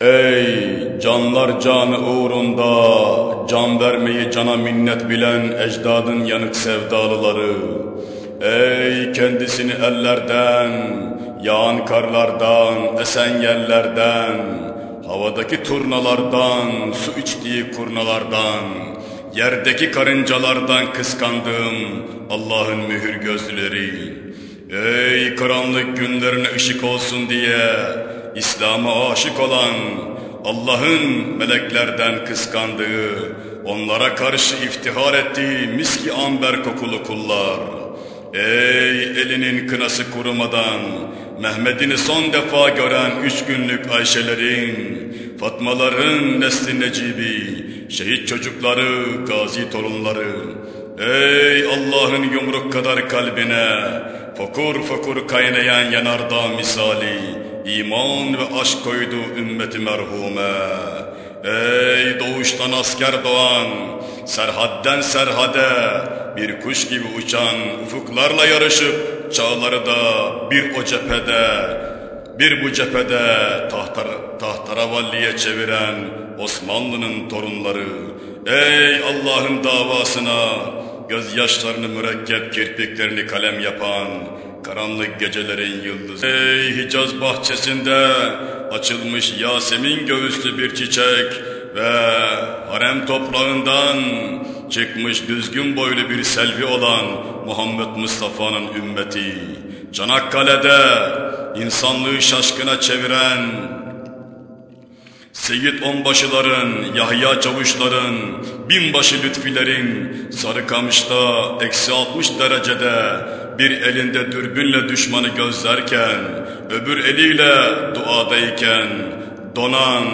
Ey canlar canı uğrunda can vermeyi cana minnet bilen ecdadın yanık sevdalıları. Ey kendisini ellerden, yağan karlardan, esen yerlerden, havadaki turnalardan, su içtiği kurnalardan, yerdeki karıncalardan kıskandığım Allah'ın mühür gözleri. Ey karanlık günlerine ışık olsun diye İslam'a aşık olan Allah'ın meleklerden kıskandığı, onlara karşı iftihar ettiği miski amber kokulu kullar. Ey elinin kınası kurumadan Mehmet'ini son defa gören üç günlük Ayşelerin, Fatmaların nesli Necibi, şehit çocukları, gazi torunları. Ey Allah'ın yumruk kadar kalbine, fokur fokur kaynayan yanardağ misali, iman ve aşk koydu ümmeti merhume. Ey doğuştan asker doğan, serhadden serhade, bir kuş gibi uçan, ufuklarla yarışıp, çağları da bir o cephede, bir bu cephede tahtar, tahtaravalliye çeviren Osmanlı'nın torunları. Ey Allah'ın davasına, gözyaşlarını mürekkep kirpiklerini kalem yapan, karanlık gecelerin yıldızı. Ey Hicaz bahçesinde açılmış Yasemin göğüslü bir çiçek ve harem toprağından çıkmış düzgün boylu bir selvi olan Muhammed Mustafa'nın ümmeti. Çanakkale'de insanlığı şaşkına çeviren Seyyid Onbaşıların, Yahya Çavuşların, Binbaşı Lütfilerin, Sarıkamış'ta eksi 60 derecede bir elinde dürbünle düşmanı gözlerken, öbür eliyle duadayken, donan,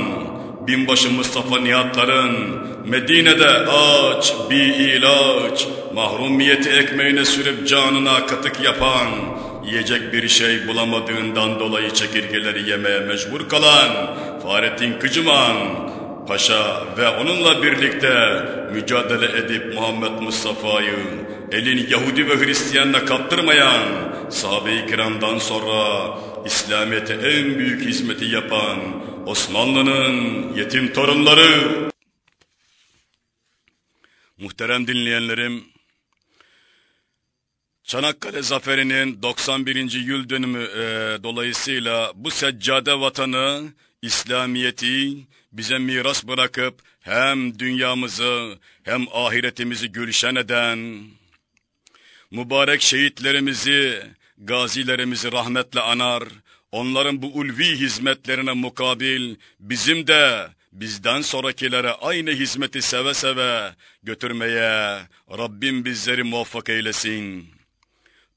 Binbaşı Mustafa Nihatların, Medine'de aç, bir ilaç, mahrumiyeti ekmeğine sürüp canına katık yapan, yiyecek bir şey bulamadığından dolayı çekirgeleri yemeye mecbur kalan Fahrettin Kıcıman Paşa ve onunla birlikte mücadele edip Muhammed Mustafa'yı elin Yahudi ve Hristiyanla kaptırmayan sahabe-i kiramdan sonra İslamiyet'e en büyük hizmeti yapan Osmanlı'nın yetim torunları. Muhterem dinleyenlerim, Çanakkale Zaferi'nin 91. yıl dönümü e, dolayısıyla bu seccade vatanı, İslamiyet'i bize miras bırakıp hem dünyamızı hem ahiretimizi gülşen eden, mübarek şehitlerimizi, gazilerimizi rahmetle anar, onların bu ulvi hizmetlerine mukabil bizim de bizden sonrakilere aynı hizmeti seve seve götürmeye Rabbim bizleri muvaffak eylesin.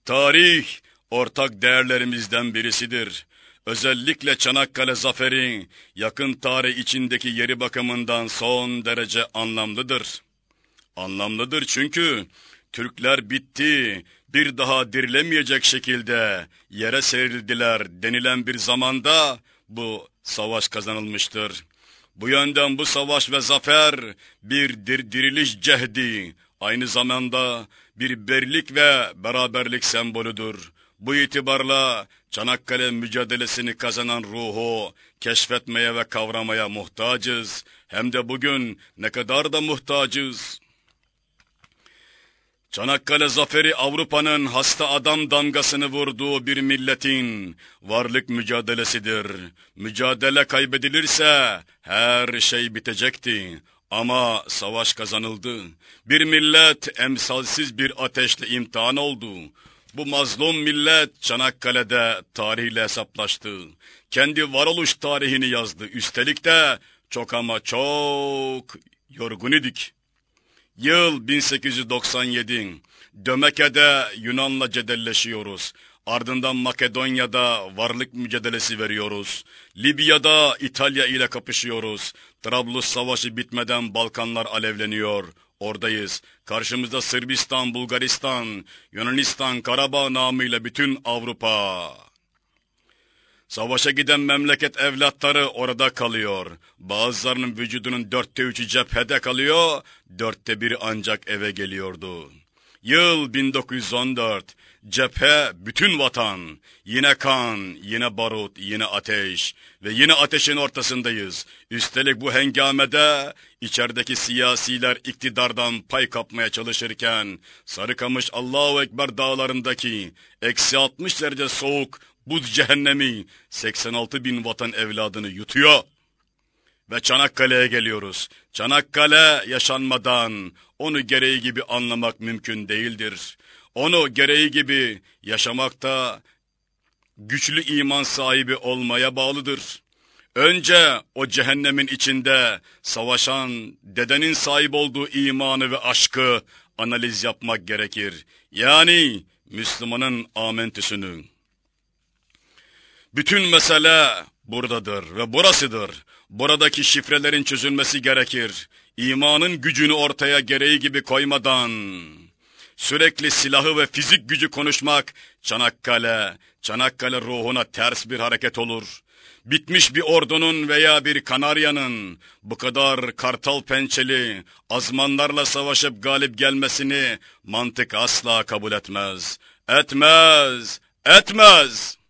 Tarih ortak değerlerimizden birisidir. Özellikle Çanakkale zaferi yakın tarih içindeki yeri bakımından son derece anlamlıdır. Anlamlıdır çünkü Türkler bitti, bir daha dirilemeyecek şekilde yere serildiler denilen bir zamanda bu savaş kazanılmıştır. Bu yönden bu savaş ve zafer bir dir diriliş cehdi, aynı zamanda bir berlik ve beraberlik sembolüdür. Bu itibarla Çanakkale mücadelesini kazanan ruhu keşfetmeye ve kavramaya muhtacız. Hem de bugün ne kadar da muhtacız. Çanakkale zaferi Avrupa'nın hasta adam damgasını vurduğu bir milletin varlık mücadelesidir. Mücadele kaybedilirse her şey bitecekti. Ama savaş kazanıldı. Bir millet emsalsiz bir ateşle imtihan oldu. Bu mazlum millet Çanakkale'de tarihle hesaplaştı. Kendi varoluş tarihini yazdı. Üstelik de çok ama çok yorgun idik. Yıl 1897. Dömeke'de Yunan'la cedelleşiyoruz. Ardından Makedonya'da varlık mücadelesi veriyoruz. Libya'da İtalya ile kapışıyoruz. Trablus Savaşı bitmeden Balkanlar alevleniyor. Oradayız. Karşımızda Sırbistan, Bulgaristan, Yunanistan, Karabağ namıyla bütün Avrupa. Savaşa giden memleket evlatları orada kalıyor. Bazılarının vücudunun dörtte üçü cephede kalıyor, dörtte biri ancak eve geliyordu. Yıl 1914. Cephe bütün vatan. Yine kan, yine barut, yine ateş. Ve yine ateşin ortasındayız. Üstelik bu hengamede içerideki siyasiler iktidardan pay kapmaya çalışırken Sarıkamış Allahu Ekber dağlarındaki eksi 60 derece soğuk buz cehennemi 86 bin vatan evladını yutuyor. Ve Çanakkale'ye geliyoruz. Çanakkale yaşanmadan onu gereği gibi anlamak mümkün değildir. Onu gereği gibi yaşamakta güçlü iman sahibi olmaya bağlıdır. Önce o cehennemin içinde savaşan dedenin sahip olduğu imanı ve aşkı analiz yapmak gerekir. Yani Müslümanın amentüsünü. Bütün mesele buradadır ve burasıdır. Buradaki şifrelerin çözülmesi gerekir. İmanın gücünü ortaya gereği gibi koymadan sürekli silahı ve fizik gücü konuşmak Çanakkale, Çanakkale ruhuna ters bir hareket olur. Bitmiş bir ordunun veya bir kanaryanın bu kadar kartal pençeli azmanlarla savaşıp galip gelmesini mantık asla kabul etmez. Etmez, etmez.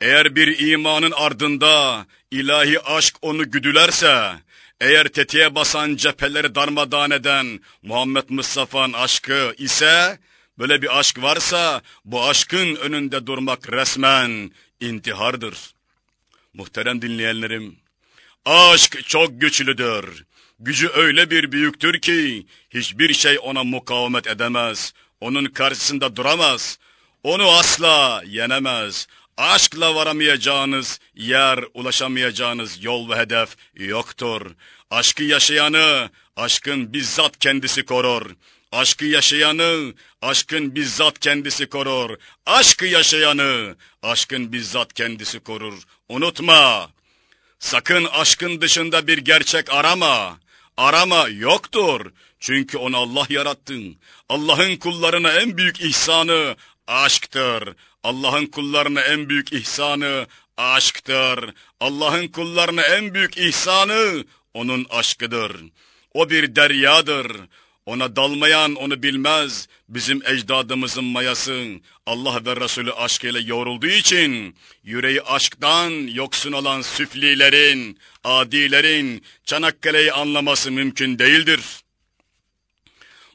Eğer bir imanın ardında ilahi aşk onu güdülerse, eğer tetiğe basan cepheleri darmadağın eden Muhammed Mustafa'nın aşkı ise, böyle bir aşk varsa bu aşkın önünde durmak resmen intihardır. Muhterem dinleyenlerim, aşk çok güçlüdür. Gücü öyle bir büyüktür ki hiçbir şey ona mukavemet edemez. Onun karşısında duramaz. Onu asla yenemez. Aşkla varamayacağınız yer, ulaşamayacağınız yol ve hedef yoktur. Aşkı yaşayanı, aşkın bizzat kendisi korur. Aşkı yaşayanı, aşkın bizzat kendisi korur. Aşkı yaşayanı, aşkın bizzat kendisi korur. Unutma, sakın aşkın dışında bir gerçek arama. Arama yoktur. Çünkü onu Allah yarattın. Allah'ın kullarına en büyük ihsanı aşktır. Allah'ın kullarına en büyük ihsanı aşktır. Allah'ın kullarına en büyük ihsanı onun aşkıdır. O bir deryadır. Ona dalmayan onu bilmez. Bizim ecdadımızın mayası Allah ve Resulü aşkıyla yoğrulduğu için yüreği aşktan yoksun olan süflilerin, adilerin Çanakkale'yi anlaması mümkün değildir.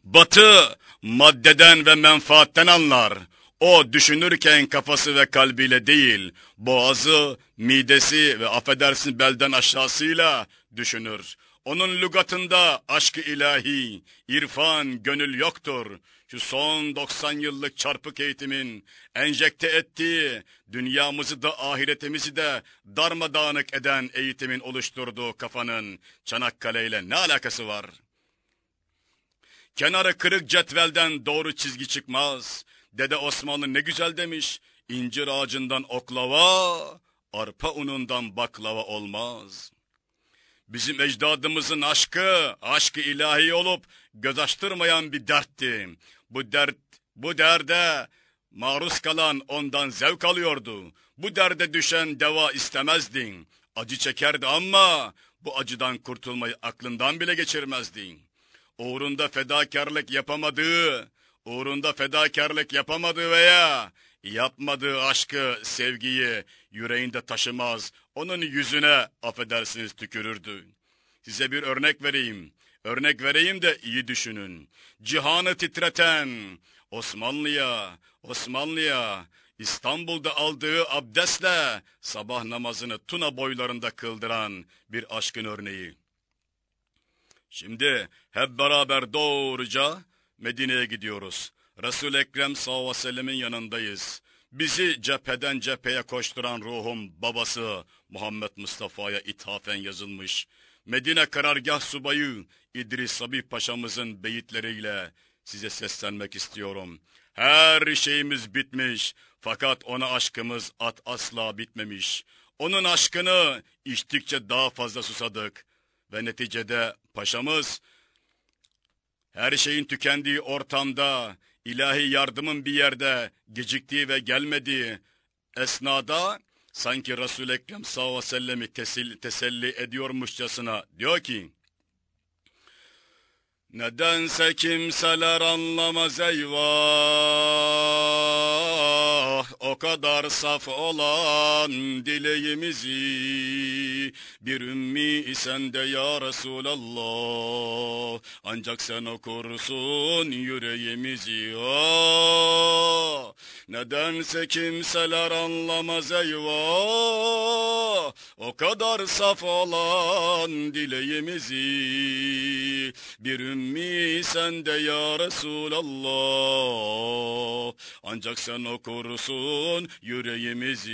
Batı maddeden ve menfaatten anlar. O düşünürken kafası ve kalbiyle değil, boğazı, midesi ve affedersin belden aşağısıyla düşünür. Onun lügatında aşkı ilahi, irfan, gönül yoktur. Şu son 90 yıllık çarpık eğitimin enjekte ettiği, dünyamızı da ahiretimizi de darmadağınık eden eğitimin oluşturduğu kafanın Çanakkale ile ne alakası var? Kenarı kırık cetvelden doğru çizgi çıkmaz. Dede Osmanlı ne güzel demiş, incir ağacından oklava, arpa unundan baklava olmaz.'' Bizim ecdadımızın aşkı, aşkı ilahi olup göz açtırmayan bir dertti. Bu dert, bu derde maruz kalan ondan zevk alıyordu. Bu derde düşen deva istemezdin. Acı çekerdi ama bu acıdan kurtulmayı aklından bile geçirmezdin. Uğrunda fedakarlık yapamadığı, uğrunda fedakarlık yapamadığı veya yapmadığı aşkı, sevgiyi yüreğinde taşımaz, onun yüzüne affedersiniz tükürürdü. Size bir örnek vereyim. Örnek vereyim de iyi düşünün. Cihanı titreten Osmanlı'ya, Osmanlı'ya İstanbul'da aldığı abdestle sabah namazını Tuna boylarında kıldıran bir aşkın örneği. Şimdi hep beraber doğruca Medine'ye gidiyoruz. Resul-i Ekrem sallallahu aleyhi ve sellemin yanındayız. Bizi cepheden cepheye koşturan ruhum babası Muhammed Mustafa'ya ithafen yazılmış. Medine karargah subayı İdris Sabi Paşa'mızın beyitleriyle size seslenmek istiyorum. Her şeyimiz bitmiş fakat ona aşkımız at asla bitmemiş. Onun aşkını içtikçe daha fazla susadık ve neticede paşamız her şeyin tükendiği ortamda ilahi yardımın bir yerde geciktiği ve gelmediği esnada sanki Resul-i Ekrem sallallahu aleyhi ve sellem'i teselli, teselli ediyormuşçasına diyor ki Nedense kimseler anlamaz eyvah O kadar saf olan dileğimizi Bir ümmi sen de ya Resulallah. Ancak sen okursun yüreğimizi. Oh. Nedense kimseler anlamaz eyvah. O kadar saf olan dileğimizi Bir ümmi sen de ya Resulallah. Ancak sen okursun yüreğimizi.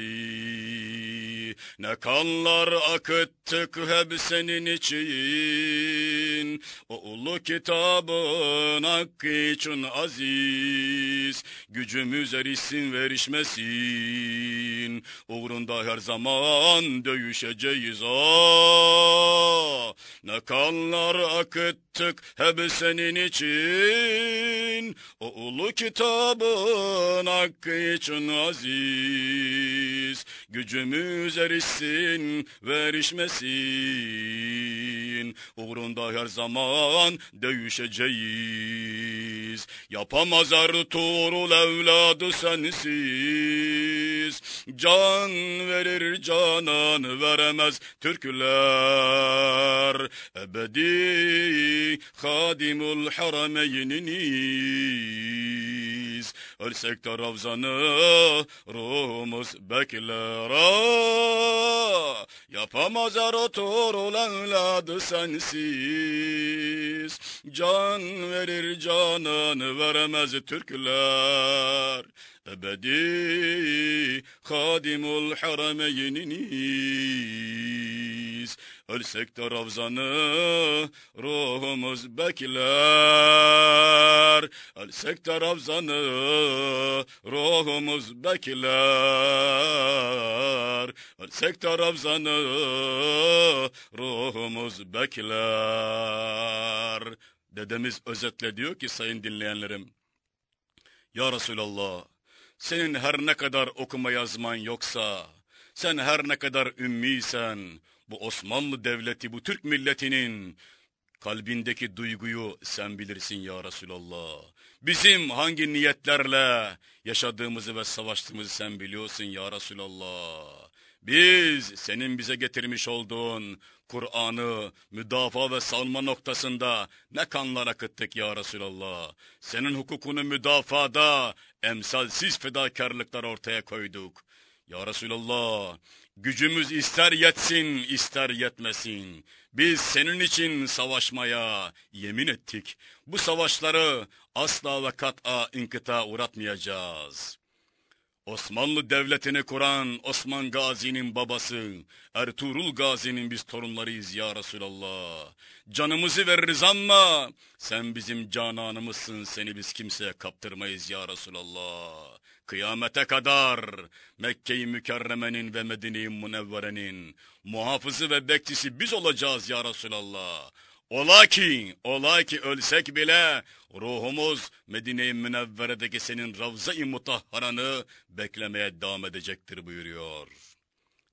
Ne kanlar akıttık hep senin için. O ulu kitabın hakkı için aziz. Gücümüz erisin verişmesin. Uğrunda her zaman dövüşeceğiz. Ah! Ne kanlar akıttık hep senin için. O ulu kitabın hakkı için aziz Gücümüz erişsin verişmesin Uğrunda her zaman dövüşeceğiz. Yapamaz Ertuğrul evladı sensiz. Can verir canan veremez Türkler Ebedi hadimul harameyniniz. Ölsek de Ravzan'ı ruhumuz bekler. Ah, Yapamaz Ertuğrul evladı sensiz. Can verir canını veremez Türkler. Ebedi hadimul harameyniniz Ölsek de Ravzan'ı ruhumuz bekler. Ölsek de Ravzan'ı ruhumuz bekler. Ölsek de Ravzan'ı ruhumuz bekler. Dedemiz özetle diyor ki sayın dinleyenlerim Ya Resulallah senin her ne kadar okuma yazman yoksa, sen her ne kadar ümmiysen, bu Osmanlı devleti, bu Türk milletinin kalbindeki duyguyu sen bilirsin ya Resulallah. Bizim hangi niyetlerle yaşadığımızı ve savaştığımızı sen biliyorsun ya Resulallah. Biz senin bize getirmiş olduğun Kur'an'ı müdafaa ve savunma noktasında ne kanlar akıttık ya Resulallah. Senin hukukunu müdafada emsalsiz fedakarlıklar ortaya koyduk. Ya Resulallah gücümüz ister yetsin ister yetmesin. Biz senin için savaşmaya yemin ettik. Bu savaşları asla ve kat'a inkıta uğratmayacağız. Osmanlı Devleti'ni kuran Osman Gazi'nin babası, Ertuğrul Gazi'nin biz torunlarıyız ya Resulallah. Canımızı veririz ama sen bizim cananımızsın, seni biz kimseye kaptırmayız ya Resulallah. Kıyamete kadar Mekke-i Mükerreme'nin ve Medine-i Münevvere'nin muhafızı ve bekçisi biz olacağız ya Resulallah. Ola ki, ola ki ölsek bile ruhumuz Medine-i Münevvere'deki senin Ravza-i Mutahharan'ı beklemeye devam edecektir buyuruyor.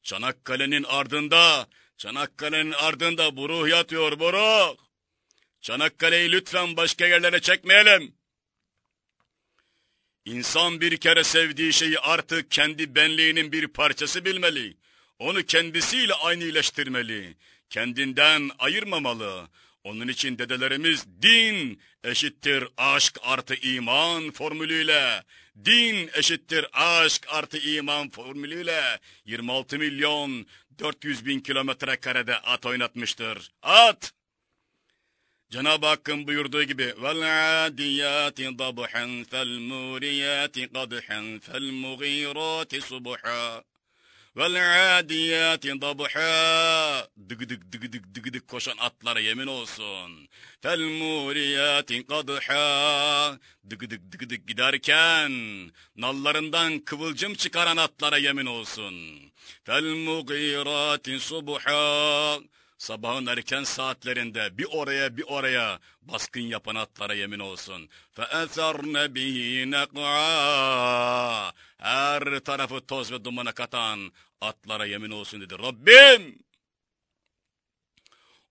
Çanakkale'nin ardında, Çanakkale'nin ardında bu ruh yatıyor bu ruh. Çanakkale'yi lütfen başka yerlere çekmeyelim. İnsan bir kere sevdiği şeyi artık kendi benliğinin bir parçası bilmeli. Onu kendisiyle aynıleştirmeli. Kendinden ayırmamalı. Onun için dedelerimiz din eşittir aşk artı iman formülüyle, din eşittir aşk artı iman formülüyle 26 milyon 400 bin kilometre karede at oynatmıştır. At! Cenab-ı Hakk'ın buyurduğu gibi vel adiyati dabhan fel muriyati qadhan fel mughirati subha. Vel adiyati dabha. Dıgıdık dıgıdık dıgıdık koşan atlara yemin olsun. Fel muriyati qadha dıgıdık dıgıdık giderken nallarından kıvılcım çıkaran atlara yemin olsun. Fel mughirati subha. Sabahın erken saatlerinde bir oraya bir oraya baskın yapan atlara yemin olsun. فَاَثَرْنَ بِهِ نَقْعَا Her tarafı toz ve dumana katan atlara yemin olsun dedi. Rabbim!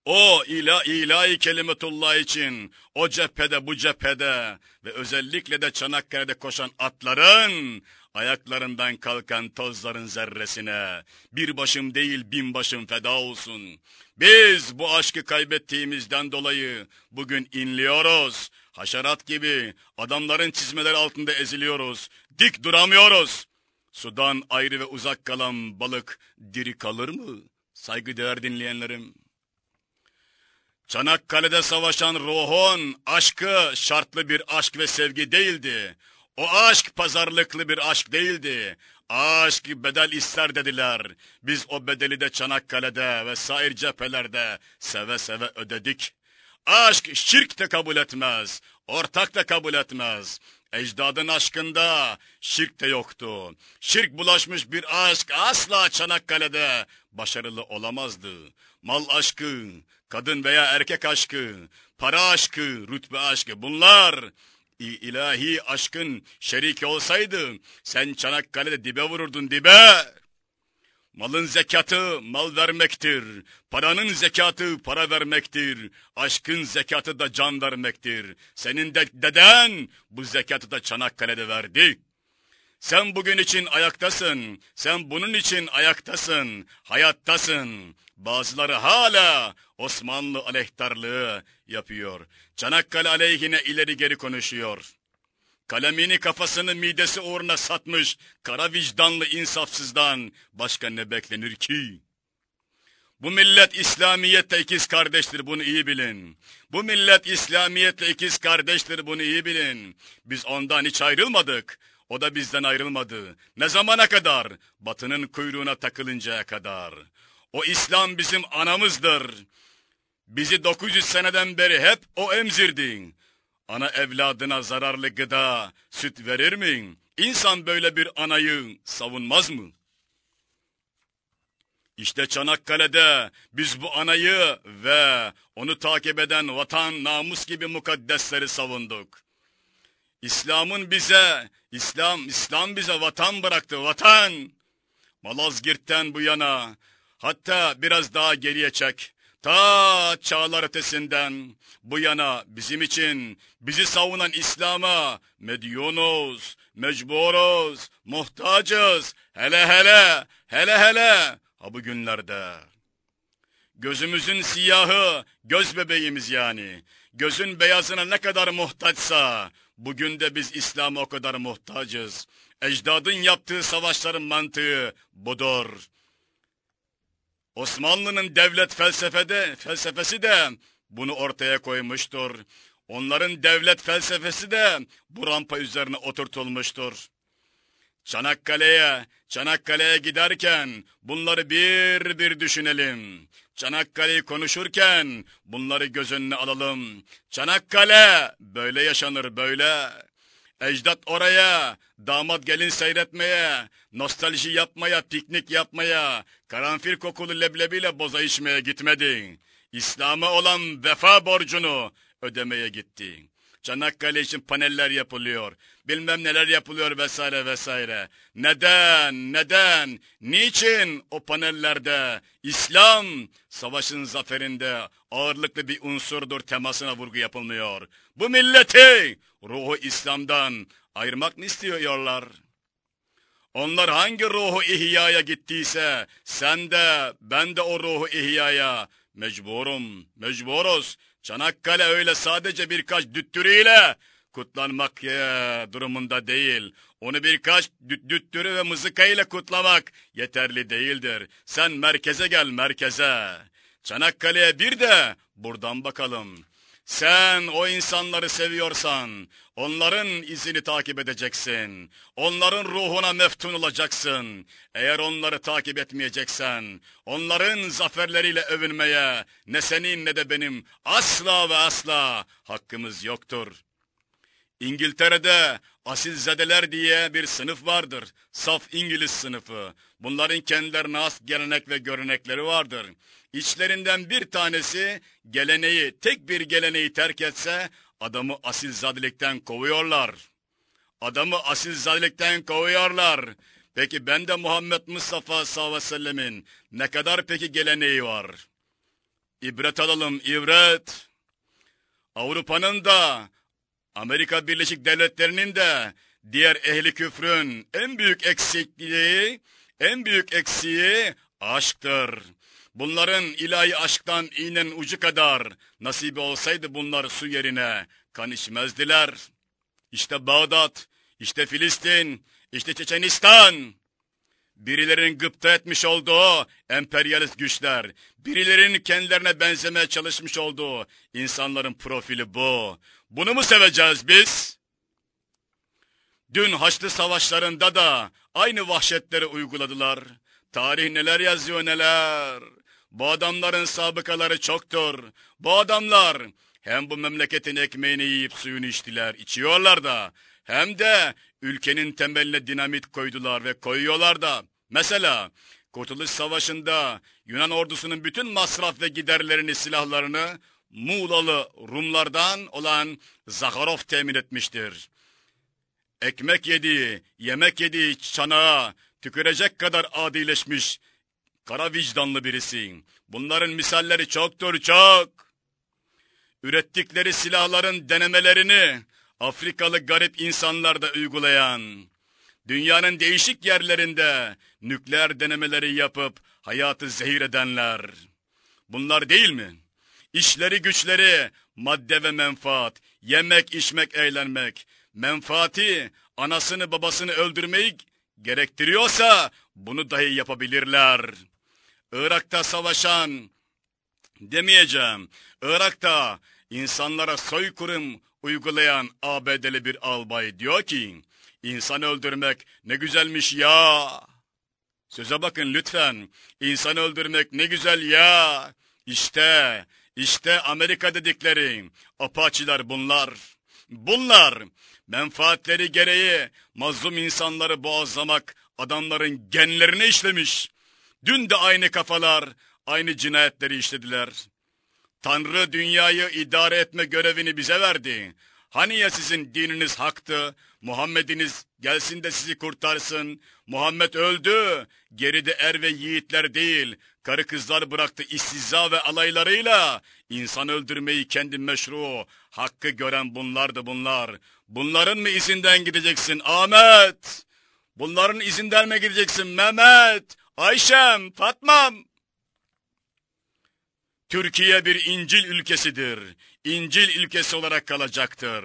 O ila ilahi kelimetullah için o cephede bu cephede ve özellikle de Çanakkale'de koşan atların ayaklarından kalkan tozların zerresine bir başım değil bin başım feda olsun. Biz bu aşkı kaybettiğimizden dolayı bugün inliyoruz. Haşerat gibi adamların çizmeleri altında eziliyoruz. Dik duramıyoruz. Sudan ayrı ve uzak kalan balık diri kalır mı? Saygıdeğer dinleyenlerim. Çanakkale'de savaşan ruhun aşkı şartlı bir aşk ve sevgi değildi. O aşk pazarlıklı bir aşk değildi. Aşk bedel ister dediler. Biz o bedeli de Çanakkale'de ve sair cephelerde seve seve ödedik. Aşk şirk de kabul etmez, ortak da kabul etmez. Ecdadın aşkında şirk de yoktu. Şirk bulaşmış bir aşk asla Çanakkale'de başarılı olamazdı. Mal aşkı, kadın veya erkek aşkı, para aşkı, rütbe aşkı bunlar ilahi aşkın şeriki olsaydı sen Çanakkale'de dibe vururdun dibe. Malın zekatı mal vermektir. Paranın zekatı para vermektir. Aşkın zekatı da can vermektir. Senin de deden bu zekatı da Çanakkale'de verdi. Sen bugün için ayaktasın. Sen bunun için ayaktasın. Hayattasın. Bazıları hala Osmanlı aleyhtarlığı yapıyor. Çanakkale aleyhine ileri geri konuşuyor. Kalemini kafasını midesi uğruna satmış kara vicdanlı insafsızdan başka ne beklenir ki? Bu millet İslamiyetle ikiz kardeştir bunu iyi bilin. Bu millet İslamiyetle ikiz kardeştir bunu iyi bilin. Biz ondan hiç ayrılmadık. O da bizden ayrılmadı. Ne zamana kadar? Batının kuyruğuna takılıncaya kadar. O İslam bizim anamızdır. Bizi 900 seneden beri hep o emzirdi. Ana evladına zararlı gıda, süt verir mi? İnsan böyle bir anayı savunmaz mı? İşte Çanakkale'de biz bu anayı ve onu takip eden vatan, namus gibi mukaddesleri savunduk. İslam'ın bize, İslam, İslam bize vatan bıraktı, vatan. Malazgirt'ten bu yana, hatta biraz daha geriye çek. Ta çağlar ötesinden bu yana bizim için bizi savunan İslam'a medyonuz, mecburuz, muhtacız, hele hele, hele hele ha bu günlerde. Gözümüzün siyahı göz bebeğimiz yani. Gözün beyazına ne kadar muhtaçsa bugün de biz İslam'a o kadar muhtacız. Ecdadın yaptığı savaşların mantığı budur. Osmanlı'nın devlet felsefede, felsefesi de bunu ortaya koymuştur. Onların devlet felsefesi de bu rampa üzerine oturtulmuştur. Çanakkale'ye, Çanakkale'ye giderken bunları bir bir düşünelim. Çanakkale'yi konuşurken bunları göz önüne alalım. Çanakkale böyle yaşanır böyle. Ecdat oraya, damat gelin seyretmeye, nostalji yapmaya, piknik yapmaya, karanfil kokulu leblebiyle boza içmeye gitmedi. İslam'a olan vefa borcunu ödemeye gitti. Çanakkale için paneller yapılıyor. Bilmem neler yapılıyor vesaire vesaire. Neden? Neden? Niçin o panellerde İslam savaşın zaferinde ağırlıklı bir unsurdur temasına vurgu yapılmıyor? Bu milleti ruhu İslam'dan ayırmak mı istiyorlar? Onlar hangi ruhu ihyaya gittiyse sen de ben de o ruhu ihyaya mecburum, mecburuz. Çanakkale öyle sadece birkaç düttürüyle kutlanmak ya, durumunda değil. Onu birkaç düt düttürü ve mızıkayla kutlamak yeterli değildir. Sen merkeze gel merkeze. Çanakkale'ye bir de buradan bakalım. Sen o insanları seviyorsan, onların izini takip edeceksin. Onların ruhuna meftun olacaksın. Eğer onları takip etmeyeceksen, onların zaferleriyle övünmeye ne senin ne de benim asla ve asla hakkımız yoktur. İngiltere'de asilzedeler diye bir sınıf vardır. Saf İngiliz sınıfı. Bunların kendilerine has gelenek ve görenekleri vardır. İçlerinden bir tanesi geleneği, tek bir geleneği terk etse adamı asilzadelikten kovuyorlar. Adamı asilzadelikten kovuyorlar. Peki ben de Muhammed Mustafa sallallahu aleyhi ve sellemin ne kadar peki geleneği var? ibret alalım, ibret. Avrupa'nın da, Amerika Birleşik Devletleri'nin de, diğer ehli küfrün en büyük eksikliği, en büyük eksiği aşktır. Bunların ilahi aşktan iğnenin ucu kadar nasibi olsaydı bunlar su yerine kan içmezdiler. İşte Bağdat, işte Filistin, işte Çeçenistan. Birilerinin gıpta etmiş olduğu emperyalist güçler, birilerinin kendilerine benzemeye çalışmış olduğu insanların profili bu. Bunu mu seveceğiz biz? Dün Haçlı Savaşlarında da aynı vahşetleri uyguladılar. Tarih neler yazıyor neler. Bu adamların sabıkaları çoktur. Bu adamlar hem bu memleketin ekmeğini yiyip suyunu içtiler, içiyorlar da hem de ülkenin temeline dinamit koydular ve koyuyorlar da. Mesela Kurtuluş Savaşı'nda Yunan ordusunun bütün masraf ve giderlerini, silahlarını Muğlalı Rumlardan olan Zakharov temin etmiştir. Ekmek yediği, yemek yediği çanağa tükürecek kadar adileşmiş, kara vicdanlı birisi. Bunların misalleri çoktur çok. Ürettikleri silahların denemelerini Afrikalı garip insanlarda uygulayan, dünyanın değişik yerlerinde nükleer denemeleri yapıp hayatı zehir edenler. Bunlar değil mi? İşleri güçleri, madde ve menfaat, yemek, içmek, eğlenmek, menfaati, anasını babasını öldürmeyi gerektiriyorsa bunu dahi yapabilirler. Irak'ta savaşan, demeyeceğim, Irak'ta insanlara soykırım uygulayan ABD'li bir albay diyor ki, insan öldürmek ne güzelmiş ya. Söze bakın lütfen, insan öldürmek ne güzel ya. İşte, işte Amerika dedikleri apaçiler bunlar. Bunlar menfaatleri gereği mazlum insanları boğazlamak adamların genlerine işlemiş. Dün de aynı kafalar, aynı cinayetleri işlediler. Tanrı dünyayı idare etme görevini bize verdi. Hani ya sizin dininiz haktı, Muhammed'iniz gelsin de sizi kurtarsın. Muhammed öldü, geride er ve yiğitler değil, karı kızlar bıraktı istizza ve alaylarıyla. İnsan öldürmeyi kendi meşru, hakkı gören bunlardı bunlar. Bunların mı izinden gideceksin Ahmet? Bunların izinden mi gideceksin Mehmet? Ayşem, Fatmam? Türkiye bir İncil ülkesidir. İncil ülkesi olarak kalacaktır.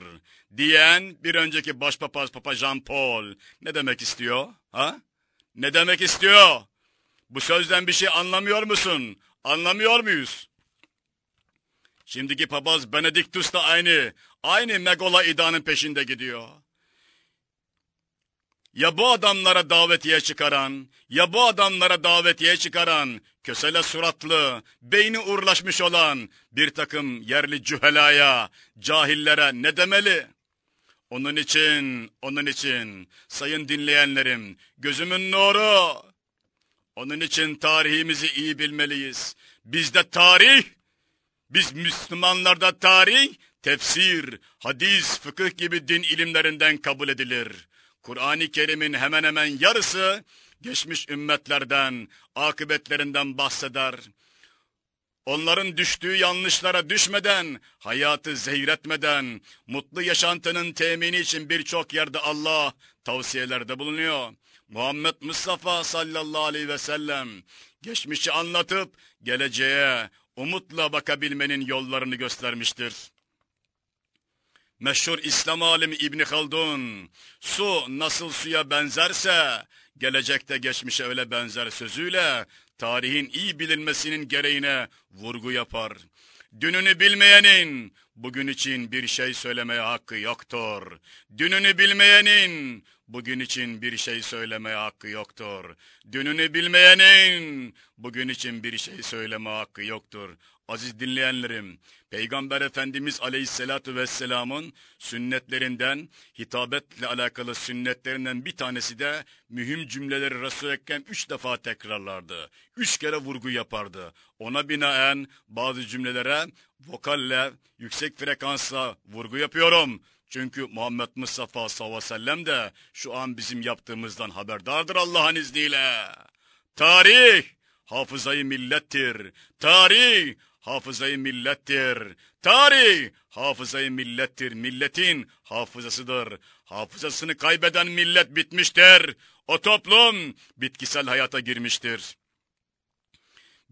Diyen bir önceki başpapaz Papa Jean Paul ne demek istiyor? Ha? Ne demek istiyor? Bu sözden bir şey anlamıyor musun? Anlamıyor muyuz? Şimdiki papaz Benediktus da aynı, aynı Megola idanın peşinde gidiyor. Ya bu adamlara davetiye çıkaran, ya bu adamlara davetiye çıkaran, kösele suratlı, beyni uğurlaşmış olan bir takım yerli cühelaya, cahillere ne demeli? Onun için, onun için sayın dinleyenlerim, gözümün nuru. Onun için tarihimizi iyi bilmeliyiz. Bizde tarih, biz Müslümanlarda tarih, tefsir, hadis, fıkıh gibi din ilimlerinden kabul edilir. Kur'an-ı Kerim'in hemen hemen yarısı geçmiş ümmetlerden, akıbetlerinden bahseder. Onların düştüğü yanlışlara düşmeden, hayatı zehretmeden, mutlu yaşantının temini için birçok yerde Allah tavsiyelerde bulunuyor. Muhammed Mustafa sallallahu aleyhi ve sellem geçmişi anlatıp geleceğe umutla bakabilmenin yollarını göstermiştir. Meşhur İslam alimi İbni Haldun, su nasıl suya benzerse, gelecekte geçmişe öyle benzer sözüyle, tarihin iyi bilinmesinin gereğine vurgu yapar. Dününü bilmeyenin, bugün için bir şey söylemeye hakkı yoktur. Dününü bilmeyenin, bugün için bir şey söylemeye hakkı yoktur. Dününü bilmeyenin, bugün için bir şey söyleme hakkı yoktur. Aziz dinleyenlerim, Peygamber Efendimiz Aleyhisselatü Vesselam'ın sünnetlerinden, hitabetle alakalı sünnetlerinden bir tanesi de mühim cümleleri Resul-i Ekrem üç defa tekrarlardı. Üç kere vurgu yapardı. Ona binaen bazı cümlelere vokalle, yüksek frekansla vurgu yapıyorum. Çünkü Muhammed Mustafa sallallahu aleyhi ve sellem de şu an bizim yaptığımızdan haberdardır Allah'ın izniyle. Tarih hafızayı millettir. Tarih hafızayı millettir. Tarih hafızayı millettir. Milletin hafızasıdır. Hafızasını kaybeden millet bitmiştir. O toplum bitkisel hayata girmiştir.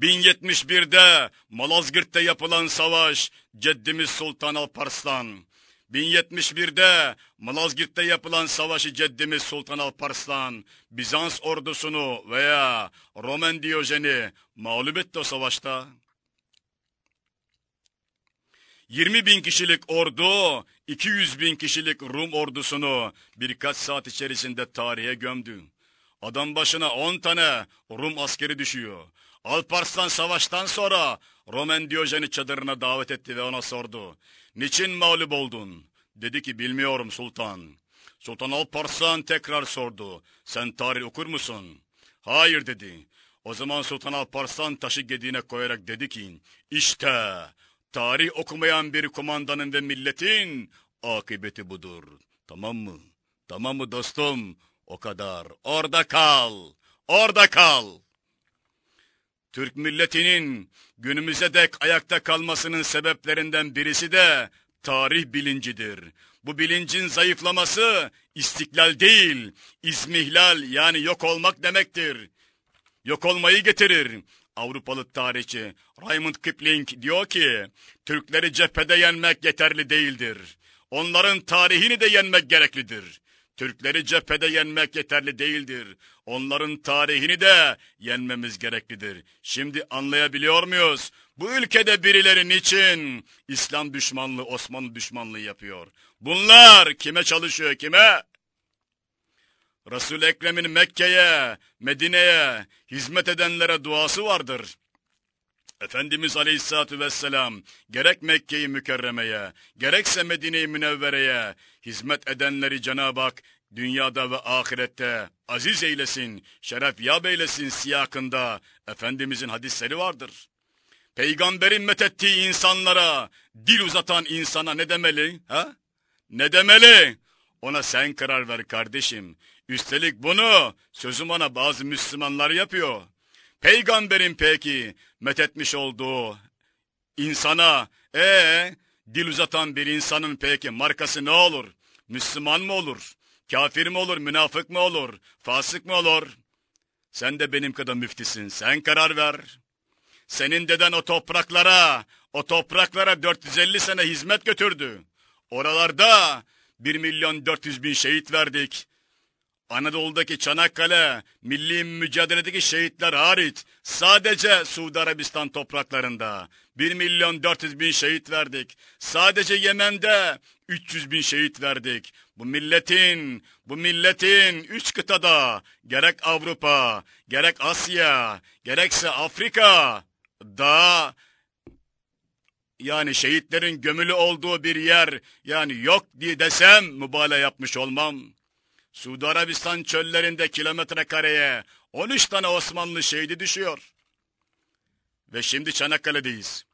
1071'de Malazgirt'te yapılan savaş Ceddimiz Sultan Alparslan. 1071'de Malazgirt'te yapılan savaşı Ceddimiz Sultan Alparslan Bizans ordusunu veya Roman Diyojen'i mağlup etti o savaşta. 20 bin kişilik ordu, 200 bin kişilik Rum ordusunu birkaç saat içerisinde tarihe gömdü. Adam başına 10 tane Rum askeri düşüyor. Alparslan savaştan sonra Roman Diyojen'i çadırına davet etti ve ona sordu. Niçin mağlup oldun? Dedi ki bilmiyorum sultan. Sultan Alparslan tekrar sordu. Sen tarih okur musun? Hayır dedi. O zaman Sultan Alparslan taşı gediğine koyarak dedi ki işte tarih okumayan bir kumandanın ve milletin akıbeti budur. Tamam mı? Tamam mı dostum? O kadar. Orada kal. Orada kal. Türk milletinin günümüze dek ayakta kalmasının sebeplerinden birisi de tarih bilincidir. Bu bilincin zayıflaması istiklal değil, izmihlal yani yok olmak demektir. Yok olmayı getirir. Avrupalı tarihçi Raymond Kipling diyor ki, Türkleri cephede yenmek yeterli değildir. Onların tarihini de yenmek gereklidir. Türkleri cephede yenmek yeterli değildir. Onların tarihini de yenmemiz gereklidir. Şimdi anlayabiliyor muyuz? Bu ülkede birileri niçin İslam düşmanlığı, Osmanlı düşmanlığı yapıyor? Bunlar kime çalışıyor, kime? Resul Ekrem'in Mekke'ye, Medine'ye hizmet edenlere duası vardır. Efendimiz Aleyhisselatü Vesselam gerek Mekke'yi mükerremeye, gerekse Medine-i Münevvere'ye hizmet edenleri Cenab-ı Hak dünyada ve ahirette aziz eylesin, şeref yab eylesin siyakında Efendimizin hadisleri vardır. Peygamberin methettiği insanlara, dil uzatan insana ne demeli? Ha? Ne demeli? Ona sen karar ver kardeşim. Üstelik bunu sözüm ona bazı Müslümanlar yapıyor. Peygamberin peki methetmiş olduğu insana, ee, dil uzatan bir insanın peki markası ne olur? Müslüman mı olur? Kafir mi olur, münafık mı olur, fasık mı olur? Sen de benim kadar müftisin, sen karar ver. Senin deden o topraklara, o topraklara 450 sene hizmet götürdü. Oralarda 1 milyon 400 bin şehit verdik. Anadolu'daki Çanakkale, milli mücadeledeki şehitler hariç sadece Suudi Arabistan topraklarında 1 milyon 400 bin şehit verdik. Sadece Yemen'de 300 bin şehit verdik. Bu milletin, bu milletin üç kıtada gerek Avrupa, gerek Asya, gerekse Afrika da yani şehitlerin gömülü olduğu bir yer yani yok diye desem mübalağa yapmış olmam. Suudi Arabistan çöllerinde kilometre kareye 13 tane Osmanlı şehidi düşüyor. Ve şimdi Çanakkale'deyiz.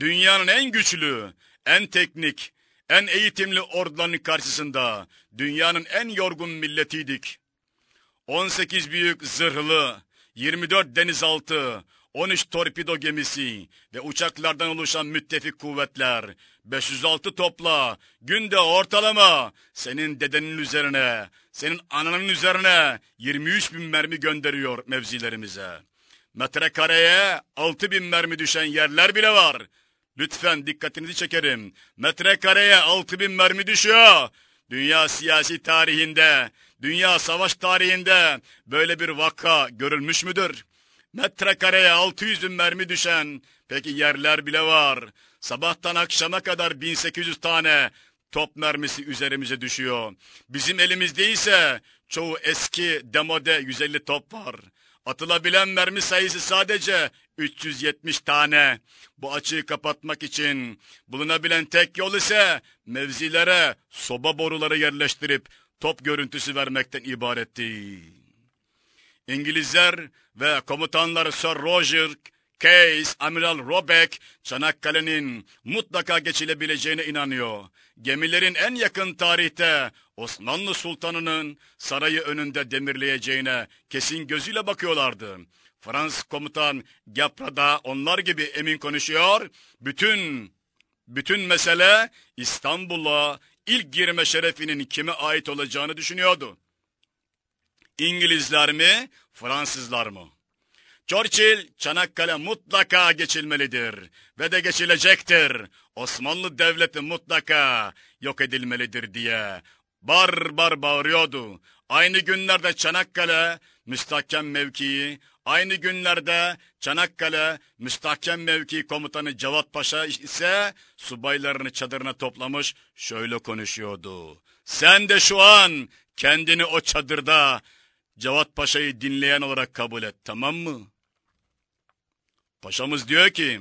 Dünyanın en güçlü, en teknik, en eğitimli orduların karşısında dünyanın en yorgun milletiydik. 18 büyük zırhlı, 24 denizaltı, 13 torpido gemisi ve uçaklardan oluşan müttefik kuvvetler, 506 topla, günde ortalama senin dedenin üzerine, senin ananın üzerine 23 bin mermi gönderiyor mevzilerimize. Metrekareye 6 bin mermi düşen yerler bile var. Lütfen dikkatinizi çekerim. Metrekareye 6 bin mermi düşüyor. Dünya siyasi tarihinde, dünya savaş tarihinde böyle bir vaka görülmüş müdür? Metrekareye 600 bin mermi düşen, peki yerler bile var. Sabahtan akşama kadar 1800 tane top mermisi üzerimize düşüyor. Bizim elimizde ise çoğu eski demode 150 top var. Atılabilen mermi sayısı sadece 370 tane. Bu açığı kapatmak için bulunabilen tek yol ise mevzilere soba boruları yerleştirip top görüntüsü vermekten ibaretti. İngilizler ve komutanlar Sir Roger Case, Amiral Robeck, Çanakkale'nin mutlaka geçilebileceğine inanıyor. Gemilerin en yakın tarihte Osmanlı Sultanı'nın sarayı önünde demirleyeceğine kesin gözüyle bakıyorlardı. Fransız komutan Gapra'da onlar gibi emin konuşuyor. Bütün bütün mesele İstanbul'a ilk girme şerefinin kime ait olacağını düşünüyordu. İngilizler mi, Fransızlar mı? Churchill, Çanakkale mutlaka geçilmelidir ve de geçilecektir. Osmanlı Devleti mutlaka yok edilmelidir diye bar bar bağırıyordu. Aynı günlerde Çanakkale müstahkem mevkii, aynı günlerde Çanakkale müstahkem mevkii komutanı Cevat Paşa ise subaylarını çadırına toplamış şöyle konuşuyordu. Sen de şu an kendini o çadırda Cevat Paşa'yı dinleyen olarak kabul et tamam mı? Paşamız diyor ki,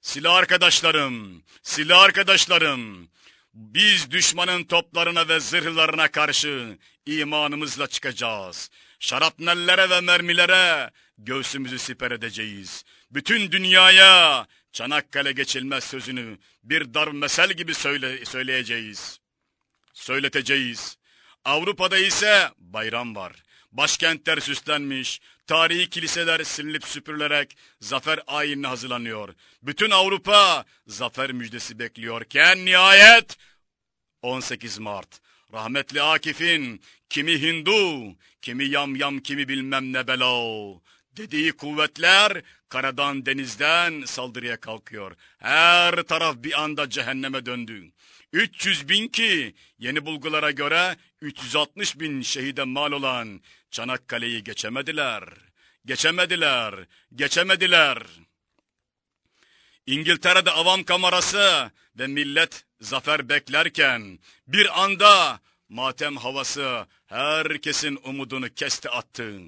silah arkadaşlarım, silah arkadaşlarım, biz düşmanın toplarına ve zırhlarına karşı imanımızla çıkacağız. Şarapnellere ve mermilere göğsümüzü siper edeceğiz. Bütün dünyaya Çanakkale geçilmez sözünü bir dar mesel gibi söyle, söyleyeceğiz. Söyleteceğiz. Avrupa'da ise bayram var. Başkentler süslenmiş, tarihi kiliseler silinip süpürülerek zafer ayinine hazırlanıyor. Bütün Avrupa zafer müjdesi bekliyorken nihayet 18 Mart rahmetli Akif'in kimi Hindu, kimi yam yam kimi bilmem ne bela dediği kuvvetler karadan denizden saldırıya kalkıyor. Her taraf bir anda cehenneme döndü. 300 bin ki yeni bulgulara göre 360 bin şehide mal olan Çanakkale'yi geçemediler. Geçemediler, geçemediler. İngiltere'de avam kamerası ve millet zafer beklerken bir anda matem havası herkesin umudunu kesti attı.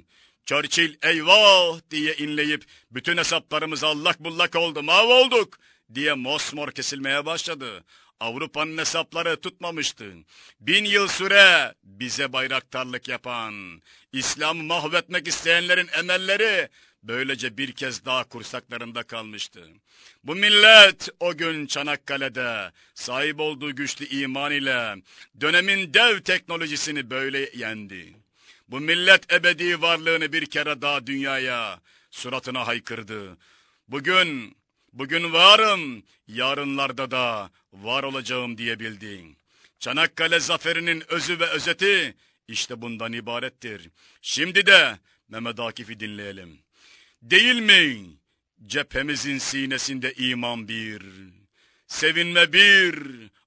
Churchill eyvah diye inleyip bütün hesaplarımız allak bullak oldu mahvolduk diye mosmor kesilmeye başladı. Avrupa'nın hesapları tutmamıştı. Bin yıl süre bize bayraktarlık yapan, İslam'ı mahvetmek isteyenlerin emelleri böylece bir kez daha kursaklarında kalmıştı. Bu millet o gün Çanakkale'de sahip olduğu güçlü iman ile dönemin dev teknolojisini böyle yendi. Bu millet ebedi varlığını bir kere daha dünyaya suratına haykırdı. Bugün, bugün varım, yarınlarda da var olacağım diyebildin. Çanakkale zaferinin özü ve özeti işte bundan ibarettir. Şimdi de Mehmet Akif'i dinleyelim. Değil mi? Cephemizin sinesinde iman bir, sevinme bir,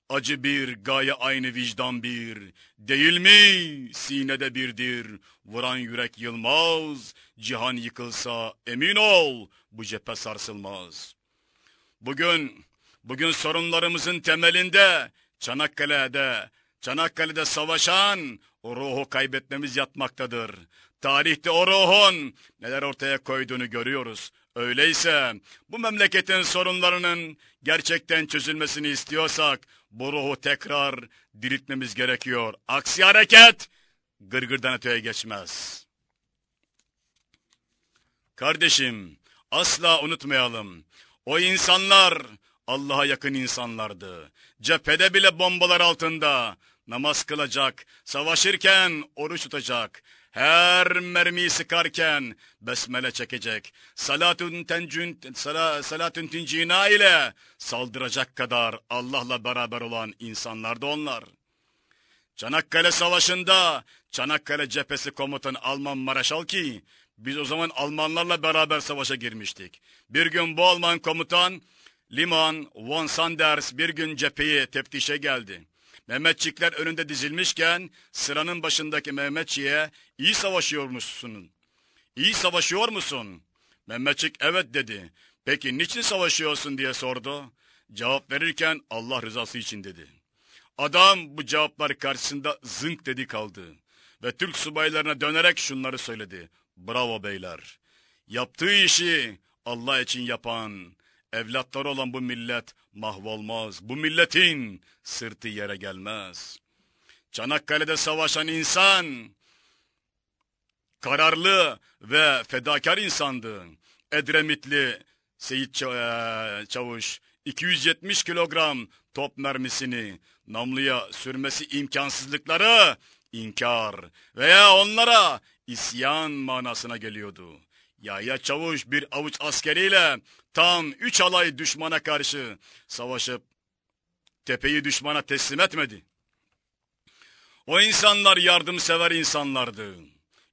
acı bir, gaye aynı vicdan bir. Değil mi? Sinede birdir, vuran yürek yılmaz, cihan yıkılsa emin ol bu cephe sarsılmaz. Bugün, bugün sorunlarımızın temelinde Çanakkale'de, Çanakkale'de savaşan o ruhu kaybetmemiz yatmaktadır. Tarihte o ruhun neler ortaya koyduğunu görüyoruz. Öyleyse bu memleketin sorunlarının gerçekten çözülmesini istiyorsak bu ruhu tekrar diriltmemiz gerekiyor. Aksi hareket gırgırdan öteye geçmez. Kardeşim asla unutmayalım. O insanlar Allah'a yakın insanlardı. Cephede bile bombalar altında namaz kılacak, savaşırken oruç tutacak, her mermiyi sıkarken besmele çekecek, salatun tencün, sala, salatun tincina ile saldıracak kadar Allah'la beraber olan insanlar da onlar. Çanakkale Savaşı'nda Çanakkale cephesi komutanı Alman Maraşal ki biz o zaman Almanlarla beraber savaşa girmiştik. Bir gün bu Alman komutan Liman von Sanders bir gün cepheyi teftişe geldi. Mehmetçikler önünde dizilmişken sıranın başındaki Mehmetçiğe iyi savaşıyor musun? İyi savaşıyor musun? Mehmetçik evet dedi. Peki niçin savaşıyorsun diye sordu. Cevap verirken Allah rızası için dedi. Adam bu cevaplar karşısında zınk dedi kaldı. Ve Türk subaylarına dönerek şunları söyledi. Bravo beyler. Yaptığı işi Allah için yapan, evlatları olan bu millet mahvolmaz. Bu milletin sırtı yere gelmez. Çanakkale'de savaşan insan kararlı ve fedakar insandı. Edremitli Seyit e, Çavuş 270 kilogram top mermisini namluya sürmesi imkansızlıkları inkar veya onlara isyan manasına geliyordu. Yahya Çavuş bir avuç askeriyle tam üç alay düşmana karşı savaşıp tepeyi düşmana teslim etmedi. O insanlar yardımsever insanlardı.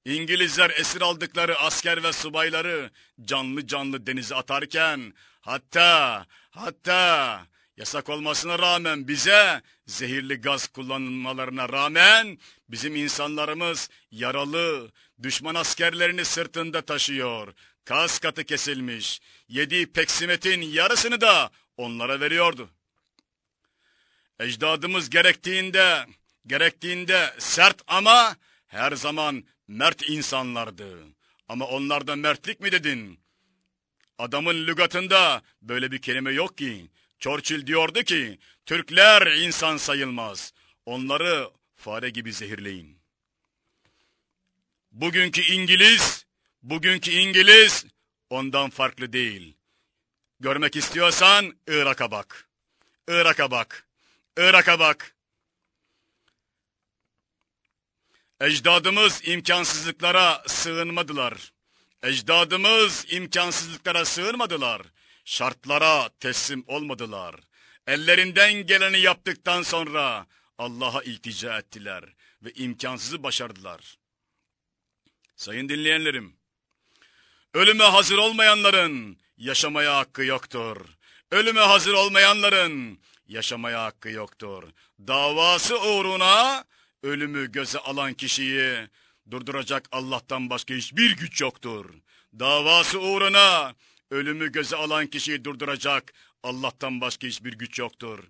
İngilizler esir aldıkları asker ve subayları canlı canlı denize atarken hatta hatta yasak olmasına rağmen bize zehirli gaz kullanmalarına rağmen bizim insanlarımız yaralı düşman askerlerini sırtında taşıyor. Kas katı kesilmiş. Yediği peksimetin yarısını da onlara veriyordu. Ecdadımız gerektiğinde gerektiğinde sert ama her zaman mert insanlardı. Ama onlarda mertlik mi dedin? Adamın lügatında böyle bir kelime yok ki. Churchill diyordu ki, Türkler insan sayılmaz. Onları fare gibi zehirleyin. Bugünkü İngiliz, bugünkü İngiliz ondan farklı değil. Görmek istiyorsan Irak'a bak. Irak'a bak. Irak'a bak. Ecdadımız imkansızlıklara sığınmadılar. Ecdadımız imkansızlıklara sığınmadılar. Şartlara teslim olmadılar. Ellerinden geleni yaptıktan sonra Allah'a iltica ettiler ve imkansızı başardılar. Sayın dinleyenlerim, ölüme hazır olmayanların yaşamaya hakkı yoktur. Ölüme hazır olmayanların yaşamaya hakkı yoktur. Davası uğruna ölümü göze alan kişiyi durduracak Allah'tan başka hiçbir güç yoktur. Davası uğruna ölümü göze alan kişiyi durduracak Allah'tan başka hiçbir güç yoktur.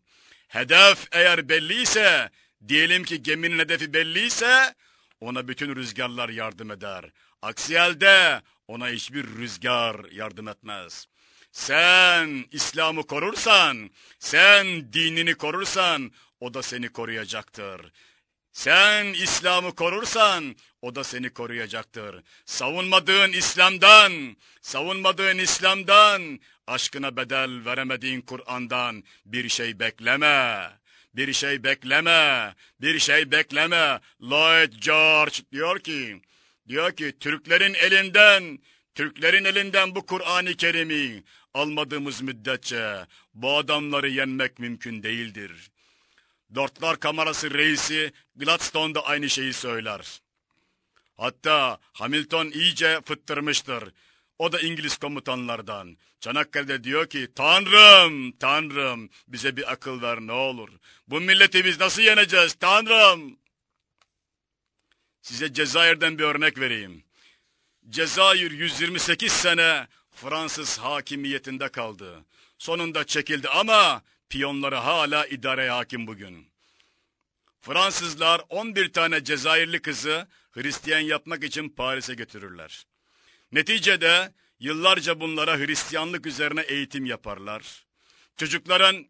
Hedef eğer belliyse, diyelim ki geminin hedefi belliyse, ona bütün rüzgarlar yardım eder. Aksi halde ona hiçbir rüzgar yardım etmez. Sen İslam'ı korursan, sen dinini korursan, o da seni koruyacaktır. Sen İslam'ı korursan o da seni koruyacaktır. Savunmadığın İslam'dan, savunmadığın İslam'dan, aşkına bedel veremediğin Kur'an'dan bir şey bekleme. Bir şey bekleme, bir şey bekleme. Lloyd George diyor ki, diyor ki Türklerin elinden, Türklerin elinden bu Kur'an-ı Kerim'i almadığımız müddetçe bu adamları yenmek mümkün değildir. Dörtler Kamerası reisi Gladstone da aynı şeyi söyler. Hatta Hamilton iyice fıttırmıştır. O da İngiliz komutanlardan. Çanakkale'de diyor ki Tanrım, Tanrım bize bir akıl ver ne olur. Bu milleti biz nasıl yeneceğiz Tanrım? Size Cezayir'den bir örnek vereyim. Cezayir 128 sene Fransız hakimiyetinde kaldı. Sonunda çekildi ama Piyonları hala idareye hakim bugün. Fransızlar 11 tane Cezayirli kızı Hristiyan yapmak için Paris'e götürürler. Neticede yıllarca bunlara Hristiyanlık üzerine eğitim yaparlar. Çocukların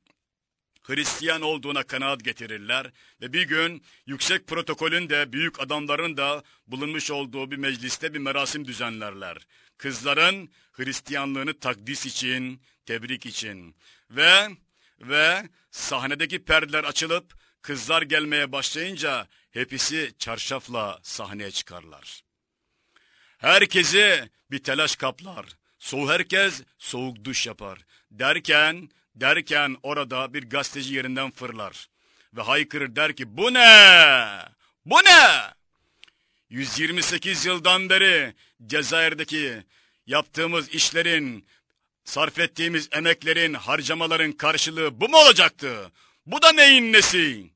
Hristiyan olduğuna kanaat getirirler ve bir gün yüksek protokolün de büyük adamların da bulunmuş olduğu bir mecliste bir merasim düzenlerler. Kızların Hristiyanlığını takdis için, tebrik için ve ve sahnedeki perdeler açılıp kızlar gelmeye başlayınca hepsi çarşafla sahneye çıkarlar. Herkesi bir telaş kaplar. Soğuk herkes soğuk duş yapar. Derken, derken orada bir gazeteci yerinden fırlar. Ve haykırır der ki bu ne? Bu ne? 128 yıldan beri Cezayir'deki yaptığımız işlerin sarf ettiğimiz emeklerin, harcamaların karşılığı bu mu olacaktı? Bu da neyin nesi?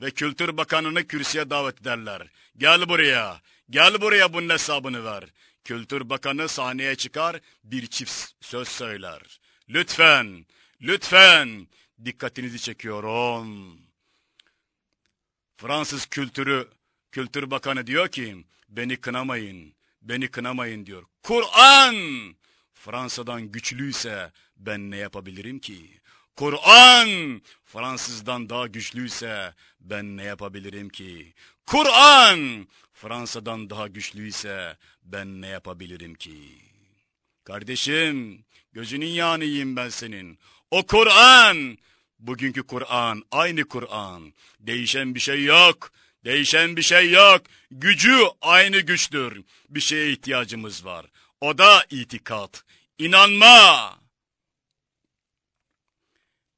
Ve Kültür Bakanı'nı kürsüye davet ederler. Gel buraya, gel buraya bunun hesabını ver. Kültür Bakanı sahneye çıkar, bir çift söz söyler. Lütfen, lütfen, dikkatinizi çekiyorum. Fransız kültürü, Kültür Bakanı diyor ki, beni kınamayın, beni kınamayın diyor. Kur'an Fransa'dan güçlüyse ben ne yapabilirim ki? Kur'an Fransızdan daha güçlüyse ben ne yapabilirim ki? Kur'an Fransa'dan daha güçlüyse ben ne yapabilirim ki? Kardeşim gözünün yağını ben senin. O Kur'an bugünkü Kur'an aynı Kur'an. Değişen bir şey yok. Değişen bir şey yok. Gücü aynı güçtür. Bir şeye ihtiyacımız var. O da itikat, inanma.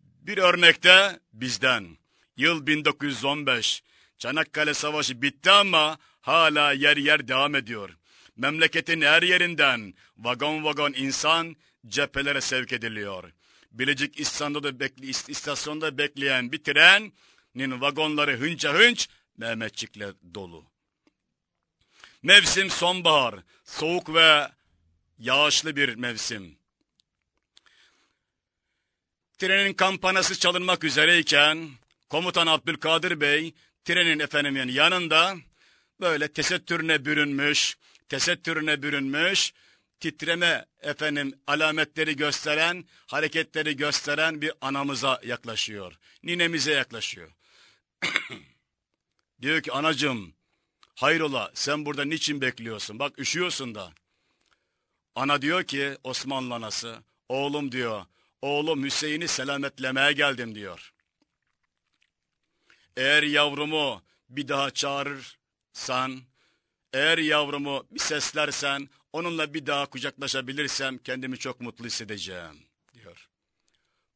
Bir örnekte bizden. Yıl 1915. Çanakkale Savaşı bitti ama hala yer yer devam ediyor. Memleketin her yerinden vagon vagon insan cephelere sevk ediliyor. Bilecik İstanbul'da bekle, istasyonda bekleyen bir trenin vagonları hınca hınç Mehmetçikle dolu. Mevsim sonbahar, soğuk ve yağışlı bir mevsim. Trenin kampanası çalınmak üzereyken komutan Abdülkadir Bey trenin efendimin yanında böyle tesettürüne bürünmüş, tesettürüne bürünmüş, titreme efendim alametleri gösteren, hareketleri gösteren bir anamıza yaklaşıyor. Ninemize yaklaşıyor. Diyor ki anacım hayrola sen burada niçin bekliyorsun? Bak üşüyorsun da. Ana diyor ki Osmanlı anası oğlum diyor oğlum Hüseyin'i selametlemeye geldim diyor. Eğer yavrumu bir daha çağırırsan, eğer yavrumu bir seslersen, onunla bir daha kucaklaşabilirsem kendimi çok mutlu hissedeceğim diyor.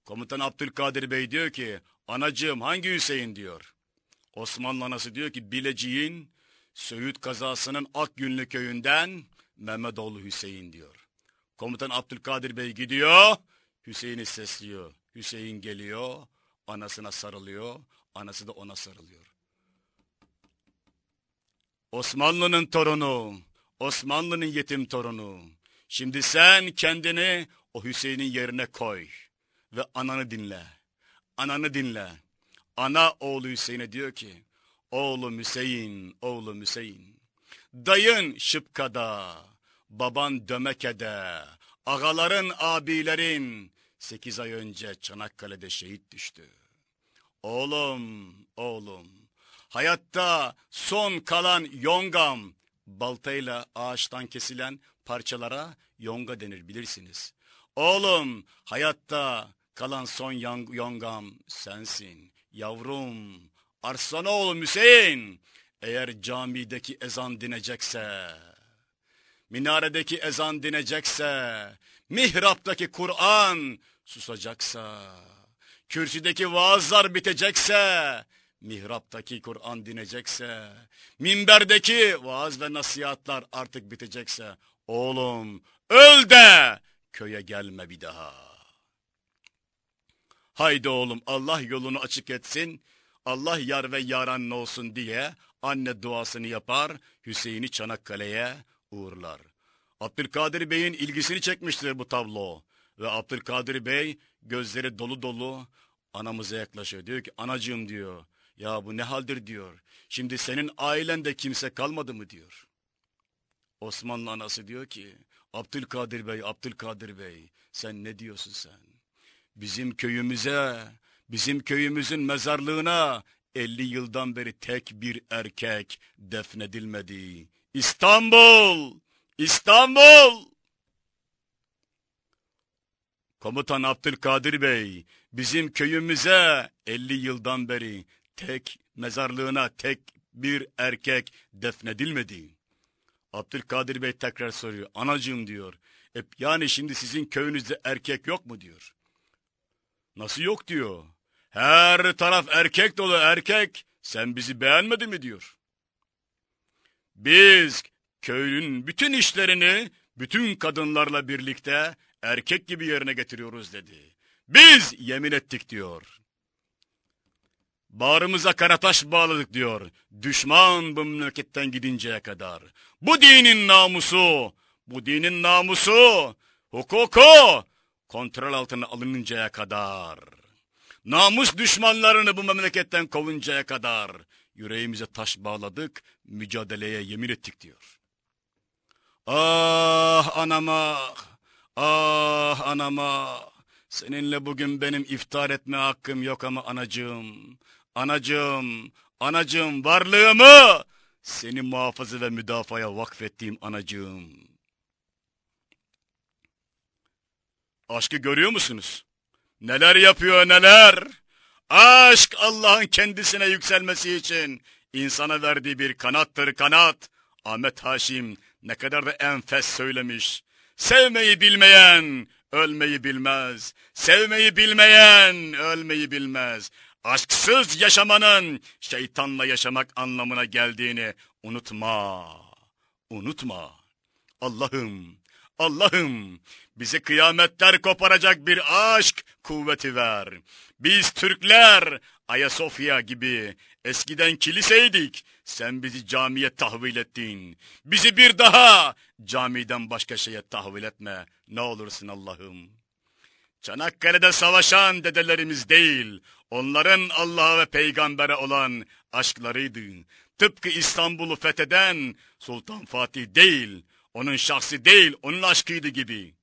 Komutan Abdülkadir Bey diyor ki, anacığım hangi Hüseyin diyor. Osmanlı anası diyor ki Bilecik'in Söğüt kazasının Akgünlü köyünden Mehmetoğlu Hüseyin diyor. Komutan Abdülkadir Bey gidiyor, Hüseyin'i sesliyor. Hüseyin geliyor, anasına sarılıyor, anası da ona sarılıyor. Osmanlı'nın torunu, Osmanlı'nın yetim torunu. Şimdi sen kendini o Hüseyin'in yerine koy ve ananı dinle. Ananı dinle. Ana oğlu Hüseyin'e diyor ki, oğlum Hüseyin, oğlum Hüseyin. Dayın Şıpka'da, baban Dömeke'de, ağaların, abilerin sekiz ay önce Çanakkale'de şehit düştü. Oğlum, oğlum, hayatta son kalan yongam, baltayla ağaçtan kesilen parçalara yonga denir bilirsiniz. Oğlum, hayatta kalan son yongam sensin, yavrum, arslan oğlum Hüseyin. Eğer camideki ezan dinecekse, minaredeki ezan dinecekse, mihraptaki Kur'an susacaksa, kürsüdeki vaazlar bitecekse, mihraptaki Kur'an dinecekse, minberdeki vaaz ve nasihatlar artık bitecekse, oğlum öl de köye gelme bir daha. Haydi oğlum Allah yolunu açık etsin, Allah yar ve yaran olsun diye anne duasını yapar, Hüseyin'i Çanakkale'ye uğurlar. Abdülkadir Bey'in ilgisini çekmiştir bu tablo. Ve Abdülkadir Bey gözleri dolu dolu anamıza yaklaşıyor. Diyor ki anacığım diyor. Ya bu ne haldir diyor. Şimdi senin ailende kimse kalmadı mı diyor. Osmanlı anası diyor ki Abdülkadir Bey, Abdülkadir Bey sen ne diyorsun sen? Bizim köyümüze, bizim köyümüzün mezarlığına 50 yıldan beri tek bir erkek defnedilmedi. İstanbul! İstanbul! Komutan Abdülkadir Bey, bizim köyümüze 50 yıldan beri tek mezarlığına tek bir erkek defnedilmedi. Abdülkadir Bey tekrar soruyor. Anacığım diyor. E, yani şimdi sizin köyünüzde erkek yok mu diyor. Nasıl yok diyor. Her taraf erkek dolu erkek. Sen bizi beğenmedin mi diyor. Biz köylünün bütün işlerini bütün kadınlarla birlikte erkek gibi yerine getiriyoruz dedi. Biz yemin ettik diyor. Bağrımıza karataş bağladık diyor. Düşman bu memleketten gidinceye kadar. Bu dinin namusu, bu dinin namusu, hukuku kontrol altına alınıncaya kadar. Namus düşmanlarını bu memleketten kovuncaya kadar yüreğimize taş bağladık, mücadeleye yemin ettik diyor. Ah anama, ah anama, seninle bugün benim iftar etme hakkım yok ama anacığım, anacığım, anacığım varlığımı seni muhafaza ve müdafaya vakfettiğim anacığım. Aşkı görüyor musunuz? Neler yapıyor neler? Aşk Allah'ın kendisine yükselmesi için insana verdiği bir kanattır kanat. Ahmet Haşim ne kadar da enfes söylemiş. Sevmeyi bilmeyen ölmeyi bilmez. Sevmeyi bilmeyen ölmeyi bilmez. Aşksız yaşamanın şeytanla yaşamak anlamına geldiğini unutma. Unutma. Allah'ım, Allah'ım bize kıyametler koparacak bir aşk kuvveti ver. Biz Türkler Ayasofya gibi eskiden kiliseydik. Sen bizi camiye tahvil ettin. Bizi bir daha camiden başka şeye tahvil etme. Ne olursun Allah'ım. Çanakkale'de savaşan dedelerimiz değil, onların Allah'a ve peygambere olan aşklarıydı. Tıpkı İstanbul'u fetheden Sultan Fatih değil, onun şahsi değil, onun aşkıydı gibi.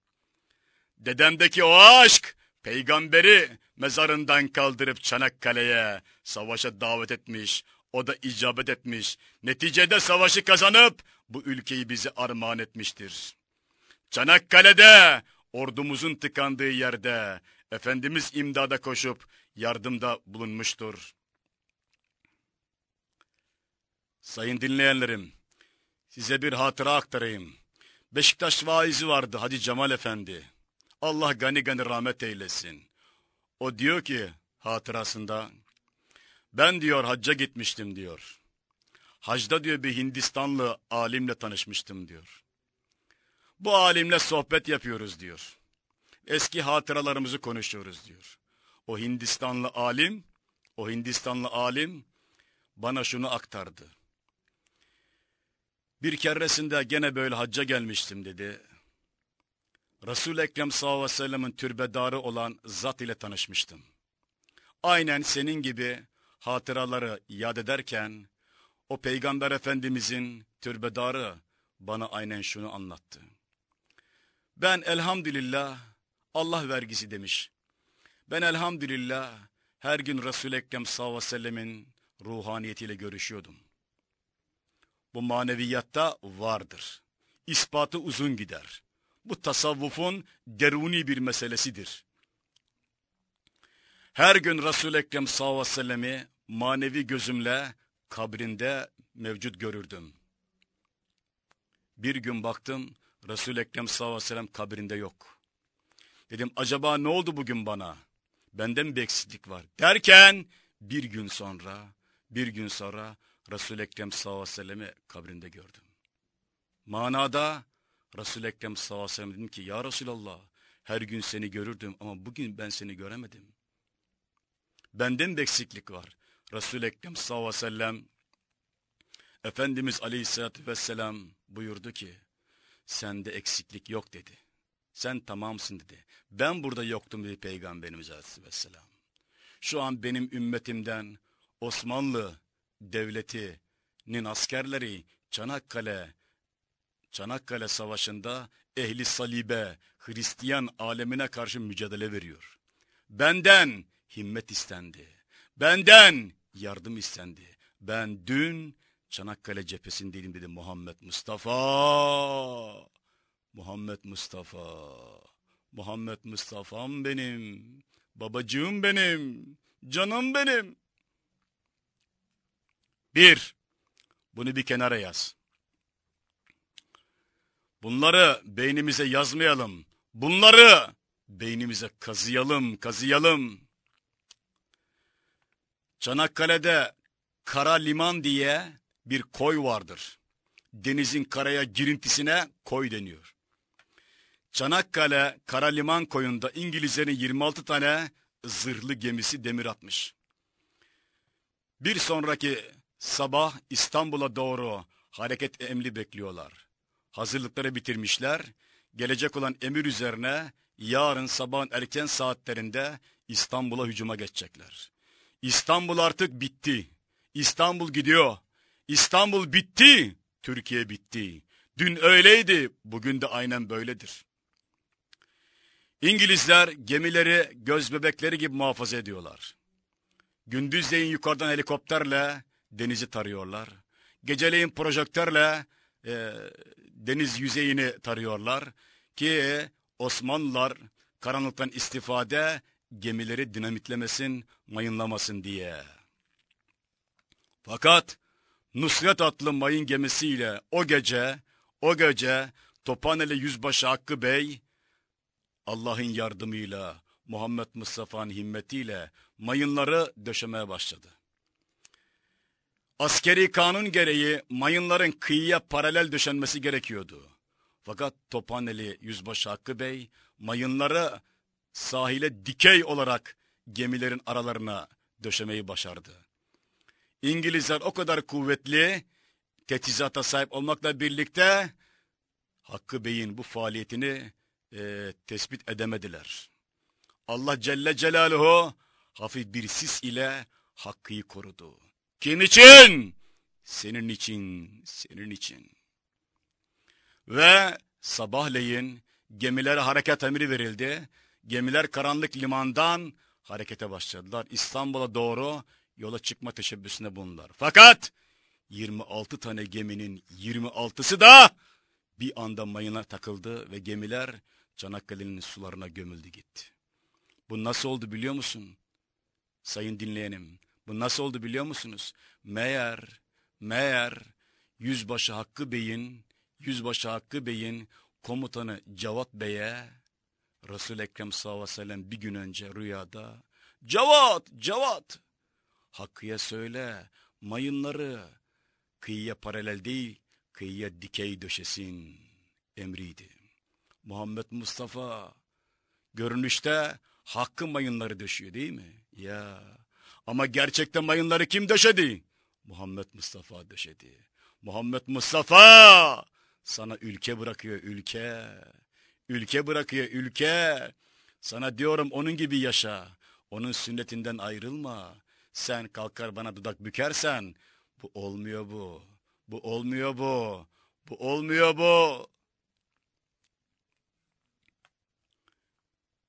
Dedemdeki o aşk, peygamberi mezarından kaldırıp Çanakkale'ye savaşa davet etmiş, o da icabet etmiş. Neticede savaşı kazanıp bu ülkeyi bize armağan etmiştir. Çanakkale'de ordumuzun tıkandığı yerde Efendimiz imdada koşup yardımda bulunmuştur. Sayın dinleyenlerim, size bir hatıra aktarayım. Beşiktaş vaizi vardı Hacı Cemal Efendi. Allah gani gani rahmet eylesin. O diyor ki hatırasında, ben diyor hacca gitmiştim diyor. Hacda diyor bir Hindistanlı alimle tanışmıştım diyor. Bu alimle sohbet yapıyoruz diyor. Eski hatıralarımızı konuşuyoruz diyor. O Hindistanlı alim, o Hindistanlı alim bana şunu aktardı. Bir keresinde gene böyle hacca gelmiştim dedi. Resul-i Ekrem sallallahu aleyhi ve sellem'in türbedarı olan zat ile tanışmıştım. Aynen senin gibi hatıraları yad ederken o peygamber efendimizin türbedarı bana aynen şunu anlattı. Ben elhamdülillah Allah vergisi demiş. Ben elhamdülillah her gün Resul-i Ekrem sallallahu aleyhi ve sellemin ruhaniyetiyle görüşüyordum. Bu maneviyatta vardır. İspatı uzun gider. Bu tasavvufun deruni bir meselesidir. Her gün Resul-i Ekrem sallallahu aleyhi ve sellemi manevi gözümle kabrinde mevcut görürdüm. Bir gün baktım Resul-i Ekrem sallallahu aleyhi ve sellem kabrinde yok. Dedim acaba ne oldu bugün bana? Bende mi bir eksiklik var? Derken bir gün sonra, bir gün sonra Resul-i Ekrem sallallahu aleyhi ve sellem'i kabrinde gördüm. Manada Resul-i Ekrem sallallahu aleyhi ve sellem dedim ki ya Resulallah her gün seni görürdüm ama bugün ben seni göremedim. Benden de eksiklik var. Resul-i Ekrem sallallahu aleyhi ve sellem Efendimiz aleyhissalatü vesselam buyurdu ki sende eksiklik yok dedi. Sen tamamsın dedi. Ben burada yoktum dedi Peygamberimiz aleyhisselam. Şu an benim ümmetimden Osmanlı devletinin askerleri Çanakkale Çanakkale Savaşı'nda ehli salibe, Hristiyan alemine karşı mücadele veriyor. Benden himmet istendi. Benden yardım istendi. Ben dün Çanakkale cephesindeydim dedi Muhammed Mustafa. Muhammed Mustafa. Muhammed Mustafa'm benim. Babacığım benim. Canım benim. Bir, bunu bir kenara yaz. Bunları beynimize yazmayalım. Bunları beynimize kazıyalım, kazıyalım. Çanakkale'de Kara Liman diye bir koy vardır. Denizin karaya girintisine koy deniyor. Çanakkale Kara Liman koyunda İngilizlerin 26 tane zırhlı gemisi demir atmış. Bir sonraki sabah İstanbul'a doğru hareket emri bekliyorlar. Hazırlıkları bitirmişler. Gelecek olan emir üzerine yarın sabahın erken saatlerinde İstanbul'a hücuma geçecekler. İstanbul artık bitti. İstanbul gidiyor. İstanbul bitti. Türkiye bitti. Dün öyleydi, bugün de aynen böyledir. İngilizler gemileri göz bebekleri gibi muhafaza ediyorlar. Gündüzleyin yukarıdan helikopterle denizi tarıyorlar. Geceleyin projektörle e, deniz yüzeyini tarıyorlar ki Osmanlılar karanlıktan istifade gemileri dinamitlemesin, mayınlamasın diye. Fakat Nusret adlı mayın gemisiyle o gece, o gece Tophaneli Yüzbaşı Hakkı Bey, Allah'ın yardımıyla, Muhammed Mustafa'nın himmetiyle mayınları döşemeye başladı. Askeri kanun gereği mayınların kıyıya paralel döşenmesi gerekiyordu. Fakat Tophaneli Yüzbaşı Hakkı Bey mayınları sahile dikey olarak gemilerin aralarına döşemeyi başardı. İngilizler o kadar kuvvetli, teçhizata sahip olmakla birlikte Hakkı Bey'in bu faaliyetini e, tespit edemediler. Allah Celle Celaluhu hafif bir sis ile Hakkı'yı korudu. Kim için? Senin için, senin için. Ve sabahleyin gemilere hareket emri verildi. Gemiler karanlık limandan harekete başladılar. İstanbul'a doğru yola çıkma teşebbüsünde bulundular. Fakat 26 tane geminin 26'sı da bir anda mayına takıldı ve gemiler Çanakkale'nin sularına gömüldü gitti. Bu nasıl oldu biliyor musun? Sayın dinleyenim, bu nasıl oldu biliyor musunuz? Meğer, meğer Yüzbaşı Hakkı Bey'in, Yüzbaşı Hakkı Bey'in komutanı Cevat Bey'e Resul-i Ekrem sallallahu aleyhi ve sellem bir gün önce rüyada Cevat, Cevat Hakkı'ya söyle mayınları kıyıya paralel değil kıyıya dikey döşesin emriydi. Muhammed Mustafa görünüşte hakkı mayınları döşüyor değil mi? Ya ama gerçekten mayınları kim döşedi? Muhammed Mustafa döşedi. Muhammed Mustafa sana ülke bırakıyor ülke. Ülke bırakıyor ülke. Sana diyorum onun gibi yaşa. Onun sünnetinden ayrılma. Sen kalkar bana dudak bükersen bu olmuyor bu. Bu olmuyor bu. Bu olmuyor bu.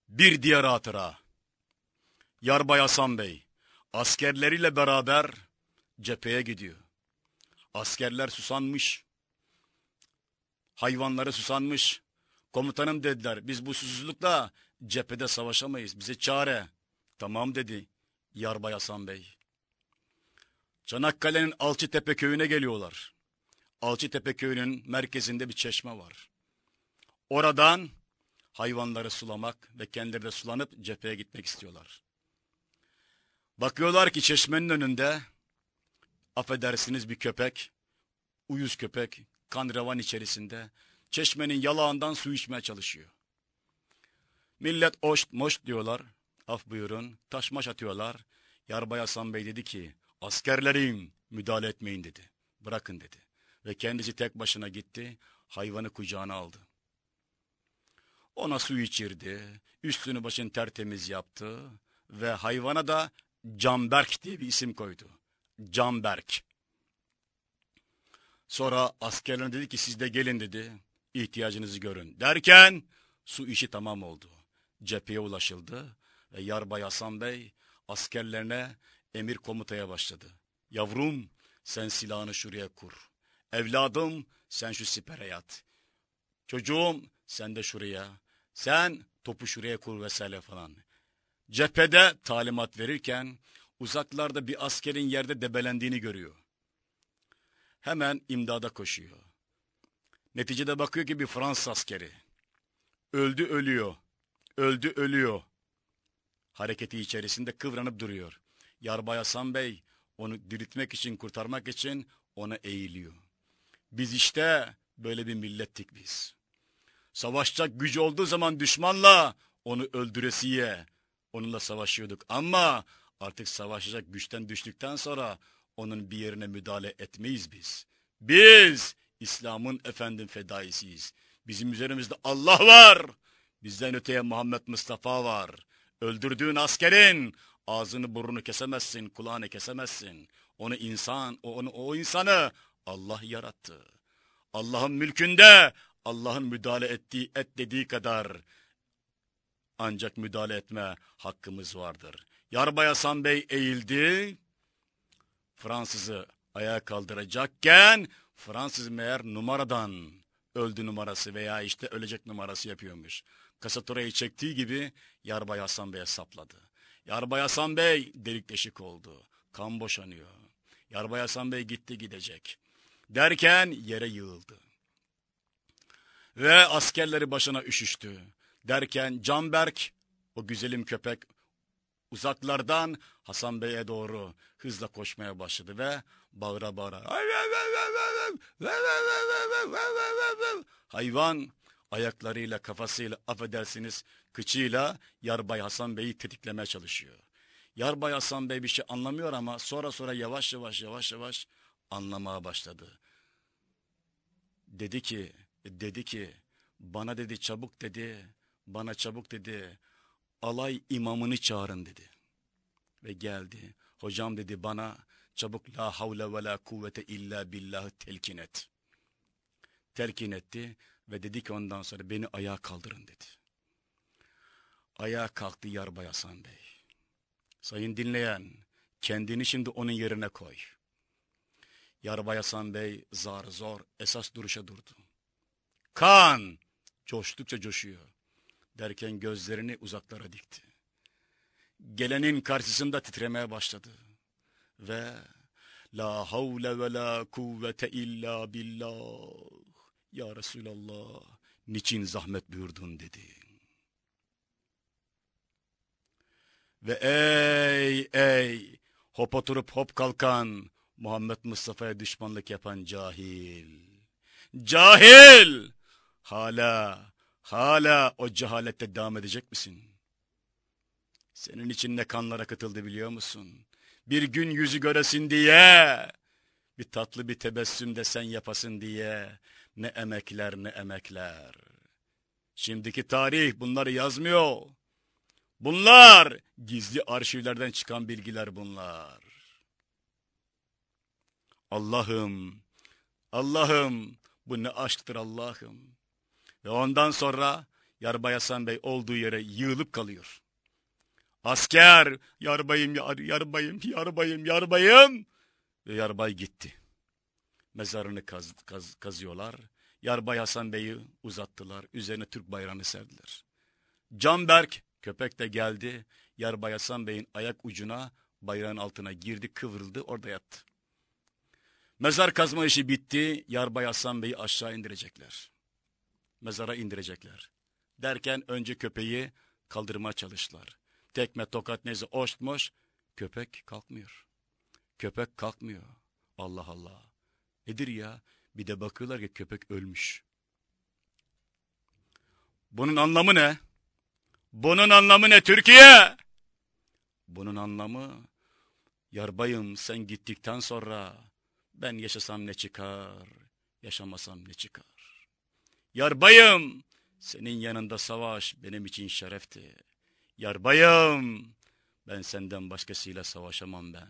Bir diğer hatıra. Yarbay Hasan Bey askerleriyle beraber cepheye gidiyor. Askerler susanmış. Hayvanları susanmış. Komutanım dediler biz bu susuzlukla cephede savaşamayız. Bize çare. Tamam dedi Yarbay Hasan Bey. Çanakkale'nin Alçıtepe köyüne geliyorlar. Alçıtepe köyünün merkezinde bir çeşme var. Oradan hayvanları sulamak ve kendileri de sulanıp cepheye gitmek istiyorlar. Bakıyorlar ki çeşmenin önünde affedersiniz bir köpek, uyuz köpek, kan revan içerisinde çeşmenin yalağından su içmeye çalışıyor. Millet oşt moşt diyorlar, af buyurun, taşmaş atıyorlar. Yarbay Hasan Bey dedi ki, askerlerim müdahale etmeyin dedi, bırakın dedi. Ve kendisi tek başına gitti, hayvanı kucağına aldı. Ona su içirdi, üstünü başını tertemiz yaptı ve hayvana da Canberk diye bir isim koydu. Canberk. Sonra askerlerine dedi ki siz de gelin dedi, ihtiyacınızı görün. Derken su işi tamam oldu. Cepheye ulaşıldı ve Yarbay Hasan Bey askerlerine emir komutaya başladı. Yavrum sen silahını şuraya kur. Evladım sen şu sipere yat. Çocuğum sen de şuraya. Sen topu şuraya kur vesaire falan. Cephede talimat verirken uzaklarda bir askerin yerde debelendiğini görüyor. Hemen imdada koşuyor. Neticede bakıyor ki bir Fransız askeri. Öldü ölüyor. Öldü ölüyor. Hareketi içerisinde kıvranıp duruyor. Yarbay Hasan Bey onu diriltmek için, kurtarmak için ona eğiliyor. Biz işte böyle bir millettik biz. Savaşacak gücü olduğu zaman düşmanla onu öldüresiye, onunla savaşıyorduk. Ama artık savaşacak güçten düştükten sonra onun bir yerine müdahale etmeyiz biz. Biz İslam'ın efendim fedaisiyiz. Bizim üzerimizde Allah var. Bizden öteye Muhammed Mustafa var. Öldürdüğün askerin ağzını burnunu kesemezsin, kulağını kesemezsin. Onu insan, o, onu, o insanı Allah yarattı. Allah'ın mülkünde Allah'ın müdahale ettiği et dediği kadar ancak müdahale etme hakkımız vardır. Yarbay Hasan Bey eğildi. Fransız'ı ayağa kaldıracakken Fransız meğer numaradan öldü numarası veya işte ölecek numarası yapıyormuş. Kasaturayı çektiği gibi Yarbay Hasan Bey'e sapladı. Yarbay Hasan Bey delik deşik oldu. Kan boşanıyor. Yarbay Hasan Bey gitti gidecek. Derken yere yığıldı. Ve askerleri başına üşüştü. Derken Canberk, o güzelim köpek uzaklardan Hasan Bey'e doğru hızla koşmaya başladı ve bağıra bağıra hayvan ayaklarıyla kafasıyla affedersiniz kıçıyla Yarbay Hasan Bey'i tetiklemeye çalışıyor. Yarbay Hasan Bey bir şey anlamıyor ama sonra sonra yavaş yavaş yavaş yavaş anlamaya başladı. Dedi ki, dedi ki, bana dedi çabuk dedi, bana çabuk dedi, alay imamını çağırın dedi. Ve geldi. Hocam dedi bana çabuk la havle ve la kuvvete illa billahı telkin et. Telkin etti ve dedi ki ondan sonra beni ayağa kaldırın dedi. Ayağa kalktı Yarbay Hasan Bey. Sayın dinleyen, kendini şimdi onun yerine koy. Yarbay Hasan Bey zar zor esas duruşa durdu. Kan coştukça coşuyor. Derken gözlerini uzaklara dikti. Gelenin karşısında titremeye başladı. Ve La havle ve la kuvvete illa billah. Ya Resulallah niçin zahmet buyurdun dedi. Ve ey ey hop oturup hop kalkan Muhammed Mustafa'ya düşmanlık yapan cahil. Cahil! Hala, hala o cehalette devam edecek misin? Senin için ne kanlar akıtıldı biliyor musun? Bir gün yüzü göresin diye, bir tatlı bir tebessüm de sen yapasın diye, ne emekler ne emekler. Şimdiki tarih bunları yazmıyor. Bunlar gizli arşivlerden çıkan bilgiler bunlar. Allah'ım, Allah'ım bu ne aşktır Allah'ım. Ve ondan sonra Yarbay Hasan Bey olduğu yere yığılıp kalıyor. Asker, yarbayım, yar, yarbayım, yarbayım, yarbayım. Ve yarbay gitti. Mezarını kaz, kaz, kazıyorlar. Yarbay Hasan Bey'i uzattılar. Üzerine Türk bayrağını serdiler. Canberk, köpek de geldi. Yarbay Hasan Bey'in ayak ucuna bayrağın altına girdi, kıvrıldı, orada yattı. Mezar kazma işi bitti. Yarbay Hasan Bey'i aşağı indirecekler. Mezara indirecekler. Derken önce köpeği kaldırmaya çalıştılar. Tekme tokat neyse oştmuş. Köpek kalkmıyor. Köpek kalkmıyor. Allah Allah. Nedir ya? Bir de bakıyorlar ki köpek ölmüş. Bunun anlamı ne? Bunun anlamı ne Türkiye? Bunun anlamı yarbayım sen gittikten sonra ben yaşasam ne çıkar, yaşamasam ne çıkar. Yarbayım, senin yanında savaş benim için şerefti. Yarbayım, ben senden başkasıyla savaşamam ben.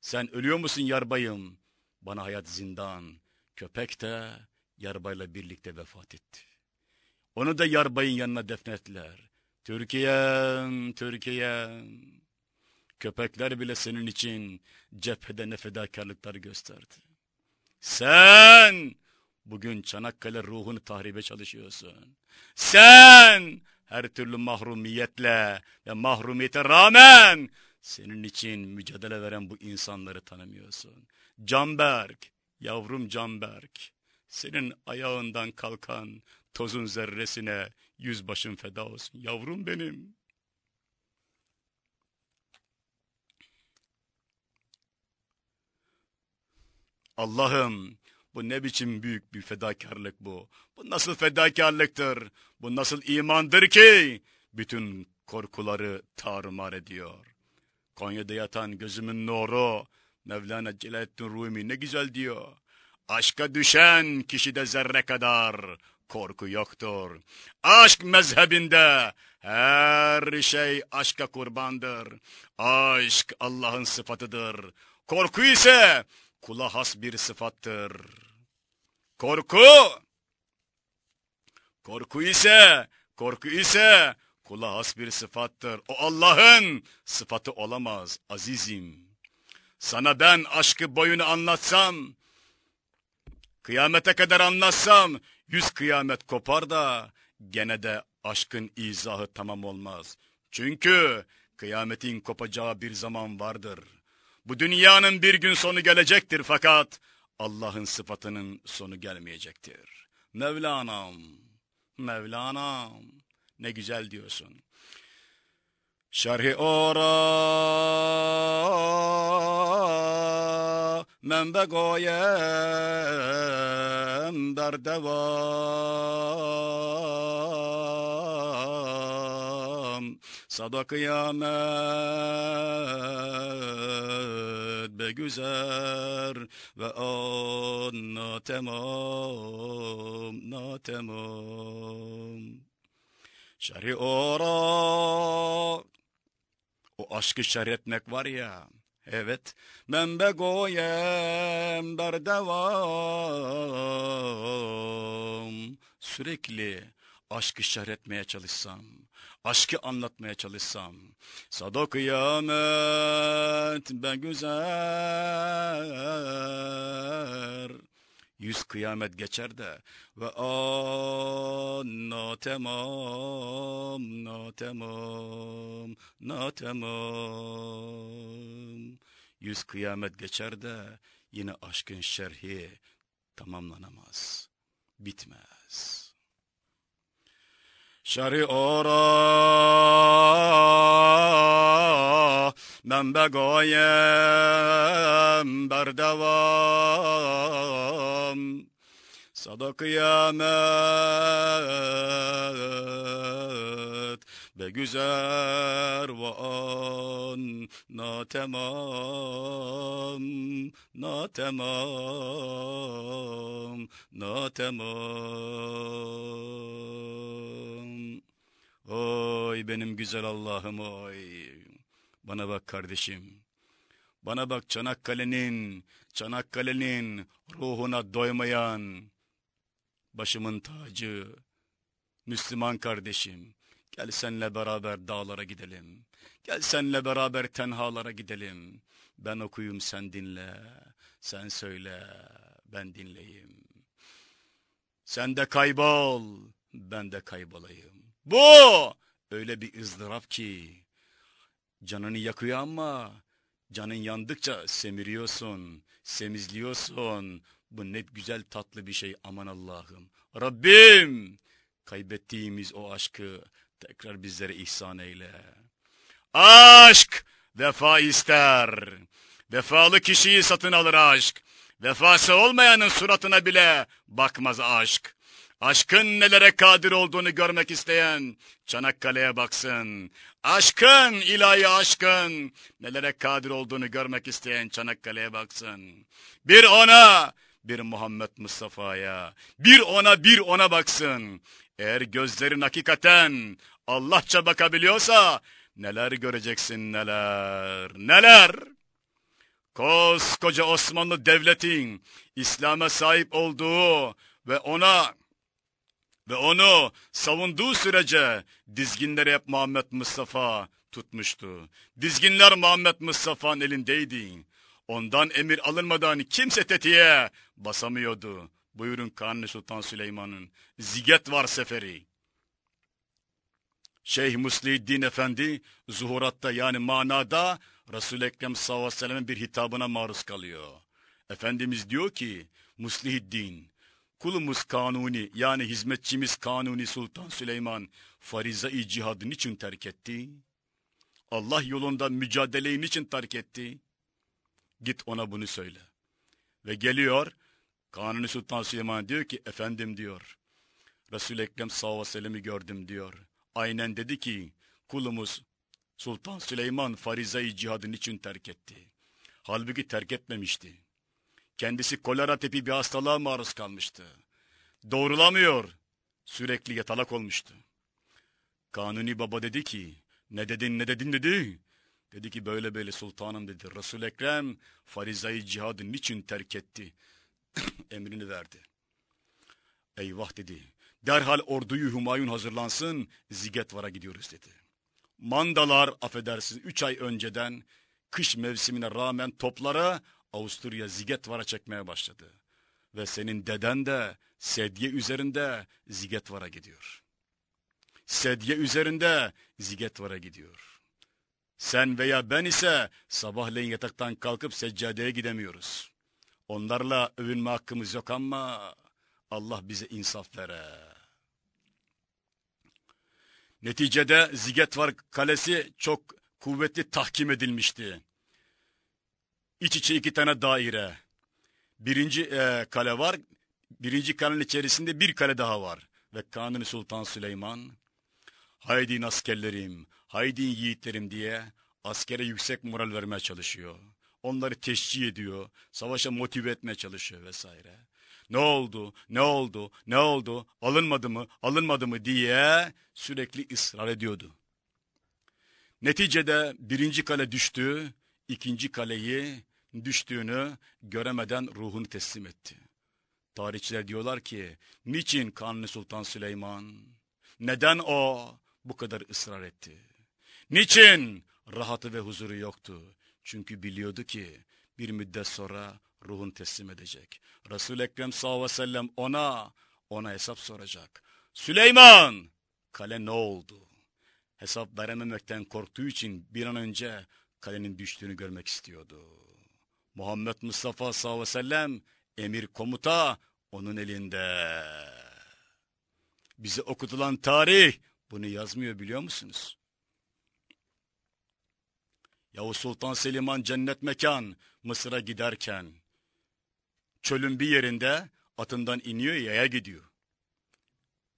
Sen ölüyor musun yarbayım? Bana hayat zindan. Köpek de yarbayla birlikte vefat etti. Onu da yarbayın yanına defnettiler. Türkiye'm, Türkiye'm. Köpekler bile senin için cephede ne fedakarlıklar gösterdi. Sen bugün Çanakkale ruhunu tahribe çalışıyorsun. Sen her türlü mahrumiyetle ve mahrumiyete rağmen senin için mücadele veren bu insanları tanımıyorsun. Canberk, yavrum Canberk, senin ayağından kalkan tozun zerresine yüzbaşın feda olsun. Yavrum benim. Allah'ım bu ne biçim büyük bir fedakarlık bu. Bu nasıl fedakarlıktır? Bu nasıl imandır ki? Bütün korkuları tarumar ediyor. Konya'da yatan gözümün nuru, Mevlana Celaleddin Rumi ne güzel diyor. Aşka düşen kişide zerre kadar korku yoktur. Aşk mezhebinde her şey aşka kurbandır. Aşk Allah'ın sıfatıdır. Korku ise kula has bir sıfattır. Korku, korku ise, korku ise kula has bir sıfattır. O Allah'ın sıfatı olamaz azizim. Sana ben aşkı boyunu anlatsam, kıyamete kadar anlatsam, yüz kıyamet kopar da gene de aşkın izahı tamam olmaz. Çünkü kıyametin kopacağı bir zaman vardır. Bu dünyanın bir gün sonu gelecektir fakat Allah'ın sıfatının sonu gelmeyecektir. Mevlana'm, Mevlana'm ne güzel diyorsun. Şerhi ora men begoyem berdevam Sada kıyamet be güzel ve anna temam na temam Şerhi ora o aşkı şerh etmek var ya Evet, ben begoyem berdevam. Sürekli aşkı şerh etmeye çalışsam, aşkı anlatmaya çalışsam, sada kıyamet be güzel. Yüz kıyamet geçer de ve anna temam, na temam, na temam. Yüz kıyamet geçer de yine aşkın şerhi tamamlanamaz, bitmez. Şerhi ora men begoyem berdevam Sada kıyamet be güzel ve an na temam na temam na temam. Oy benim güzel Allah'ım oy. Bana bak kardeşim. Bana bak Çanakkale'nin Çanakkale'nin ruhuna doymayan başımın tacı, Müslüman kardeşim, gel senle beraber dağlara gidelim. Gel senle beraber tenhalara gidelim. Ben okuyum sen dinle, sen söyle, ben dinleyeyim. Sen de kaybol, ben de kaybolayım. Bu öyle bir ızdırap ki, canını yakıyor ama canın yandıkça semiriyorsun, semizliyorsun. Bu ne güzel tatlı bir şey aman Allah'ım. Rabbim kaybettiğimiz o aşkı tekrar bizlere ihsan eyle. Aşk vefa ister. Vefalı kişiyi satın alır aşk. Vefası olmayanın suratına bile bakmaz aşk. Aşkın nelere kadir olduğunu görmek isteyen Çanakkale'ye baksın. Aşkın, ilahi aşkın nelere kadir olduğunu görmek isteyen Çanakkale'ye baksın. Bir ona, bir Muhammed Mustafa'ya, bir ona bir ona baksın. Eğer gözlerin hakikaten Allahça bakabiliyorsa neler göreceksin neler, neler. Koskoca Osmanlı Devleti'nin İslam'a sahip olduğu ve ona ve onu savunduğu sürece dizginleri hep Muhammed Mustafa tutmuştu. Dizginler Muhammed Mustafa'nın elindeydi. Ondan emir alınmadan kimse tetiğe basamıyordu. Buyurun Kanuni Sultan Süleyman'ın Ziget var seferi. Şeyh Muslihiddin Efendi zuhuratta yani manada Resul-i Ekrem sallallahu aleyhi ve sellem'in bir hitabına maruz kalıyor. Efendimiz diyor ki Muslihiddin kulumuz Kanuni yani hizmetçimiz Kanuni Sultan Süleyman fariza-i cihadı niçin terk etti? Allah yolunda mücadeleyi niçin terk etti? Git ona bunu söyle. Ve geliyor Kanuni Sultan Süleyman diyor ki efendim diyor. Resul-i Ekrem sallallahu aleyhi ve sellem'i gördüm diyor. Aynen dedi ki kulumuz Sultan Süleyman farizayı cihadın için terk etti. Halbuki terk etmemişti. Kendisi kolera tipi bir hastalığa maruz kalmıştı. Doğrulamıyor. Sürekli yatalak olmuştu. Kanuni baba dedi ki ne dedin ne dedin dedi. Dedi ki böyle böyle sultanım dedi. Resul Ekrem farizayı cihadı niçin terk etti? Emrini verdi. Eyvah dedi. Derhal orduyu Humayun hazırlansın, Zigetvar'a gidiyoruz dedi. Mandalar affedersiniz üç ay önceden kış mevsimine rağmen toplara Avusturya Zigetvar'a çekmeye başladı. Ve senin deden de sedye üzerinde Zigetvar'a gidiyor. Sedye üzerinde Zigetvar'a gidiyor. Sen veya ben ise sabahleyin yataktan kalkıp seccadeye gidemiyoruz. Onlarla övünme hakkımız yok ama Allah bize insaf vere. Neticede Zigetvar Kalesi çok kuvvetli tahkim edilmişti. İç içe iki tane daire. Birinci e, kale var. Birinci kalenin içerisinde bir kale daha var. Ve Kanuni Sultan Süleyman, haydi askerlerim, haydi yiğitlerim diye askere yüksek moral vermeye çalışıyor. Onları teşcih ediyor, savaşa motive etmeye çalışıyor vesaire. Ne oldu, ne oldu, ne oldu, alınmadı mı, alınmadı mı diye sürekli ısrar ediyordu. Neticede birinci kale düştü, ikinci kaleyi düştüğünü göremeden ruhunu teslim etti. Tarihçiler diyorlar ki, niçin Kanuni Sultan Süleyman, neden o bu kadar ısrar etti? Niçin rahatı ve huzuru yoktu? Çünkü biliyordu ki bir müddet sonra ruhun teslim edecek. Resul-i Ekrem sallallahu aleyhi ve sellem ona, ona hesap soracak. Süleyman! Kale ne oldu? Hesap verememekten korktuğu için bir an önce kalenin düştüğünü görmek istiyordu. Muhammed Mustafa sallallahu aleyhi ve sellem emir komuta onun elinde. Bize okutulan tarih bunu yazmıyor biliyor musunuz? Yavuz Sultan Selim'an cennet mekan Mısır'a giderken çölün bir yerinde atından iniyor yaya gidiyor.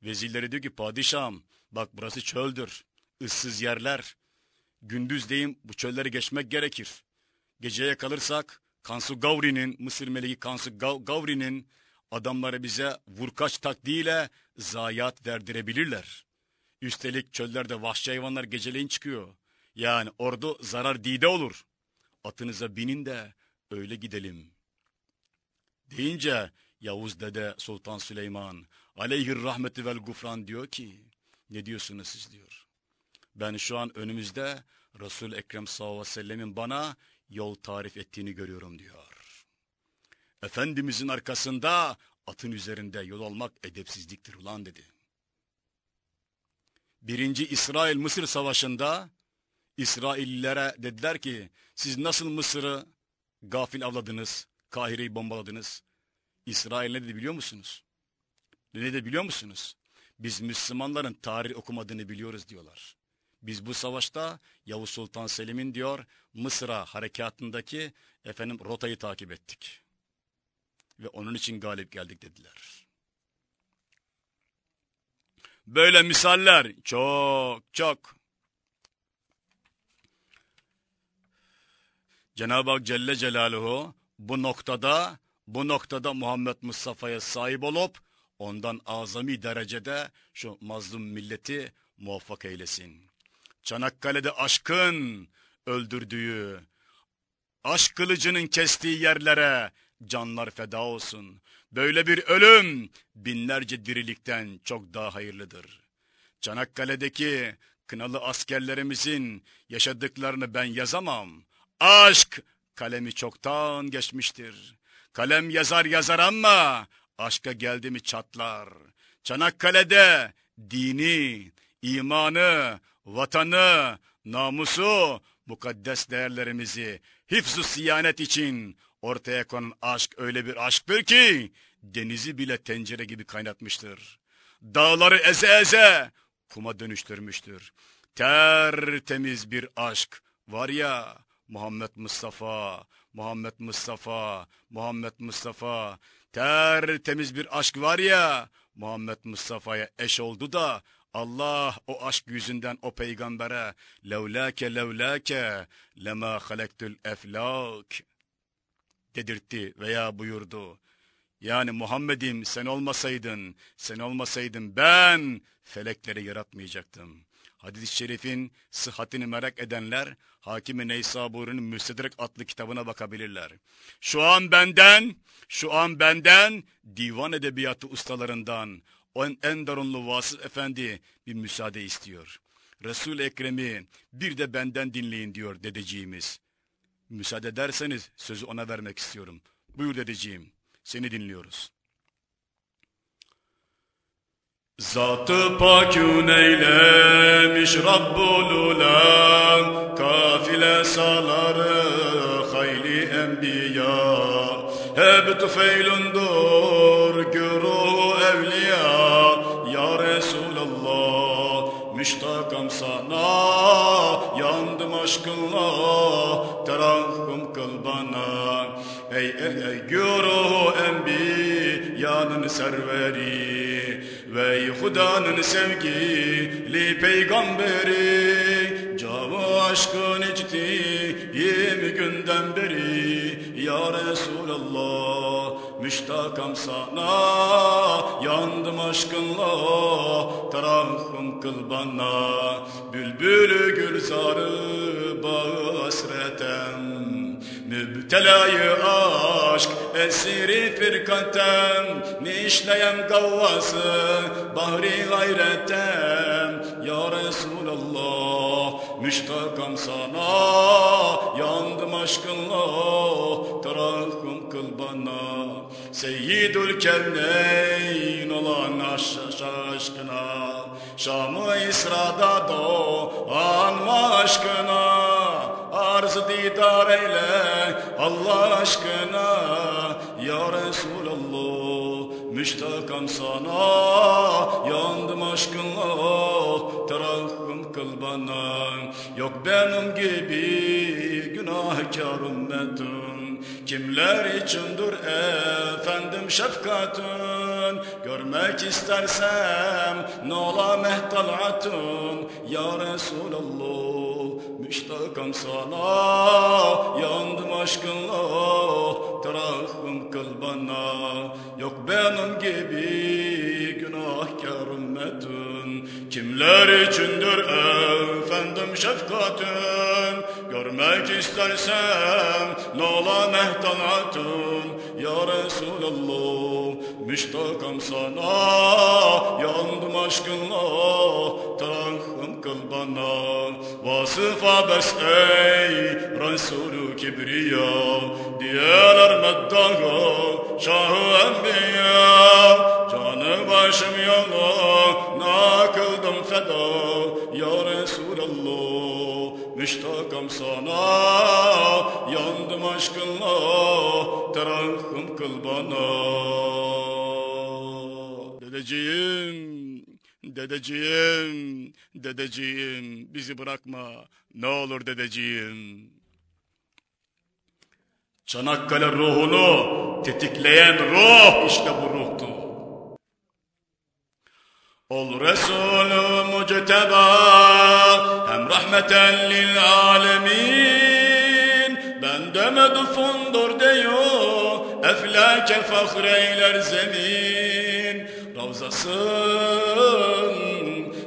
Vezirleri diyor ki padişahım bak burası çöldür, ıssız yerler. Gündüzleyin bu çölleri geçmek gerekir. Geceye kalırsak Kansu Gavri'nin, Mısır meleği Kansu Gavri'nin adamları bize vurkaç taktiğiyle zayiat verdirebilirler. Üstelik çöllerde vahşi hayvanlar geceleyin çıkıyor. Yani ordu zarar dide olur. Atınıza binin de öyle gidelim. Deyince Yavuz dede Sultan Süleyman aleyhir rahmeti vel gufran diyor ki ne diyorsunuz siz diyor. Ben şu an önümüzde Resul Ekrem sallallahu aleyhi ve sellemin bana yol tarif ettiğini görüyorum diyor. Efendimizin arkasında atın üzerinde yol almak edepsizliktir ulan dedi. Birinci İsrail-Mısır savaşında İsraillilere dediler ki siz nasıl Mısır'ı gafil avladınız, Kahire'yi bombaladınız. İsrail ne dedi biliyor musunuz? Ne dedi biliyor musunuz? Biz Müslümanların tarih okumadığını biliyoruz diyorlar. Biz bu savaşta Yavuz Sultan Selim'in diyor Mısır'a harekatındaki efendim rotayı takip ettik. Ve onun için galip geldik dediler. Böyle misaller çok çok. Cenab-ı Hak Celle Celaluhu bu noktada bu noktada Muhammed Mustafa'ya sahip olup ondan azami derecede şu mazlum milleti muvaffak eylesin. Çanakkale'de aşkın öldürdüğü, aşk kılıcının kestiği yerlere canlar feda olsun. Böyle bir ölüm binlerce dirilikten çok daha hayırlıdır. Çanakkale'deki kınalı askerlerimizin yaşadıklarını ben yazamam. Aşk kalemi çoktan geçmiştir. Kalem yazar yazar ama aşka geldi mi çatlar. Çanakkale'de dini, imanı, vatanı, namusu, mukaddes değerlerimizi hifzu siyanet için ortaya konan aşk öyle bir aşktır ki denizi bile tencere gibi kaynatmıştır. Dağları eze eze kuma dönüştürmüştür. Tertemiz bir aşk var ya Muhammed Mustafa, Muhammed Mustafa, Muhammed Mustafa. Tertemiz bir aşk var ya Muhammed Mustafa'ya eş oldu da Allah o aşk yüzünden o peygambere levlake levlake lema halektul eflak dedirtti veya buyurdu. Yani Muhammed'im sen olmasaydın, sen olmasaydın ben felekleri yaratmayacaktım. Hadis-i şerifin sıhhatini merak edenler Hakim-i Neysaburi'nin Müstedrek adlı kitabına bakabilirler. Şu an benden, şu an benden divan edebiyatı ustalarından en, en darunlu Vasıf Efendi bir müsaade istiyor. Resul-i Ekrem'i bir de benden dinleyin diyor dedeciğimiz. Müsaade ederseniz sözü ona vermek istiyorum. Buyur dedeciğim, seni dinliyoruz. Zatı pakün eylemiş Rabbul Ulam Kafile saları hayli enbiya. Hep tüfeylundur güruh evliya. Ya Resulallah Müştakam sana. Yandım aşkınla terahhüm kıl bana. Ey ey ey güruhu enbiyanın serveri Ve Hudanın sevgili peygamberi Camı aşkın içti yirmi günden beri. Ya Resulallah müştakam sana Yandım aşkınla terahhüm kıl bana. Bülbülü gülzarı bağı hasretem Mübtelayı aşk esiri firkatem Nişleyem kavvası bahri gayretem. Ya Resulallah müştakam sana Yandım aşkınla terahhüm kıl bana. Seyyidül kevneyn olan aşkına Şam-ı İsra'da doğan aşkına arz didar eyle Allah aşkına. Ya Resulallah müştakam sana. Yandım aşkınla terahhüm kıl bana. Yok benim gibi günahkar ümmetim kimler içindir efendim şefkatün? Görmek istersem nola mehtalatın ya Resulallah müştakam sana yandım aşkınla terahhüm kıl bana yok benim gibi günahkar ümmetin. Kimler içindir efendim şefkatün? Görmek istersem nola mehtalatın ya Resulallah müştakam sana yandım aşkınla terahhüm kıl bana. Vasıfa bes ey Resulü Kibriya diyeler meddaha şahı enbiya. Canı başım yoluna kıldım feda ya Resulallah müştakam sana yandım aşkınla terahhüm kıl bana dedeciğim dedeciğim dedeciğim bizi bırakma ne olur dedeciğim Çanakkale ruhunu tetikleyen ruh işte bu ruhtu. Ol Resulü Mucteba hem rahmeten lil alemin. Ben demedu fundur diyor eflake fahreyler zemin. Ravzasın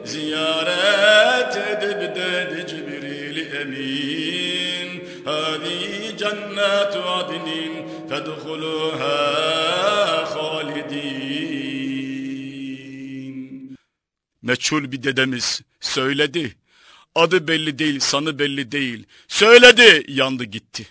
ziyaret edip dedi Cibril emin. Hadi cennet adnin fedhuluha halidin meçhul bir dedemiz söyledi. Adı belli değil sanı belli değil. Söyledi yandı gitti.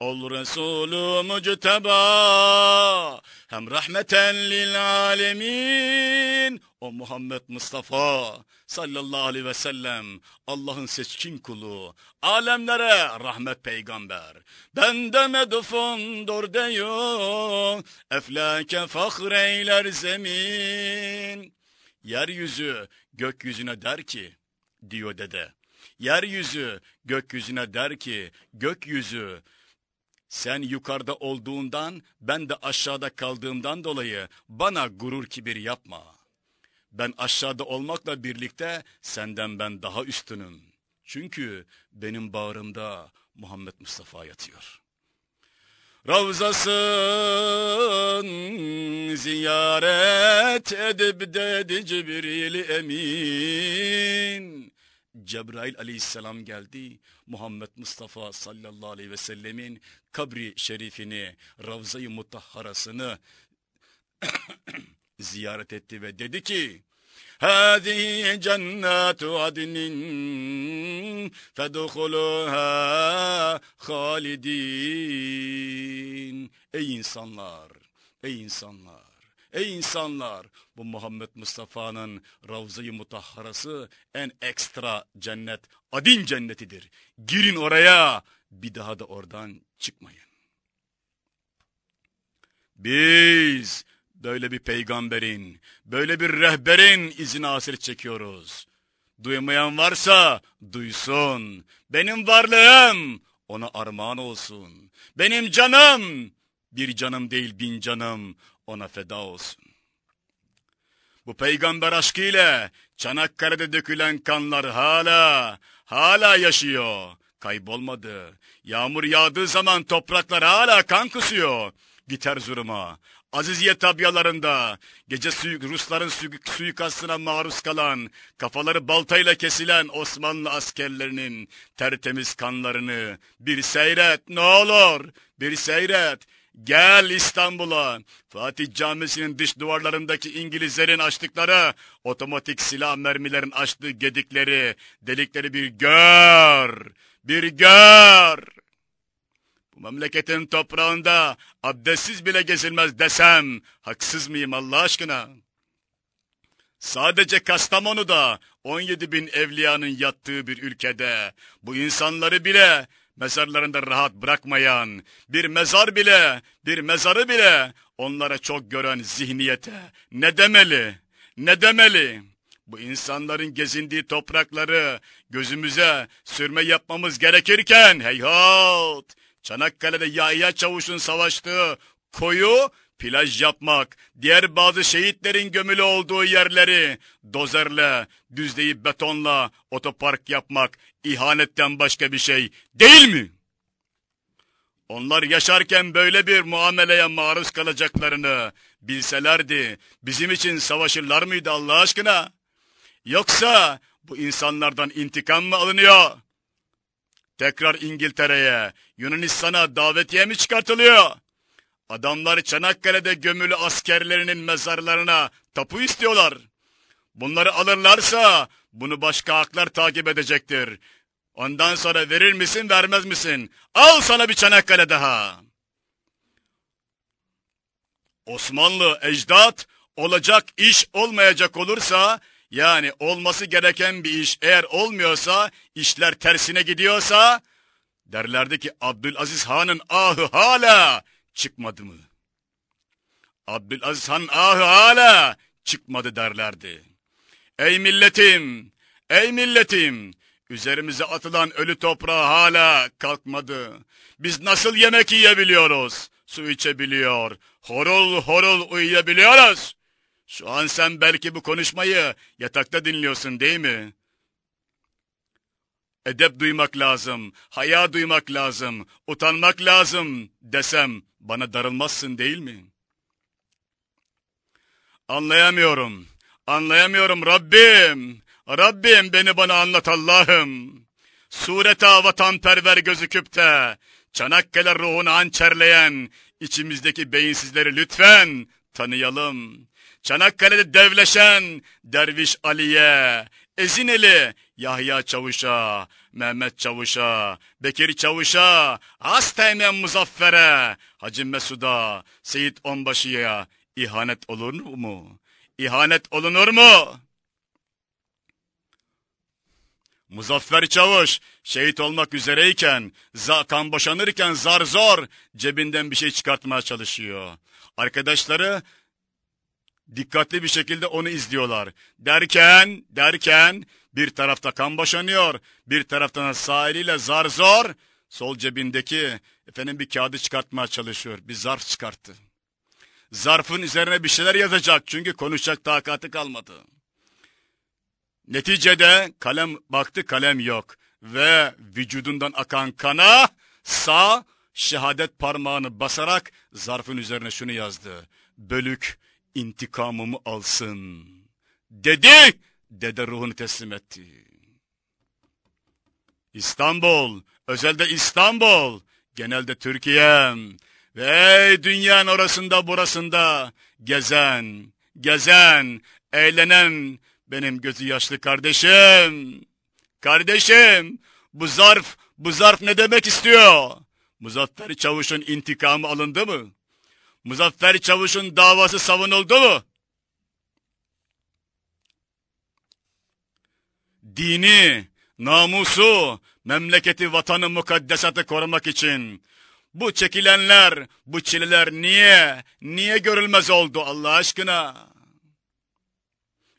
Ol Resulü Mucteba hem rahmeten lil alemin. O Muhammed Mustafa sallallahu aleyhi ve sellem Allah'ın seçkin kulu alemlere rahmet peygamber. Bende medfundur diyor eflake fahreyler zemin yeryüzü gökyüzüne der ki diyor dede yeryüzü gökyüzüne der ki gökyüzü sen yukarıda olduğundan ben de aşağıda kaldığımdan dolayı bana gurur kibir yapma. Ben aşağıda olmakla birlikte senden ben daha üstünüm. Çünkü benim bağrımda Muhammed Mustafa yatıyor. Ravzasın ziyaret edip dedi Cibril emin. Cebrail aleyhisselam geldi. Muhammed Mustafa sallallahu aleyhi ve sellemin kabri şerifini, Ravza-i Mutahharasını ziyaret etti ve dedi ki, هذه جنات عدن فادخلوها خالدين Ey insanlar, ey insanlar, ey insanlar, bu Muhammed Mustafa'nın Ravza-i Mutahharası en ekstra cennet, adin cennetidir. Girin oraya, bir daha da oradan çıkmayın. Biz böyle bir peygamberin, böyle bir rehberin izini asir çekiyoruz. Duymayan varsa duysun. Benim varlığım ona armağan olsun. Benim canım bir canım değil bin canım ona feda olsun. Bu peygamber aşkı ile Çanakkale'de dökülen kanlar hala, hala yaşıyor. Kaybolmadı. Yağmur yağdığı zaman topraklar hala kan kusuyor. Git Erzurum'a. Aziziye tabyalarında gece suyu, Rusların suyu, suikastına maruz kalan, kafaları baltayla kesilen Osmanlı askerlerinin tertemiz kanlarını bir seyret ne olur, bir seyret. Gel İstanbul'a. Fatih Camisi'nin dış duvarlarındaki İngilizlerin açtıkları, otomatik silah mermilerin açtığı gedikleri, delikleri bir gör. Bir gör. Memleketin toprağında abdestsiz bile gezilmez desem, haksız mıyım Allah aşkına? Sadece Kastamonu'da 17 bin evliyanın yattığı bir ülkede bu insanları bile mezarlarında rahat bırakmayan, bir mezar bile, bir mezarı bile onlara çok gören zihniyete ne demeli, ne demeli? Bu insanların gezindiği toprakları gözümüze sürme yapmamız gerekirken heyhat, Çanakkale'de Yahya Çavuş'un savaştığı koyu plaj yapmak, diğer bazı şehitlerin gömülü olduğu yerleri dozerle, düzleyip betonla otopark yapmak ihanetten başka bir şey değil mi? Onlar yaşarken böyle bir muameleye maruz kalacaklarını bilselerdi bizim için savaşırlar mıydı Allah aşkına? Yoksa bu insanlardan intikam mı alınıyor? Tekrar İngiltere'ye, Yunanistan'a davetiye mi çıkartılıyor? Adamlar Çanakkale'de gömülü askerlerinin mezarlarına tapu istiyorlar. Bunları alırlarsa bunu başka haklar takip edecektir. Ondan sonra verir misin vermez misin? Al sana bir Çanakkale daha. Osmanlı ecdat olacak iş olmayacak olursa yani olması gereken bir iş eğer olmuyorsa işler tersine gidiyorsa derlerdi ki Abdülaziz Han'ın ahı hala çıkmadı mı? Abdülaziz Han ahı hala çıkmadı derlerdi. Ey milletim, ey milletim, üzerimize atılan ölü toprağı hala kalkmadı. Biz nasıl yemek yiyebiliyoruz? Su içebiliyor, horul horul uyuyabiliyoruz. Şu an sen belki bu konuşmayı yatakta dinliyorsun değil mi? Edep duymak lazım, haya duymak lazım, utanmak lazım desem bana darılmazsın değil mi? Anlayamıyorum, anlayamıyorum Rabbim. Rabbim beni bana anlat Allah'ım. Sureta vatanperver gözüküp de Çanakkale ruhunu hançerleyen içimizdeki beyinsizleri lütfen tanıyalım. Çanakkale'de devleşen Derviş Ali'ye, Ezineli Yahya Çavuş'a, Mehmet Çavuş'a, Bekir Çavuş'a, Asteğmen Muzaffer'e, Hacı Mesud'a, Seyit Onbaşı'ya ihanet olur mu? İhanet olunur mu? Muzaffer Çavuş şehit olmak üzereyken, kan boşanırken zar zor cebinden bir şey çıkartmaya çalışıyor. Arkadaşları dikkatli bir şekilde onu izliyorlar. Derken, derken bir tarafta kan boşanıyor, bir taraftan sağ eliyle zar zor sol cebindeki efendim bir kağıdı çıkartmaya çalışıyor. Bir zarf çıkarttı. Zarfın üzerine bir şeyler yazacak çünkü konuşacak takatı kalmadı. Neticede kalem baktı kalem yok ve vücudundan akan kana sağ şehadet parmağını basarak zarfın üzerine şunu yazdı. Bölük intikamımı alsın. Dedi, dede ruhunu teslim etti. İstanbul, özelde İstanbul, genelde Türkiye ve dünyanın orasında burasında gezen, gezen, eğlenen benim gözü yaşlı kardeşim. Kardeşim, bu zarf, bu zarf ne demek istiyor? Muzaffer Çavuş'un intikamı alındı mı? Muzaffer Çavuş'un davası savunuldu mu? Dini, namusu, memleketi, vatanı, mukaddesatı korumak için Bu çekilenler, bu çileler niye, niye görülmez oldu Allah aşkına?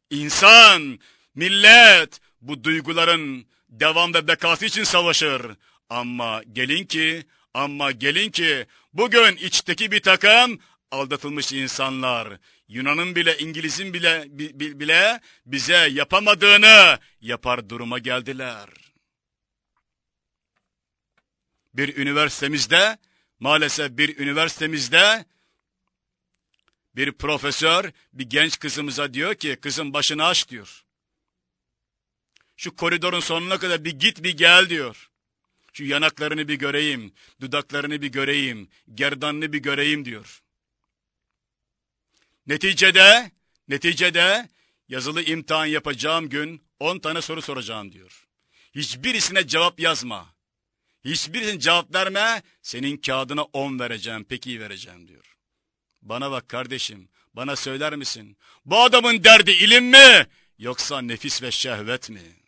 İnsan, millet bu duyguların devam ve bekası için savaşır. Ama gelin ki, ama gelin ki bugün içteki bir takım aldatılmış insanlar, Yunan'ın bile İngiliz'in bile bile bize yapamadığını yapar duruma geldiler. Bir üniversitemizde maalesef bir üniversitemizde bir profesör bir genç kızımıza diyor ki kızım başını aç diyor. Şu koridorun sonuna kadar bir git bir gel diyor. Şu yanaklarını bir göreyim, dudaklarını bir göreyim, gerdanını bir göreyim diyor. Neticede, neticede yazılı imtihan yapacağım gün 10 tane soru soracağım diyor. Hiçbirisine cevap yazma. Hiçbirisine cevap verme, senin kağıdına 10 vereceğim, peki vereceğim diyor. Bana bak kardeşim, bana söyler misin? Bu adamın derdi ilim mi, yoksa nefis ve şehvet mi?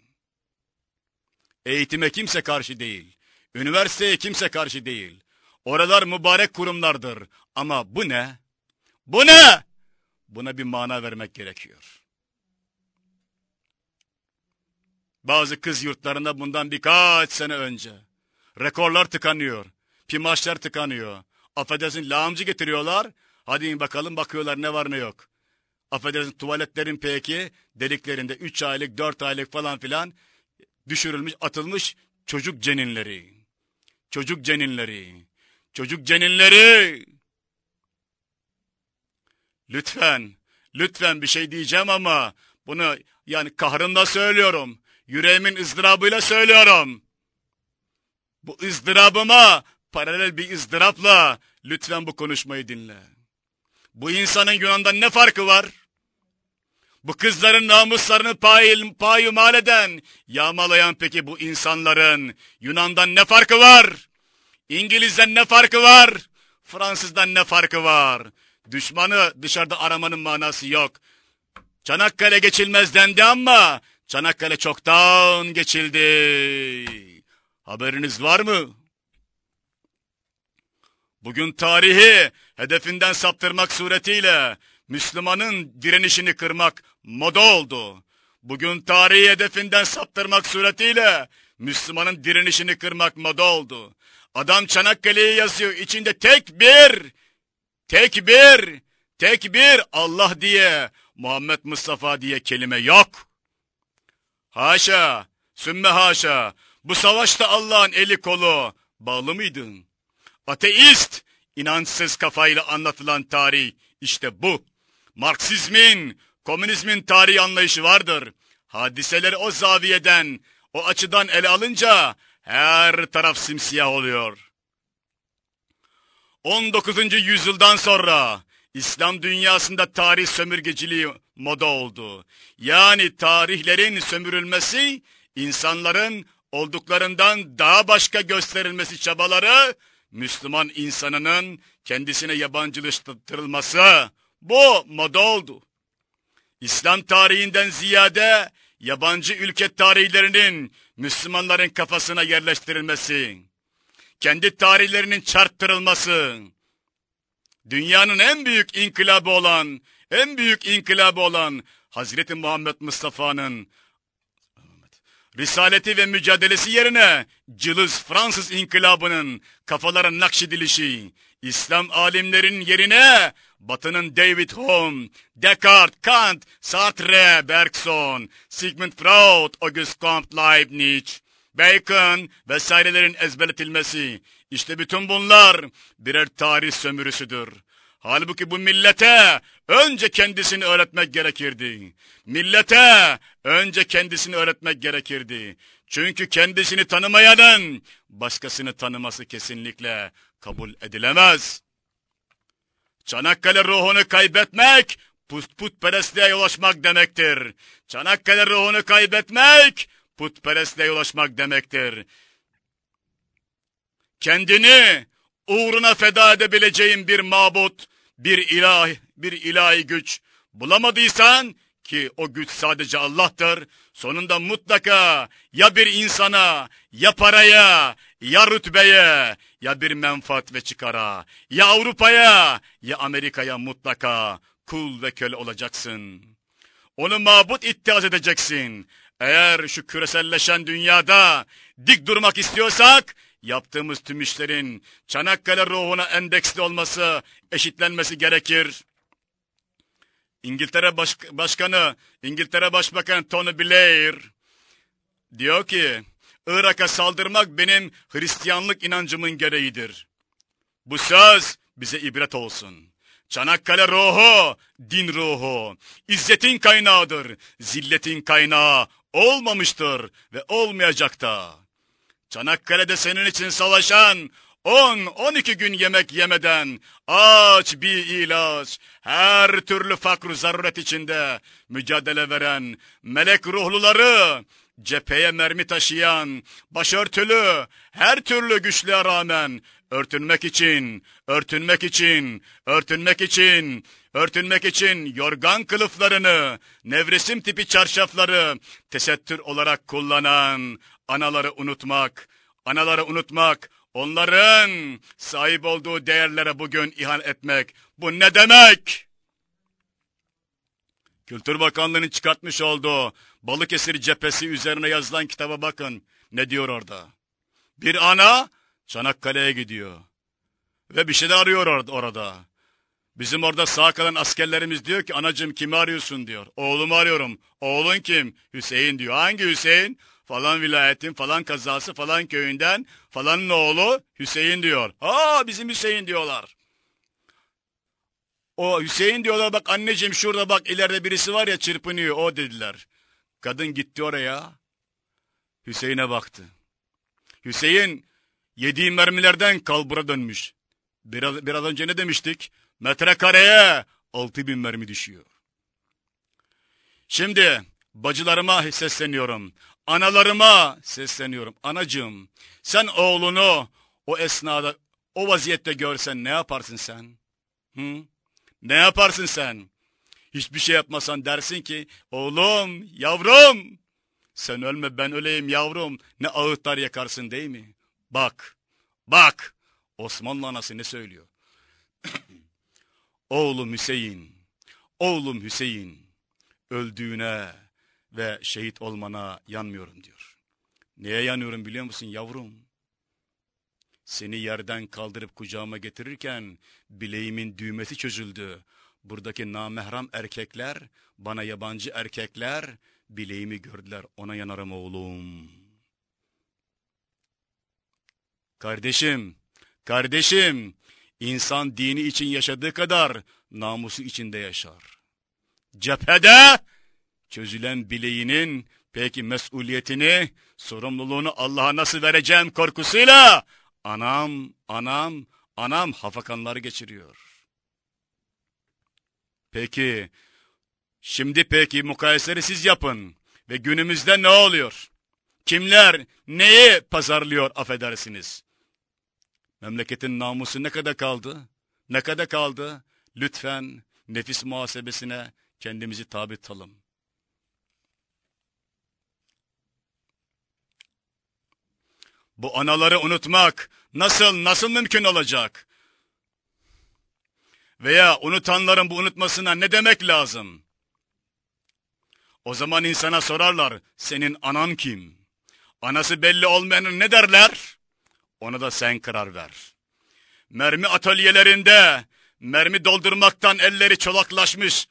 Eğitime kimse karşı değil, üniversiteye kimse karşı değil. Oralar mübarek kurumlardır ama bu ne? Bu ne? Buna bir mana vermek gerekiyor. Bazı kız yurtlarında bundan birkaç sene önce rekorlar tıkanıyor, pimaşlar tıkanıyor. Affedersin lağımcı getiriyorlar, hadi bakalım bakıyorlar ne var ne yok. Affedersin tuvaletlerin peki deliklerinde 3 aylık 4 aylık falan filan düşürülmüş atılmış çocuk ceninleri. Çocuk ceninleri. Çocuk ceninleri. Lütfen, lütfen bir şey diyeceğim ama bunu yani kahrımla söylüyorum. Yüreğimin ızdırabıyla söylüyorum. Bu ızdırabıma paralel bir ızdırapla lütfen bu konuşmayı dinle. Bu insanın Yunan'dan ne farkı var? Bu kızların namuslarını pay, payumal eden, yağmalayan peki bu insanların Yunan'dan ne farkı var? İngiliz'den ne farkı var? Fransız'dan ne farkı var? Düşmanı dışarıda aramanın manası yok. Çanakkale geçilmez dendi ama Çanakkale çoktan geçildi. Haberiniz var mı? Bugün tarihi hedefinden saptırmak suretiyle Müslümanın direnişini kırmak moda oldu. Bugün tarihi hedefinden saptırmak suretiyle Müslümanın direnişini kırmak moda oldu. Adam Çanakkale'yi yazıyor içinde tek bir Tekbir, tekbir Allah diye, Muhammed Mustafa diye kelime yok. Haşa, sümme haşa, bu savaşta Allah'ın eli kolu bağlı mıydın? Ateist, inançsız kafayla anlatılan tarih işte bu. Marksizmin, komünizmin tarihi anlayışı vardır. Hadiseleri o zaviyeden, o açıdan ele alınca her taraf simsiyah oluyor. 19. yüzyıldan sonra İslam dünyasında tarih sömürgeciliği moda oldu. Yani tarihlerin sömürülmesi, insanların olduklarından daha başka gösterilmesi çabaları, Müslüman insanının kendisine yabancılaştırılması, bu moda oldu. İslam tarihinden ziyade yabancı ülke tarihlerinin Müslümanların kafasına yerleştirilmesi, kendi tarihlerinin çarptırılması, dünyanın en büyük inkılabı olan, en büyük inkılabı olan Hazreti Muhammed Mustafa'nın risaleti ve mücadelesi yerine cılız Fransız inkılabının kafalara nakşedilişi, İslam alimlerin yerine Batı'nın David Hume, Descartes, Kant, Sartre, Bergson, Sigmund Freud, Auguste Comte, Leibniz, Bacon vesairelerin ezberletilmesi, işte bütün bunlar birer tarih sömürüsüdür. Halbuki bu millete önce kendisini öğretmek gerekirdi. Millete önce kendisini öğretmek gerekirdi. Çünkü kendisini tanımayanın başkasını tanıması kesinlikle kabul edilemez. Çanakkale ruhunu kaybetmek, put putperestliğe yol açmak demektir. Çanakkale ruhunu kaybetmek, putperestliğe yol açmak demektir. Kendini uğruna feda edebileceğin bir mabut, bir ilahi, bir ilahi güç bulamadıysan ki o güç sadece Allah'tır. Sonunda mutlaka ya bir insana, ya paraya, ya rütbeye, ya bir menfaat ve çıkara, ya Avrupa'ya, ya Amerika'ya mutlaka kul ve köle olacaksın. Onu mabut iddiaz edeceksin. Eğer şu küreselleşen dünyada dik durmak istiyorsak, yaptığımız tüm işlerin Çanakkale ruhuna endeksli olması, eşitlenmesi gerekir. İngiltere Baş Başkanı, İngiltere Başbakanı Tony Blair diyor ki, Irak'a saldırmak benim Hristiyanlık inancımın gereğidir. Bu söz bize ibret olsun. Çanakkale ruhu, din ruhu, izzetin kaynağıdır, zilletin kaynağı olmamıştır ve olmayacak da. Çanakkale'de senin için savaşan, 10-12 gün yemek yemeden, aç bir ilaç, her türlü fakr zaruret içinde mücadele veren melek ruhluları, cepheye mermi taşıyan, başörtülü, her türlü güçlüğe rağmen örtünmek için, örtünmek için, örtünmek için, örtünmek için yorgan kılıflarını, nevresim tipi çarşafları tesettür olarak kullanan anaları unutmak, anaları unutmak, onların sahip olduğu değerlere bugün ihanet etmek. Bu ne demek? Kültür Bakanlığı'nın çıkartmış olduğu Balıkesir cephesi üzerine yazılan kitaba bakın. Ne diyor orada? Bir ana Çanakkale'ye gidiyor. Ve bir şey de arıyor orada. orada. Bizim orada sağ kalan askerlerimiz diyor ki anacım kimi arıyorsun diyor. Oğlumu arıyorum. Oğlun kim? Hüseyin diyor. Hangi Hüseyin? Falan vilayetin falan kazası falan köyünden falanın oğlu Hüseyin diyor. Aa bizim Hüseyin diyorlar. O Hüseyin diyorlar bak anneciğim şurada bak ileride birisi var ya çırpınıyor o dediler. Kadın gitti oraya. Hüseyin'e baktı. Hüseyin yediği mermilerden kalbura dönmüş. Biraz, biraz önce ne demiştik? Metrekareye altı bin mermi düşüyor. Şimdi bacılarıma sesleniyorum. Analarıma sesleniyorum. Anacığım sen oğlunu o esnada o vaziyette görsen ne yaparsın sen? Hı? Ne yaparsın sen? Hiçbir şey yapmasan dersin ki oğlum yavrum sen ölme ben öleyim yavrum ne ağıtlar yakarsın değil mi? Bak bak Osmanlı anası ne söylüyor? oğlum Hüseyin oğlum Hüseyin öldüğüne ve şehit olmana yanmıyorum diyor. Neye yanıyorum biliyor musun yavrum? Seni yerden kaldırıp kucağıma getirirken bileğimin düğmesi çözüldü. Buradaki namehram erkekler, bana yabancı erkekler bileğimi gördüler. Ona yanarım oğlum. Kardeşim, kardeşim, insan dini için yaşadığı kadar namusu içinde yaşar. Cephede çözülen bileğinin peki mesuliyetini, sorumluluğunu Allah'a nasıl vereceğim korkusuyla anam, anam, anam hafakanları geçiriyor. Peki, şimdi peki mukayesleri siz yapın ve günümüzde ne oluyor? Kimler neyi pazarlıyor affedersiniz? Memleketin namusu ne kadar kaldı? Ne kadar kaldı? Lütfen nefis muhasebesine kendimizi tabi tutalım. Bu anaları unutmak nasıl nasıl mümkün olacak? Veya unutanların bu unutmasına ne demek lazım? O zaman insana sorarlar, senin anan kim? Anası belli olmayanın ne derler? Ona da sen karar ver. Mermi atölyelerinde, mermi doldurmaktan elleri çolaklaşmış,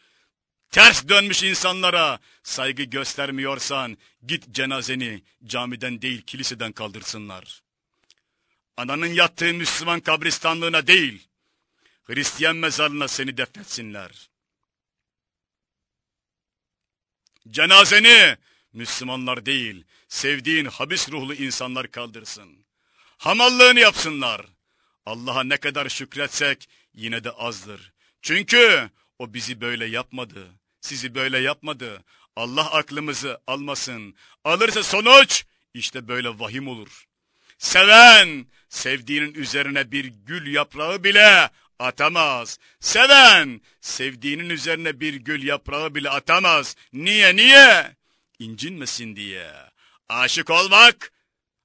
ters dönmüş insanlara saygı göstermiyorsan git cenazeni camiden değil kiliseden kaldırsınlar. Ananın yattığı Müslüman kabristanlığına değil, Hristiyan mezarına seni defnetsinler. Cenazeni Müslümanlar değil, sevdiğin habis ruhlu insanlar kaldırsın. Hamallığını yapsınlar. Allah'a ne kadar şükretsek yine de azdır. Çünkü o bizi böyle yapmadı, sizi böyle yapmadı. Allah aklımızı almasın. Alırsa sonuç işte böyle vahim olur. Seven, sevdiğinin üzerine bir gül yaprağı bile atamaz. Seven, sevdiğinin üzerine bir gül yaprağı bile atamaz. Niye, niye? İncinmesin diye. Aşık olmak,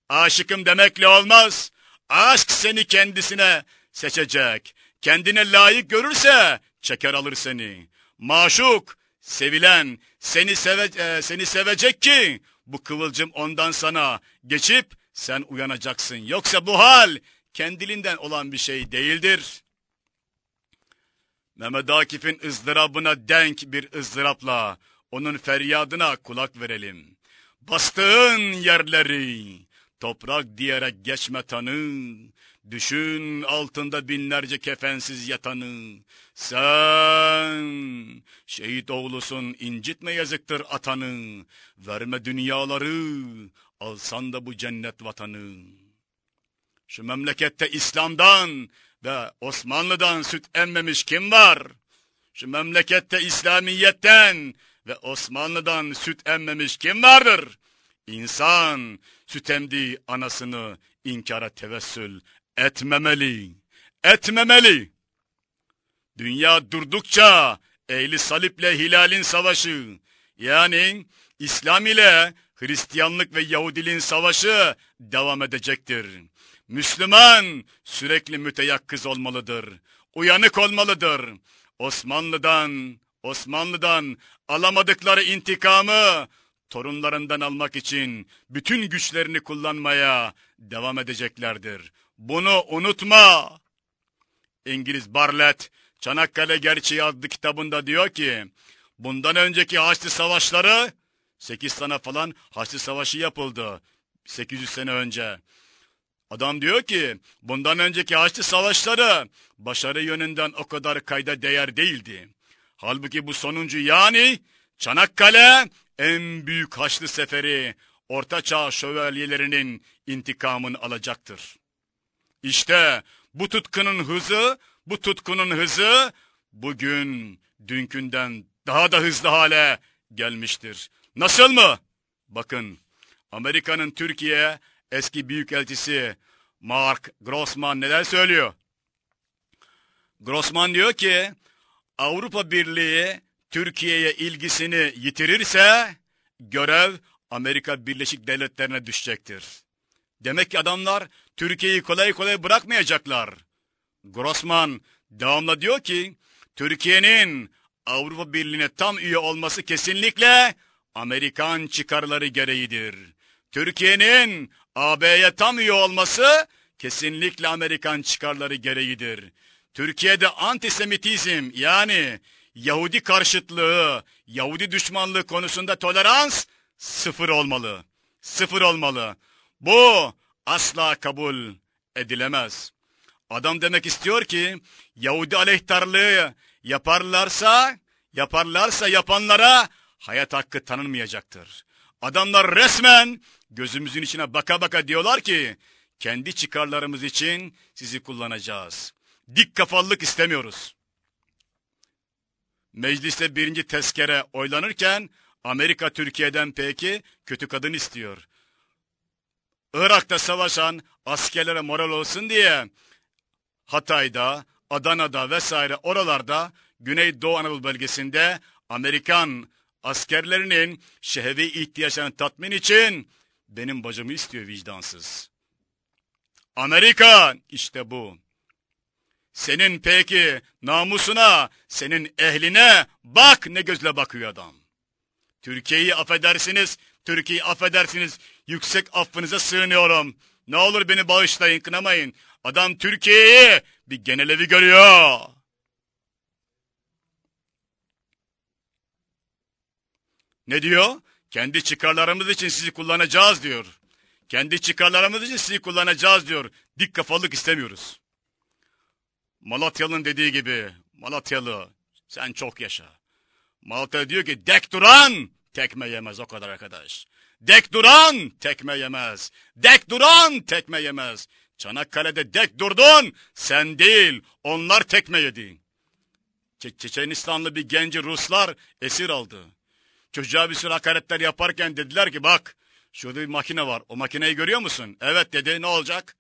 aşıkım demekle olmaz. Aşk seni kendisine seçecek. Kendine layık görürse çeker alır seni. Maşuk, sevilen seni seve e, seni sevecek ki bu kıvılcım ondan sana geçip sen uyanacaksın. Yoksa bu hal kendiliğinden olan bir şey değildir. Mehmet Akif'in ızdırabına denk bir ızdırapla onun feryadına kulak verelim. Bastığın yerleri toprak diyerek geçme tanı. Düşün altında binlerce kefensiz yatanı. Sen şehit oğlusun incitme yazıktır atanı. Verme dünyaları alsan da bu cennet vatanı. Şu memlekette İslam'dan ve Osmanlı'dan süt emmemiş kim var? Şu memlekette İslamiyet'ten ve Osmanlı'dan süt emmemiş kim vardır? İnsan süt emdiği anasını inkara tevessül etmemeli. Etmemeli. Dünya durdukça ehli saliple hilalin savaşı yani İslam ile Hristiyanlık ve Yahudiliğin savaşı devam edecektir. Müslüman sürekli müteyakkız olmalıdır. Uyanık olmalıdır. Osmanlı'dan, Osmanlı'dan alamadıkları intikamı torunlarından almak için bütün güçlerini kullanmaya devam edeceklerdir. Bunu unutma. İngiliz Barlett, Çanakkale Gerçeği adlı kitabında diyor ki, bundan önceki Haçlı Savaşları, 8 tane falan Haçlı Savaşı yapıldı, 800 sene önce. Adam diyor ki, bundan önceki Haçlı Savaşları, başarı yönünden o kadar kayda değer değildi. Halbuki bu sonuncu yani, Çanakkale en büyük Haçlı Seferi, Orta Çağ şövalyelerinin intikamını alacaktır. İşte bu tutkunun hızı, bu tutkunun hızı bugün dünkünden daha da hızlı hale gelmiştir. Nasıl mı? Bakın Amerika'nın Türkiye eski büyükelçisi Mark Grossman neler söylüyor? Grossman diyor ki Avrupa Birliği Türkiye'ye ilgisini yitirirse görev Amerika Birleşik Devletleri'ne düşecektir. Demek ki adamlar Türkiye'yi kolay kolay bırakmayacaklar. Grossman devamla diyor ki, Türkiye'nin Avrupa Birliği'ne tam üye olması kesinlikle Amerikan çıkarları gereğidir. Türkiye'nin AB'ye tam üye olması kesinlikle Amerikan çıkarları gereğidir. Türkiye'de antisemitizm yani Yahudi karşıtlığı, Yahudi düşmanlığı konusunda tolerans sıfır olmalı. Sıfır olmalı. Bu asla kabul edilemez. Adam demek istiyor ki Yahudi aleyhtarlığı yaparlarsa, yaparlarsa yapanlara hayat hakkı tanınmayacaktır. Adamlar resmen gözümüzün içine baka baka diyorlar ki kendi çıkarlarımız için sizi kullanacağız. Dik kafalılık istemiyoruz. Mecliste birinci tezkere oylanırken Amerika Türkiye'den peki kötü kadın istiyor. Irak'ta savaşan askerlere moral olsun diye Hatay'da, Adana'da vesaire oralarda Güneydoğu Anadolu bölgesinde Amerikan askerlerinin şehvi ihtiyaçlarını tatmin için benim bacımı istiyor vicdansız. Amerika işte bu. Senin peki namusuna, senin ehline bak ne gözle bakıyor adam. Türkiye'yi affedersiniz, Türkiye'yi affedersiniz, yüksek affınıza sığınıyorum. Ne olur beni bağışlayın, kınamayın. Adam Türkiye'yi bir genelevi görüyor. Ne diyor? Kendi çıkarlarımız için sizi kullanacağız diyor. Kendi çıkarlarımız için sizi kullanacağız diyor. Dik kafalık istemiyoruz. Malatyalı'nın dediği gibi, Malatyalı sen çok yaşa. Malatya diyor ki dek duran tekme yemez o kadar arkadaş. Dek duran tekme yemez. Dek duran tekme yemez. Çanakkale'de dek durdun sen değil onlar tekme yedi. Çe Çeçenistanlı bir genci Ruslar esir aldı. Çocuğa bir sürü hakaretler yaparken dediler ki bak şurada bir makine var o makineyi görüyor musun? Evet dedi ne olacak?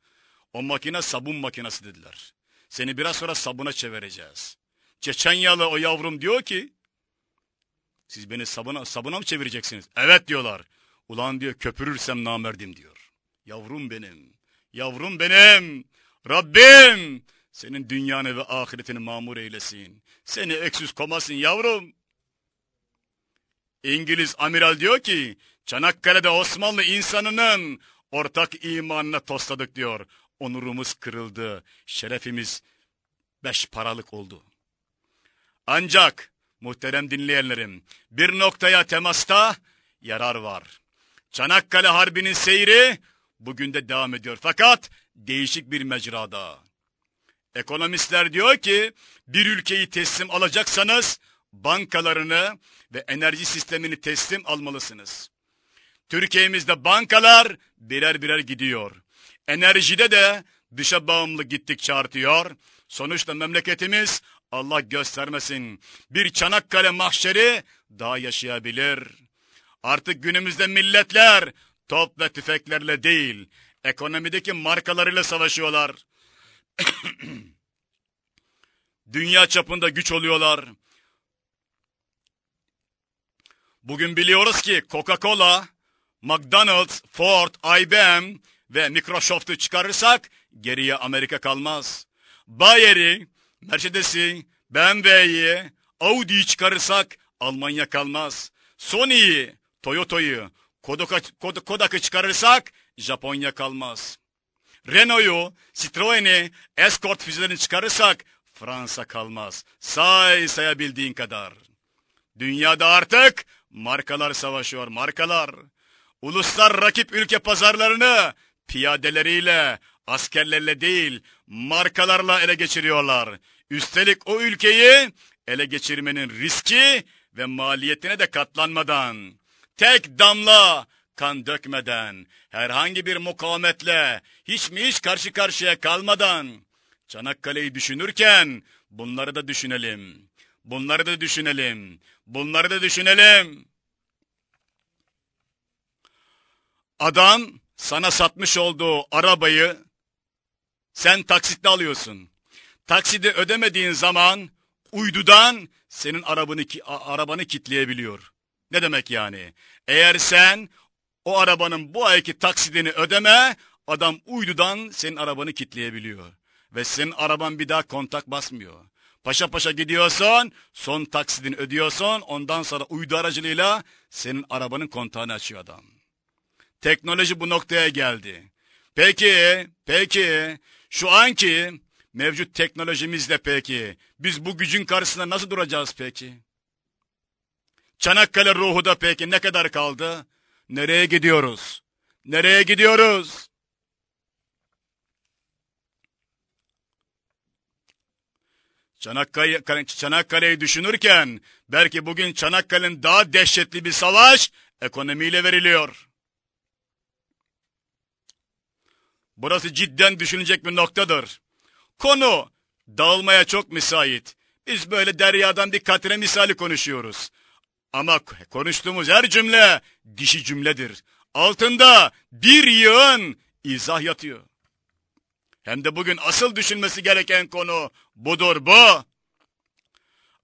O makine sabun makinesi dediler. Seni biraz sonra sabuna çevireceğiz. Çeçenyalı o yavrum diyor ki siz beni sabuna, sabuna mı çevireceksiniz? Evet diyorlar. Ulan diyor köpürürsem namerdim diyor. Yavrum benim, yavrum benim, Rabbim senin dünyanı ve ahiretini mamur eylesin. Seni öksüz komasın yavrum. İngiliz amiral diyor ki, Çanakkale'de Osmanlı insanının ortak imanına tosladık diyor. Onurumuz kırıldı, şerefimiz beş paralık oldu. Ancak muhterem dinleyenlerim bir noktaya temasta yarar var. Çanakkale Harbi'nin seyri bugün de devam ediyor fakat değişik bir mecrada. Ekonomistler diyor ki bir ülkeyi teslim alacaksanız bankalarını ve enerji sistemini teslim almalısınız. Türkiye'mizde bankalar birer birer gidiyor. Enerjide de dışa bağımlı gittikçe artıyor. Sonuçta memleketimiz Allah göstermesin bir Çanakkale mahşeri daha yaşayabilir. Artık günümüzde milletler top ve tüfeklerle değil, ekonomideki markalarıyla savaşıyorlar. Dünya çapında güç oluyorlar. Bugün biliyoruz ki Coca-Cola, McDonald's, Ford, IBM ve Microsoft'u çıkarırsak geriye Amerika kalmaz. Bayer'i, Mercedes'i, BMW'yi, Audi'yi çıkarırsak Almanya kalmaz. Sony'yi, Toyota'yı, Kodak'ı çıkarırsak Japonya kalmaz. Renault'u, Citroen'i, Escort füzelerini çıkarırsak Fransa kalmaz. Say sayabildiğin kadar. Dünyada artık markalar savaşıyor, markalar. Uluslar rakip ülke pazarlarını piyadeleriyle, askerlerle değil, markalarla ele geçiriyorlar. Üstelik o ülkeyi ele geçirmenin riski ve maliyetine de katlanmadan, tek damla kan dökmeden, herhangi bir mukavemetle, hiç mi hiç karşı karşıya kalmadan, Çanakkale'yi düşünürken bunları da düşünelim. Bunları da düşünelim. Bunları da düşünelim. Adam sana satmış olduğu arabayı sen taksitle alıyorsun. Taksidi ödemediğin zaman uydudan senin arabanı, arabanı kitleyebiliyor. Ne demek yani? Eğer sen o arabanın bu ayki taksidini ödeme, adam uydudan senin arabanı kitleyebiliyor. Ve senin araban bir daha kontak basmıyor. Paşa paşa gidiyorsun, son taksidini ödüyorsun, ondan sonra uydu aracılığıyla senin arabanın kontağını açıyor adam. Teknoloji bu noktaya geldi. Peki, peki, şu anki mevcut teknolojimizle peki, biz bu gücün karşısında nasıl duracağız peki? Çanakkale ruhu da peki ne kadar kaldı? Nereye gidiyoruz? Nereye gidiyoruz? Çanakkale, Çanakkale'yi düşünürken belki bugün Çanakkale'nin daha dehşetli bir savaş ekonomiyle veriliyor. Burası cidden düşünecek bir noktadır. Konu dağılmaya çok müsait. Biz böyle deryadan bir katre misali konuşuyoruz. Ama konuştuğumuz her cümle dişi cümledir. Altında bir yığın izah yatıyor. Hem de bugün asıl düşünmesi gereken konu budur bu.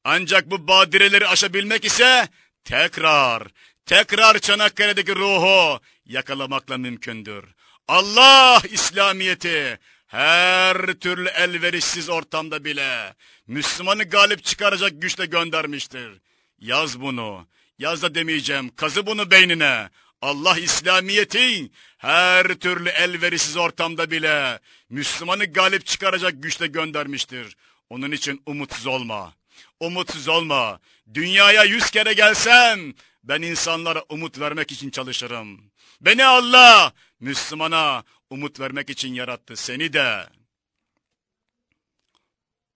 Ancak bu badireleri aşabilmek ise tekrar, tekrar Çanakkale'deki ruhu yakalamakla mümkündür. Allah İslamiyeti her türlü elverişsiz ortamda bile Müslümanı galip çıkaracak güçle göndermiştir. Yaz bunu, yaz da demeyeceğim, kazı bunu beynine. Allah İslamiyeti her türlü elverişsiz ortamda bile Müslümanı galip çıkaracak güçle göndermiştir. Onun için umutsuz olma. Umutsuz olma. Dünyaya yüz kere gelsem ben insanlara umut vermek için çalışırım. Beni Allah Müslümana umut vermek için yarattı. Seni de.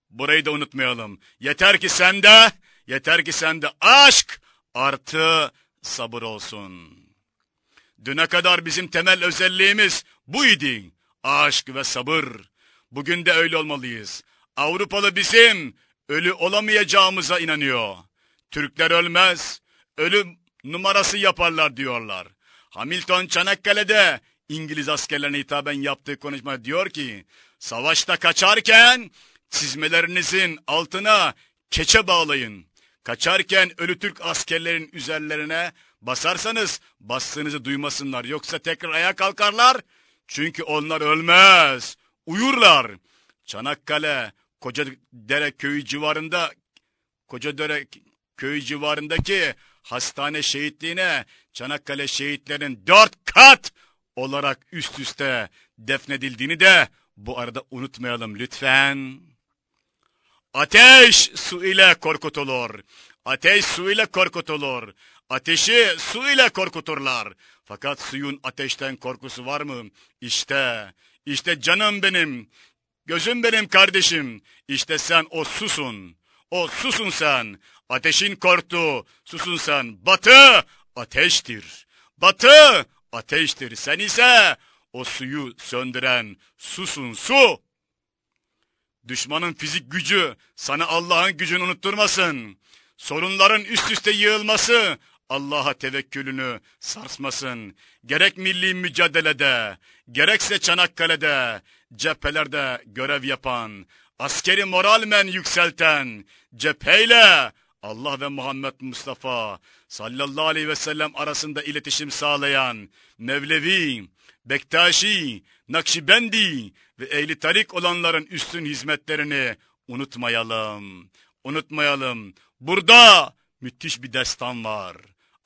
Burayı da unutmayalım. Yeter ki sende, yeter ki sende aşk artı sabır olsun. Düne kadar bizim temel özelliğimiz buydu. Aşk ve sabır. Bugün de öyle olmalıyız. Avrupalı bizim ölü olamayacağımıza inanıyor. Türkler ölmez, ölü numarası yaparlar diyorlar. Hamilton Çanakkale'de İngiliz askerlerine hitaben yaptığı konuşma diyor ki, savaşta kaçarken çizmelerinizin altına keçe bağlayın. Kaçarken ölü Türk askerlerin üzerlerine basarsanız bastığınızı duymasınlar. Yoksa tekrar ayağa kalkarlar, Çünkü onlar ölmez. Uyurlar. Çanakkale, Koca Dere köyü civarında, Koca Dere köyü civarındaki hastane şehitliğine Çanakkale şehitlerin dört kat olarak üst üste defnedildiğini de bu arada unutmayalım lütfen. Ateş su ile korkutulur. Ateş su ile korkutulur. Ateşi su ile korkuturlar. Fakat suyun ateşten korkusu var mı? İşte, işte canım benim, gözüm benim kardeşim. İşte sen o susun. O susun sen. Ateşin korktu. Susun sen. Batı ateştir. Batı ateştir. Sen ise o suyu söndüren susun su. Düşmanın fizik gücü sana Allah'ın gücünü unutturmasın. Sorunların üst üste yığılması Allah'a tevekkülünü sarsmasın. Gerek milli mücadelede, gerekse Çanakkale'de, cephelerde görev yapan, askeri moralmen yükselten, cepheyle Allah ve Muhammed Mustafa sallallahu aleyhi ve sellem arasında iletişim sağlayan Mevlevi, Bektaşi, Nakşibendi ve ehli tarik olanların üstün hizmetlerini unutmayalım. Unutmayalım. Burada müthiş bir destan var.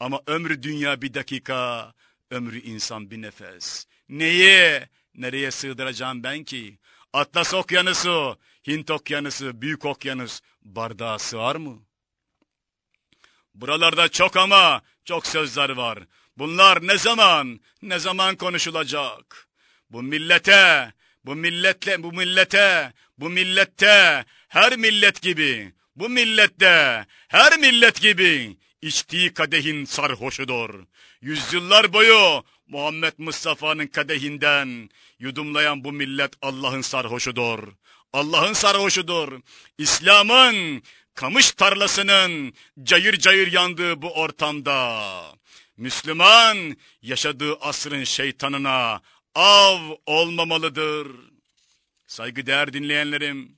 Ama ömrü dünya bir dakika, ömrü insan bir nefes. Neyi, nereye sığdıracağım ben ki? Atlas okyanusu, Hint okyanusu, büyük okyanus bardağa sığar mı? Buralarda çok ama çok sözler var. Bunlar ne zaman, ne zaman konuşulacak? Bu millete, bu milletle, bu millete, bu millette, her millet gibi, bu millette, her millet gibi içtiği kadehin sarhoşudur. Yüzyıllar boyu Muhammed Mustafa'nın kadehinden yudumlayan bu millet Allah'ın sarhoşudur. Allah'ın sarhoşudur. İslam'ın kamış tarlasının cayır cayır yandığı bu ortamda Müslüman yaşadığı asrın şeytanına av olmamalıdır. Saygıdeğer dinleyenlerim,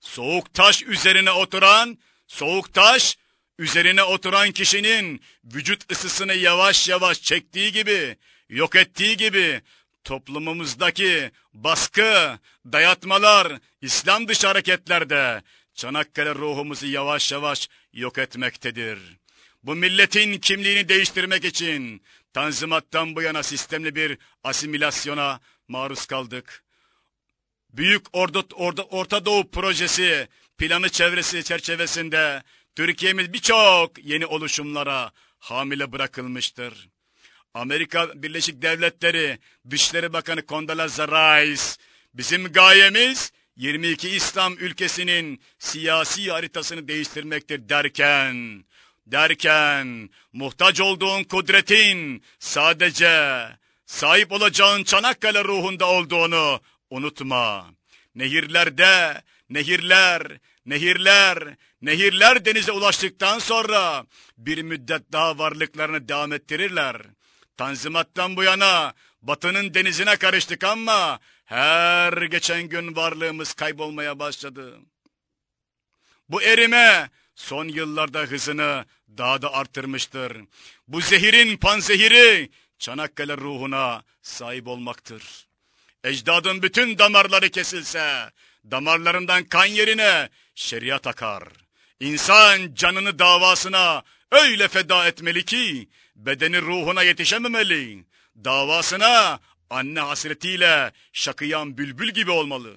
soğuk taş üzerine oturan, soğuk taş üzerine oturan kişinin vücut ısısını yavaş yavaş çektiği gibi, yok ettiği gibi toplumumuzdaki baskı, dayatmalar, İslam dışı hareketlerde Çanakkale ruhumuzu yavaş yavaş yok etmektedir. Bu milletin kimliğini değiştirmek için Tanzimat'tan bu yana sistemli bir asimilasyona maruz kaldık. Büyük Ordu, Orta Doğu projesi planı çevresi çerçevesinde Türkiye'miz birçok yeni oluşumlara hamile bırakılmıştır. Amerika Birleşik Devletleri Dışişleri Bakanı Condoleezza Rice bizim gayemiz 22 İslam ülkesinin siyasi haritasını değiştirmektir derken derken muhtaç olduğun kudretin sadece sahip olacağın Çanakkale ruhunda olduğunu unutma. Nehirlerde, nehirler, nehirler, nehirler denize ulaştıktan sonra bir müddet daha varlıklarını devam ettirirler. Tanzimattan bu yana batının denizine karıştık ama her geçen gün varlığımız kaybolmaya başladı. Bu erime son yıllarda hızını daha da arttırmıştır. Bu zehirin panzehiri Çanakkale ruhuna sahip olmaktır. Ecdadın bütün damarları kesilse, damarlarından kan yerine şeriat akar. İnsan canını davasına öyle feda etmeli ki, bedeni ruhuna yetişememeli. Davasına anne hasretiyle şakıyan bülbül gibi olmalı.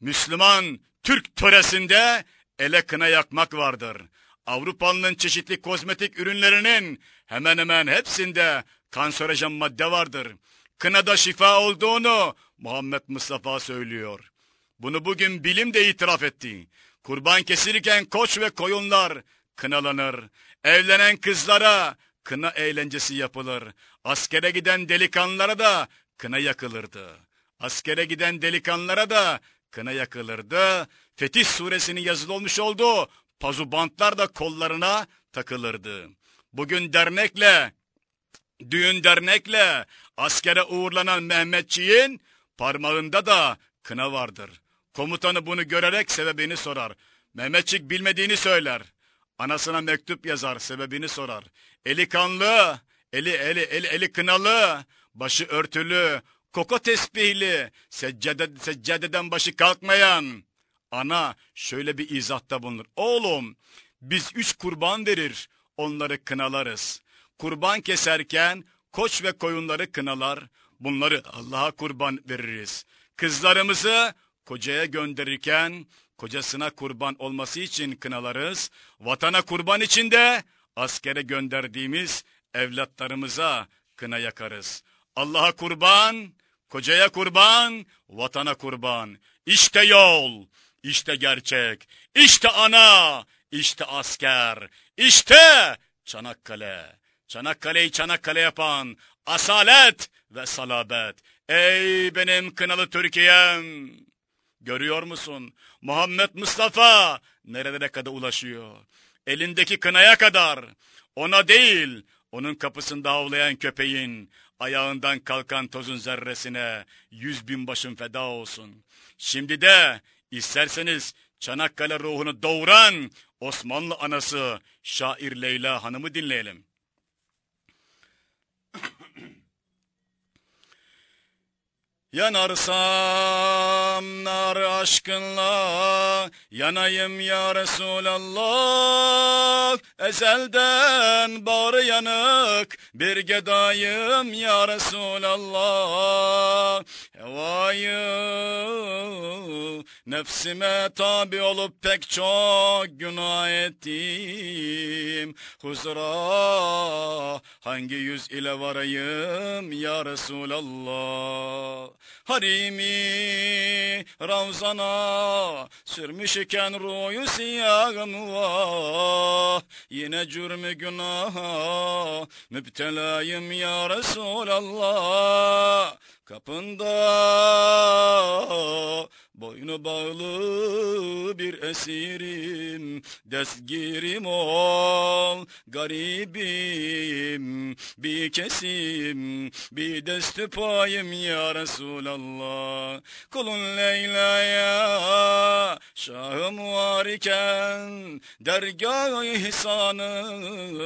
Müslüman Türk töresinde ele kına yakmak vardır. Avrupa'nın çeşitli kozmetik ürünlerinin hemen hemen hepsinde kanserojen madde vardır. Kınada şifa olduğunu Muhammed Mustafa söylüyor. Bunu bugün bilim de itiraf etti. Kurban kesilirken koç ve koyunlar kınalanır. Evlenen kızlara kına eğlencesi yapılır. Askere giden delikanlılara da kına yakılırdı. Askere giden delikanlılara da kına yakılırdı. Fetih suresinin yazılı olmuş olduğu pazubantlar da kollarına takılırdı. Bugün dernekle, düğün dernekle askere uğurlanan Mehmetçiğin parmağında da kına vardır. Komutanı bunu görerek sebebini sorar. Mehmetçik bilmediğini söyler. Anasına mektup yazar, sebebini sorar. Eli kanlı, eli eli eli eli kınalı, başı örtülü, koko tesbihli, seccade, seccadeden başı kalkmayan. Ana şöyle bir izahta bulunur. Oğlum biz üç kurban verir, onları kınalarız. Kurban keserken koç ve koyunları kınalar, bunları Allah'a kurban veririz. Kızlarımızı kocaya gönderirken kocasına kurban olması için kınalarız. Vatana kurban için de askere gönderdiğimiz evlatlarımıza kına yakarız. Allah'a kurban, kocaya kurban, vatana kurban. İşte yol, işte gerçek, işte ana, işte asker, işte Çanakkale. Çanakkale'yi Çanakkale yapan asalet ve salabet. Ey benim kınalı Türkiye'm! Görüyor musun? Muhammed Mustafa nerelere kadar ulaşıyor? Elindeki kınaya kadar. Ona değil, onun kapısında avlayan köpeğin, ayağından kalkan tozun zerresine yüz bin başım feda olsun. Şimdi de isterseniz Çanakkale ruhunu doğuran Osmanlı anası şair Leyla Hanım'ı dinleyelim. Yanarsam nar aşkınla yanayım ya Resulallah. Ezelden bağrı yanık bir gedayım ya Resulallah. Hevayı nefsime tabi olup pek çok günah ettim. Huzura hangi yüz ile varayım ya Resulallah Harimi Ravzana sürmüş iken ruyu siyahım vah Yine cürmü günaha müptelayım ya Resulallah. Kapında boynu bağlı bir esirim, destgirim ol, garibim, bir kesim, bir destü payım ya Resulallah. Kulun Leyla'ya şahım var iken, dergah ihsanın,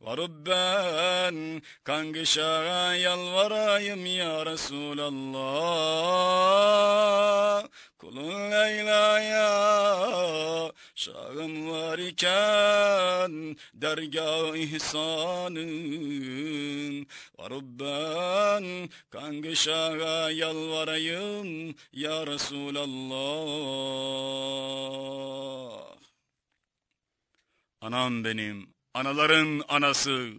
varıp ben kangışa yalvarayım ya Resulallah. Kulun Leyla'ya şahım var iken dergah ihsanın varıp ben kangışağa yalvarayım ya Resulallah. Anam benim, anaların anası.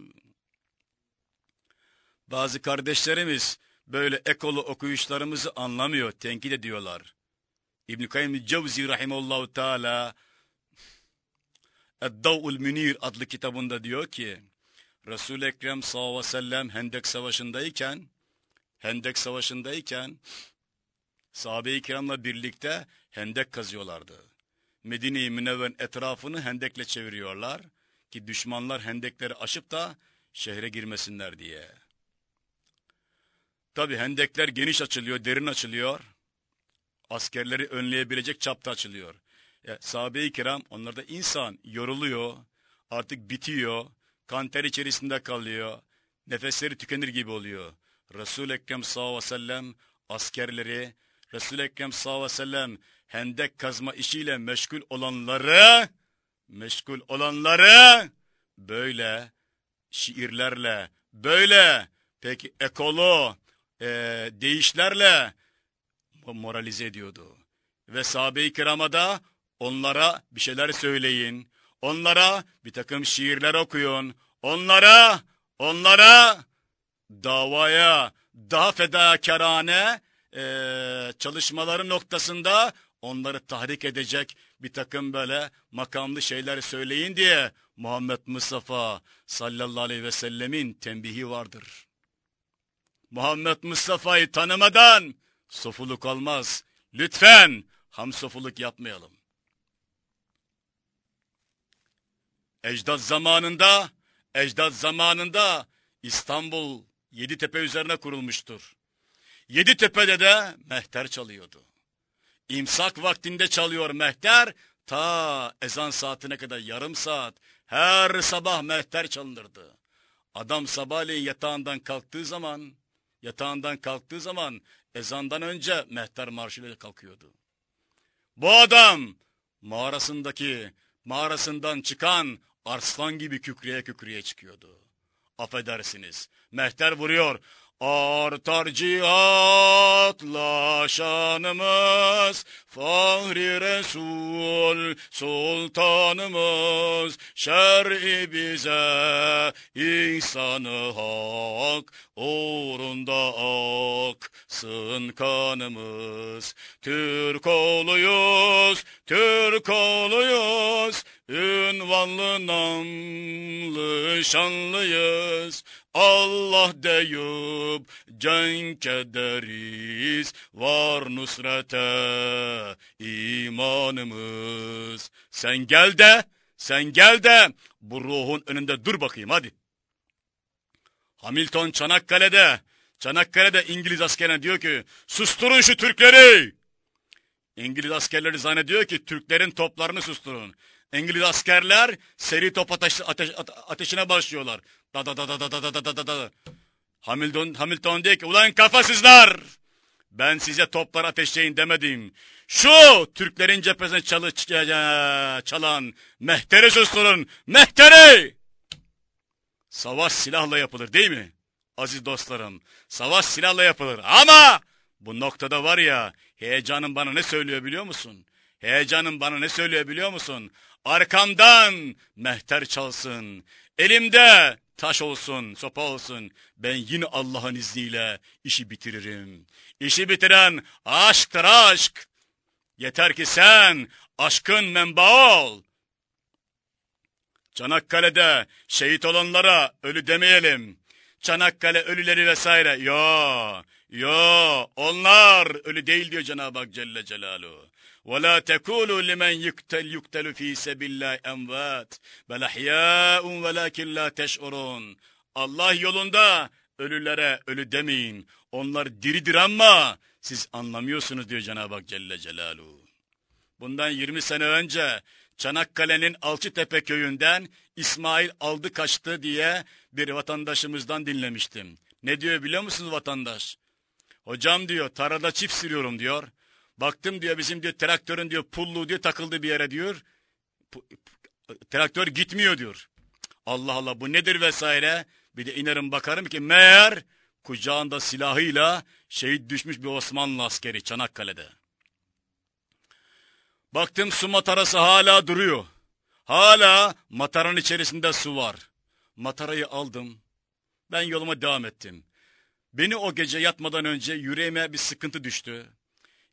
Bazı kardeşlerimiz böyle ekolu okuyuşlarımızı anlamıyor, tenkit ediyorlar. İbn-i Kayyum Cevzi Rahimallahu Teala Eddav'ul Münir adlı kitabında diyor ki Resul-i Ekrem sallallahu aleyhi ve sellem Hendek Savaşı'ndayken Hendek Savaşı'ndayken sahabe-i kiramla birlikte hendek kazıyorlardı. Medine-i Münevven etrafını hendekle çeviriyorlar ki düşmanlar hendekleri aşıp da şehre girmesinler diye. Tabi hendekler geniş açılıyor, derin açılıyor. Askerleri önleyebilecek çapta açılıyor. Ya, Sahabe-i kiram onlar da insan yoruluyor, artık bitiyor, kanter içerisinde kalıyor, nefesleri tükenir gibi oluyor. Resul-i Ekrem sallallahu aleyhi ve sellem askerleri, Resul-i Ekrem sallallahu aleyhi ve sellem hendek kazma işiyle meşgul olanları, meşgul olanları böyle şiirlerle, böyle peki ekolu, e, deyişlerle moralize ediyordu. Ve sahabe-i kirama da onlara bir şeyler söyleyin, onlara bir takım şiirler okuyun, onlara, onlara davaya daha fedakarane e, çalışmaları noktasında onları tahrik edecek bir takım böyle makamlı şeyler söyleyin diye Muhammed Mustafa sallallahu aleyhi ve sellemin tembihi vardır. Muhammed Mustafa'yı tanımadan sofuluk olmaz. Lütfen ham sofuluk yapmayalım. Ecdat zamanında, ecdat zamanında İstanbul Yeditepe üzerine kurulmuştur. Yeditepe'de de mehter çalıyordu. İmsak vaktinde çalıyor mehter, ta ezan saatine kadar yarım saat her sabah mehter çalınırdı. Adam sabahleyin yatağından kalktığı zaman, yatağından kalktığı zaman ezandan önce mehter marşıyla kalkıyordu. Bu adam mağarasındaki, mağarasından çıkan arslan gibi kükreye kükreye çıkıyordu. Affedersiniz, mehter vuruyor. Artar cihatla şanımız, Fahri Resul sultanımız, Şer'i bize ihsanı hak, uğrunda aksın kanımız. Türk oluyuz, Türk oluyuz, ünvanlı namlı şanlıyız. Allah deyip cenk ederiz, var nusrete imanımız. Sen gel de, sen gel de bu ruhun önünde dur bakayım hadi. Hamilton Çanakkale'de, Çanakkale'de İngiliz askerine diyor ki, susturun şu Türkleri. İngiliz askerleri zannediyor ki Türklerin toplarını susturun. İngiliz askerler seri top ateş, ateş, ateşine başlıyorlar. Da da da da da da da da da da. Hamilton, Hamilton diyor ki ulan kafasızlar. Ben size toplar ateşleyin demedim. Şu Türklerin cephesine çalı, çalan mehteri susturun. Mehteri! Savaş silahla yapılır değil mi? Aziz dostlarım. Savaş silahla yapılır. Ama bu noktada var ya heyecanım bana ne söylüyor biliyor musun? Heyecanım bana ne söylüyor biliyor musun? Arkamdan mehter çalsın. Elimde taş olsun, sopa olsun. Ben yine Allah'ın izniyle işi bitiririm. İşi bitiren aşktır aşk. Yeter ki sen aşkın menbaı ol. Çanakkale'de şehit olanlara ölü demeyelim. Çanakkale ölüleri vesaire. Yo, yo, onlar ölü değil diyor Cenab-ı Hak Celle Celaluhu وَلَا تَكُولُوا لِمَنْ يُقْتَلْ يُقْتَلُ ف۪ي سَبِلَّهِ اللّٰهِ اَمْوَاتٍ بَلْ اَحْيَاءٌ وَلَاكِنْ لَا تَشْعُرُونَ Allah yolunda ölülere ölü demeyin. Onlar diridir ama siz anlamıyorsunuz diyor Cenab-ı Hak Celle Celaluhu. Bundan 20 sene önce Çanakkale'nin Alçıtepe köyünden İsmail aldı kaçtı diye bir vatandaşımızdan dinlemiştim. Ne diyor biliyor musunuz vatandaş? Hocam diyor tarada çift sürüyorum diyor. Baktım diyor bizim diyor traktörün diyor pullu diyor takıldı bir yere diyor. Traktör gitmiyor diyor. Allah Allah bu nedir vesaire. Bir de inerim bakarım ki meğer kucağında silahıyla şehit düşmüş bir Osmanlı askeri Çanakkale'de. Baktım su matarası hala duruyor. Hala mataranın içerisinde su var. Matarayı aldım. Ben yoluma devam ettim. Beni o gece yatmadan önce yüreğime bir sıkıntı düştü.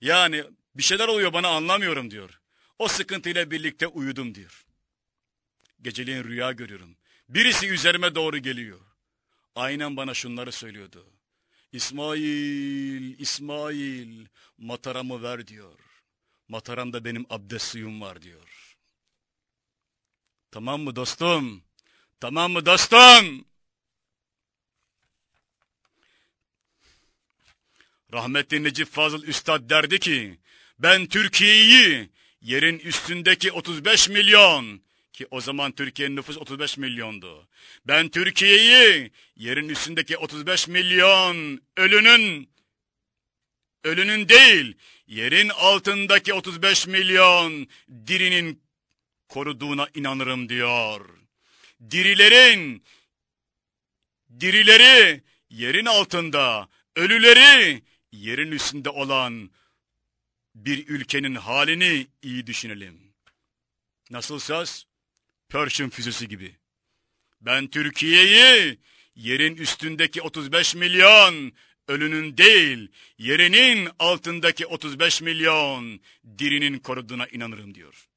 Yani bir şeyler oluyor bana anlamıyorum diyor. O sıkıntıyla birlikte uyudum diyor. Geceliğin rüya görüyorum. Birisi üzerime doğru geliyor. Aynen bana şunları söylüyordu. İsmail, İsmail mataramı ver diyor. Mataramda benim abdest suyum var diyor. Tamam mı dostum? Tamam mı dostum? Rahmetli Necip Fazıl Üstad derdi ki, ben Türkiye'yi yerin üstündeki 35 milyon, ki o zaman Türkiye'nin nüfusu 35 milyondu. Ben Türkiye'yi yerin üstündeki 35 milyon ölünün, ölünün değil, yerin altındaki 35 milyon dirinin koruduğuna inanırım diyor. Dirilerin, dirileri yerin altında, ölüleri yerin üstünde olan bir ülkenin halini iyi düşünelim. Nasıl söz? Persian füzesi gibi. Ben Türkiye'yi yerin üstündeki 35 milyon ölünün değil, yerinin altındaki 35 milyon dirinin koruduğuna inanırım diyor.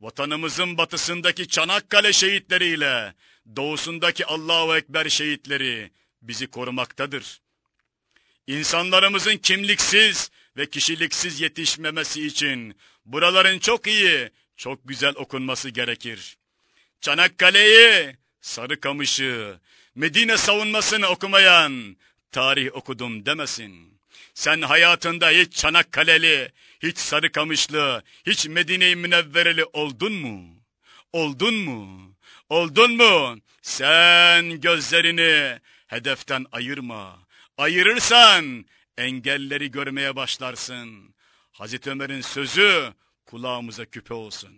Vatanımızın batısındaki Çanakkale şehitleriyle doğusundaki Allahu Ekber şehitleri bizi korumaktadır. İnsanlarımızın kimliksiz ve kişiliksiz yetişmemesi için buraların çok iyi, çok güzel okunması gerekir. Çanakkale'yi, Sarıkamış'ı, Medine savunmasını okumayan tarih okudum demesin. Sen hayatında hiç Çanakkale'li, hiç Sarıkamışlı, hiç Medine-i Münevvereli oldun mu? Oldun mu? Oldun mu? Sen gözlerini hedeften ayırma. Ayırırsan engelleri görmeye başlarsın. Hazreti Ömer'in sözü kulağımıza küpe olsun.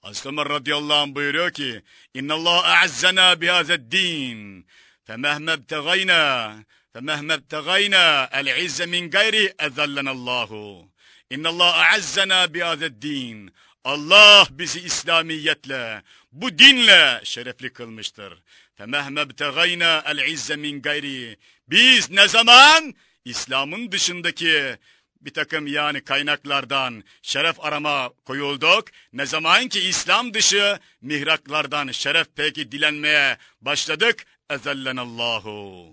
Hazreti Ömer radıyallahu anh buyuruyor ki İnna Allah a'azzana bihazed din femehme btegayna femehme btegayna el izze min gayri ezellenallahu. İnna Allah a'azzana bihazed din Allah bizi İslamiyetle, bu dinle şerefli kılmıştır. فَمَهْمَ بْتَغَيْنَا الْعِزَّ مِنْ gayri. Biz ne zaman İslam'ın dışındaki bir takım yani kaynaklardan şeref arama koyulduk. Ne zaman ki İslam dışı mihraklardan şeref peki dilenmeye başladık. Ezellenallahu.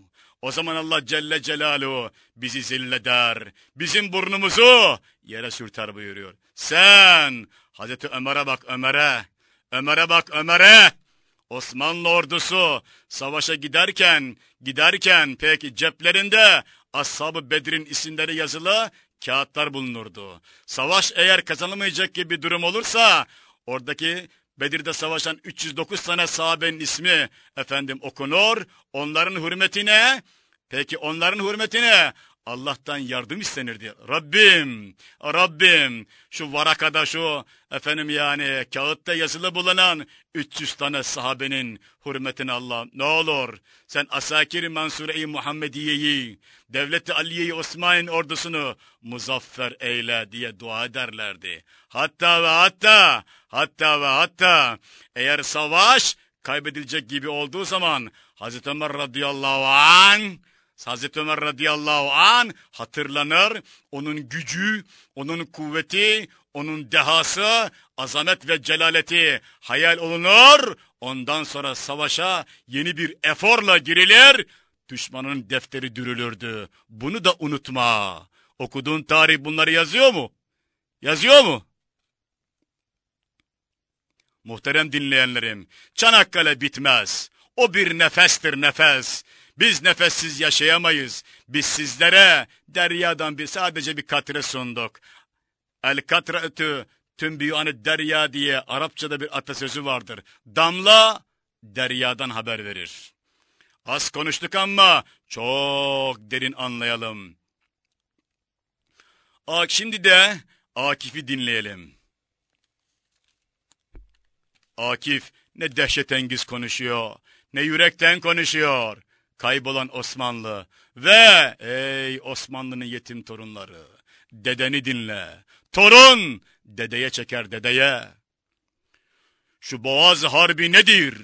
O zaman Allah Celle Celaluhu bizi zilleder. Bizim burnumuzu yere sürter buyuruyor. Sen Hazreti Ömer'e bak Ömer'e. Ömer'e bak Ömer'e. Osmanlı ordusu savaşa giderken, giderken peki ceplerinde Ashab-ı Bedir'in isimleri yazılı kağıtlar bulunurdu. Savaş eğer kazanılmayacak gibi bir durum olursa oradaki Bedir'de savaşan 309 tane sahabenin ismi efendim okunur. Onların hürmetine peki onların hürmetine Allah'tan yardım istenirdi. Rabbim, Rabbim şu varakada şu efendim yani kağıtta yazılı bulunan 300 tane sahabenin hürmetine Allah ne olur sen Asakir-i Mansure-i Muhammediye'yi, Devlet-i Aliye-i Osman'ın ordusunu muzaffer eyle diye dua ederlerdi. Hatta ve hatta, hatta ve hatta eğer savaş kaybedilecek gibi olduğu zaman Hazreti Ömer radıyallahu anh Hazreti Ömer radıyallahu an hatırlanır. Onun gücü, onun kuvveti, onun dehası, azamet ve celaleti hayal olunur. Ondan sonra savaşa yeni bir eforla girilir. Düşmanın defteri dürülürdü. Bunu da unutma. Okuduğun tarih bunları yazıyor mu? Yazıyor mu? Muhterem dinleyenlerim, Çanakkale bitmez. O bir nefestir nefes. Biz nefessiz yaşayamayız. Biz sizlere deryadan bir sadece bir katre sunduk. El katretü tüm büyüanı derya diye Arapçada bir atasözü vardır. Damla deryadan haber verir. Az konuştuk ama çok derin anlayalım. Şimdi de Akif'i dinleyelim. Akif ne dehşetengiz konuşuyor, ne yürekten konuşuyor kaybolan Osmanlı ve ey Osmanlı'nın yetim torunları dedeni dinle. Torun dedeye çeker dedeye. Şu boğaz harbi nedir?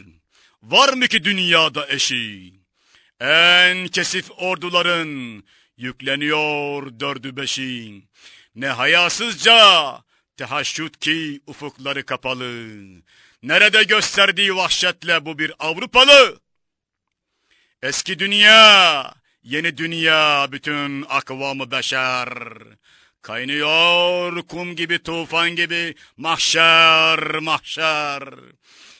Var mı ki dünyada eşi? En kesif orduların yükleniyor dördü beşi. Ne hayasızca tehaşşut ki ufukları kapalı. Nerede gösterdiği vahşetle bu bir Avrupalı? Eski dünya, yeni dünya bütün akvamı beşer. Kaynıyor kum gibi tufan gibi mahşer mahşer.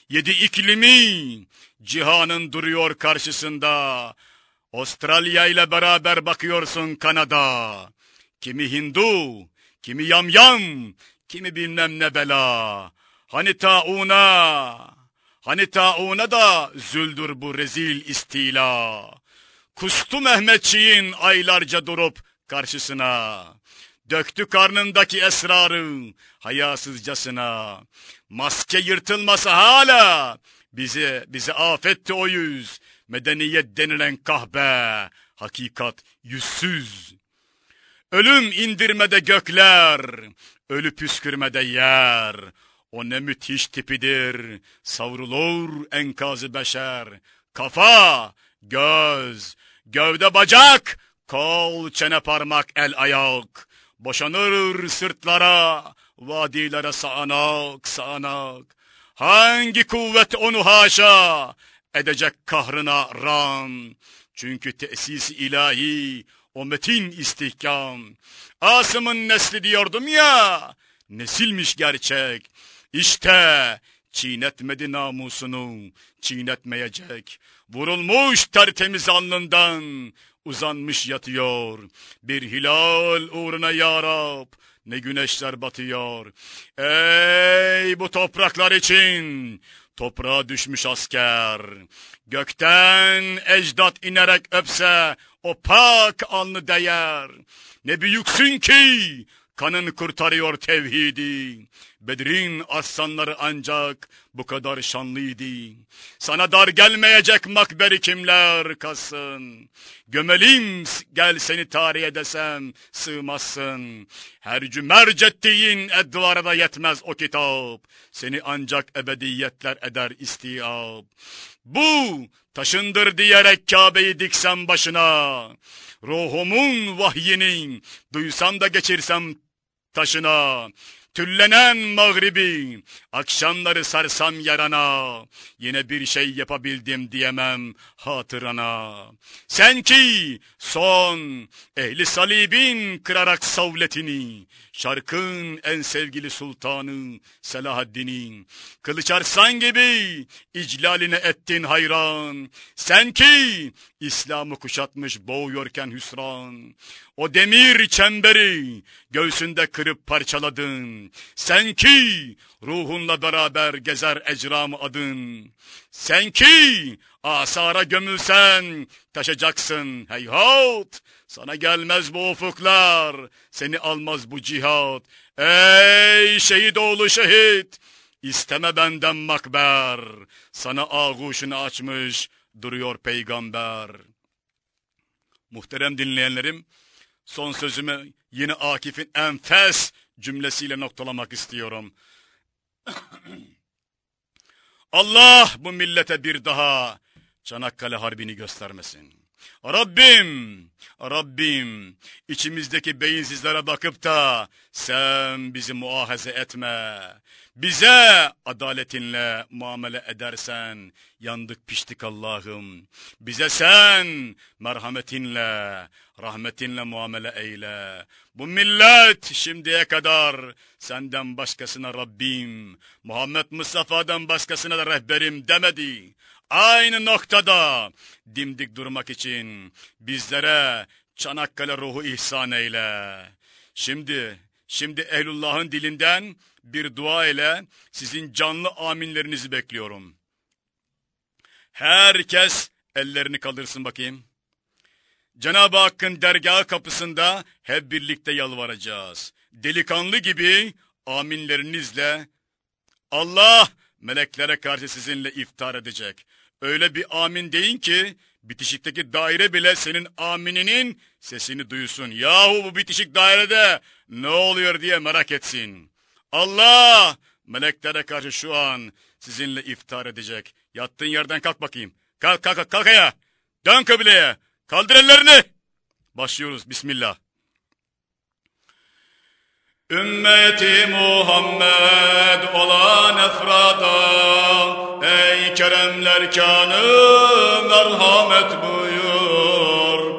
Yedi iklimi cihanın duruyor karşısında. Avustralya ile beraber bakıyorsun Kanada. Kimi Hindu, kimi yamyam, kimi bilmem ne bela. Hani tauna, Hani tauna da züldür bu rezil istila. Kustu Mehmetçiğin aylarca durup karşısına. Döktü karnındaki esrarı hayasızcasına. Maske yırtılması hala bizi bizi afetti o yüz. Medeniyet denilen kahbe, hakikat yüzsüz. Ölüm indirmede gökler, ölü püskürmede yer. O ne müthiş tipidir, savrulur enkazı beşer. Kafa, göz, gövde bacak, kol, çene parmak, el ayak. Boşanır sırtlara, vadilere sağanak, sağanak. Hangi kuvvet onu haşa edecek kahrına ram. Çünkü tesis ilahi, o metin istihkam. Asım'ın nesli diyordum ya, nesilmiş gerçek. İşte çiğnetmedi namusunu, çiğnetmeyecek. Vurulmuş tertemiz alnından, uzanmış yatıyor. Bir hilal uğruna ya Rab, ne güneşler batıyor. Ey bu topraklar için, toprağa düşmüş asker. Gökten ecdat inerek öpse o pak alnı değer. Ne büyüksün ki kanın kurtarıyor tevhidi. Bedrin aslanları ancak bu kadar şanlıydı. Sana dar gelmeyecek makberi kimler kasın. Gömelim gel seni tarihe desem sığmazsın. Her cümerc ettiğin edvara yetmez o kitap. Seni ancak ebediyetler eder istiyab. Bu taşındır diyerek Kabe'yi diksem başına. Ruhumun vahyini duysam da geçirsem taşına. Tüllenen mağribi, akşamları sarsam yarana, yine bir şey yapabildim diyemem hatırana. Sen ki son ehli salibin kırarak savletini, şarkın en sevgili sultanı Selahaddin'in, kılıç arsan gibi iclaline ettin hayran. Sen ki İslam'ı kuşatmış boğuyorken hüsran, o demir çemberi göğsünde kırıp parçaladın. Sen ki ruhunla beraber gezer ecram adın. Sen ki asara gömülsen taşacaksın heyhat. Sana gelmez bu ufuklar, seni almaz bu cihat. Ey şehit oğlu şehit, isteme benden makber. Sana ağuşunu açmış duruyor peygamber. Muhterem dinleyenlerim, son sözümü yine Akif'in enfes cümlesiyle noktalamak istiyorum. Allah bu millete bir daha Çanakkale Harbi'ni göstermesin. Rabbim, Rabbim içimizdeki beyinsizlere bakıp da sen bizi muahaze etme. Bize adaletinle muamele edersen yandık piştik Allah'ım. Bize sen merhametinle, rahmetinle muamele eyle. Bu millet şimdiye kadar senden başkasına Rabbim, Muhammed Mustafa'dan başkasına da rehberim demedi. Aynı noktada dimdik durmak için bizlere Çanakkale ruhu ihsan eyle. Şimdi, şimdi Ehlullah'ın dilinden bir dua ile sizin canlı aminlerinizi bekliyorum. Herkes ellerini kaldırsın bakayım. Cenab-ı Hakk'ın dergahı kapısında hep birlikte yalvaracağız. Delikanlı gibi aminlerinizle Allah meleklere karşı sizinle iftar edecek. Öyle bir amin deyin ki bitişikteki daire bile senin amininin sesini duysun. Yahu bu bitişik dairede ne oluyor diye merak etsin. Allah meleklere karşı şu an sizinle iftar edecek. Yattığın yerden kalk bakayım. Kalk kalk kalk ayağa. Dön kabileye. Kaldır ellerini. Başlıyoruz. Bismillah. Ümmeti Muhammed olan efrada Ey keremler kanı merhamet buyur.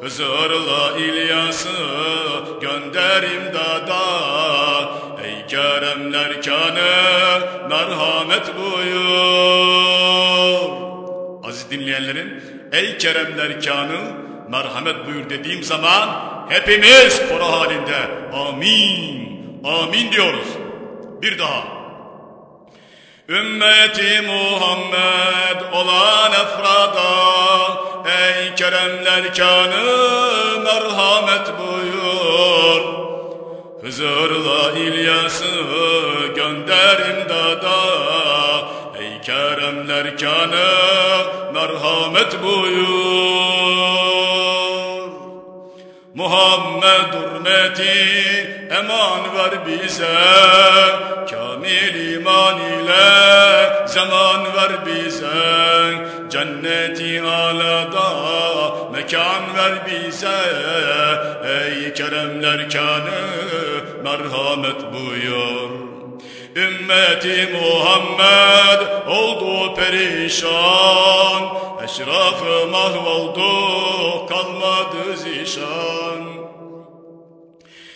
Hızırla İlyas'ı gönder imdada Ey keremler kanı merhamet buyur. Aziz dinleyenlerim Ey keremler kanı merhamet buyur dediğim zaman hepimiz koro halinde amin, amin diyoruz. Bir daha. Ümmeti Muhammed olan efrada ey keremler kanı merhamet buyur. Hızırla İlyas'ı gönder imdada keremler kanı merhamet buyur. Muhammed hürmeti eman ver bize. Kamil iman ile zaman ver bize. Cenneti alada mekan ver bize. Ey keremler kanı merhamet buyur Ümmeti Muhammed oldu perişan. Eşrafı mahvoldu kalmadı zişan.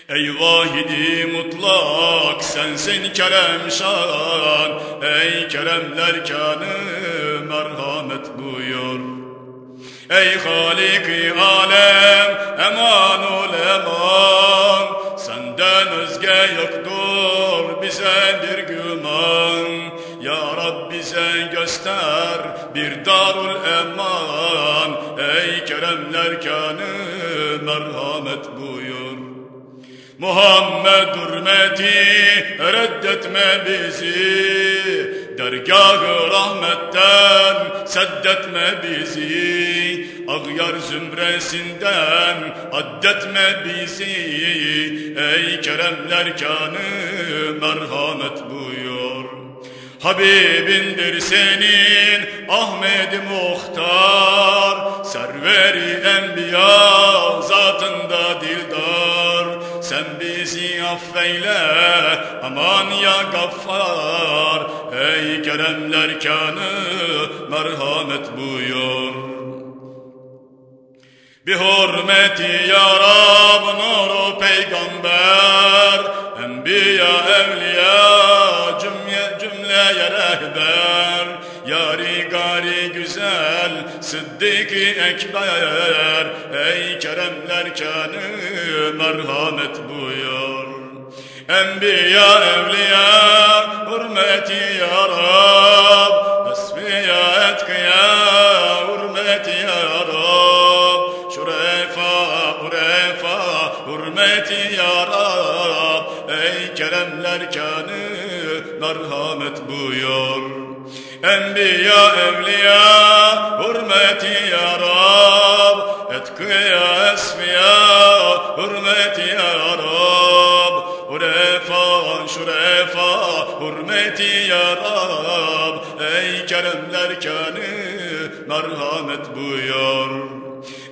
Ey vahidi mutlak sensin kerem şan. Ey keremler kanı merhamet buyur. Ey Halik-i alem eman ol eman Senden özge yoktur bize bir güman. Ya Rab bize göster bir darul eman. Ey keremler kanı merhamet buyur. Muhammed hürmeti reddetme bizi Dergah-ı rahmetten seddetme bizi. Ağyar zümresinden addetme bizi. Ey keremler kanı merhamet buyur Habibindir senin Ahmet Muhtar. Serveri Enbiya zatında dildar. Sen bizi affeyle aman ya gaffar. Ey keremler kanı merhamet buyur Bir hürmeti ya Rab nuru peygamber. Enbiya evliya cümle cümleye rehber Yari gari güzel Sıddık-ı Ekber. Ey keremler kanı merhamet buyur. Enbiya evliya hürmeti ya Rab. Esfiya etkiya hürmeti ya Rab urefa hürmeti ya Rab Ey keremler kanı merhamet buyur. Enbiya evliya hürmeti ya Rab Etkiya esfiya hürmeti ya Rab. Urefa şurefa hürmeti ya Ey keremler kanı merhamet buyur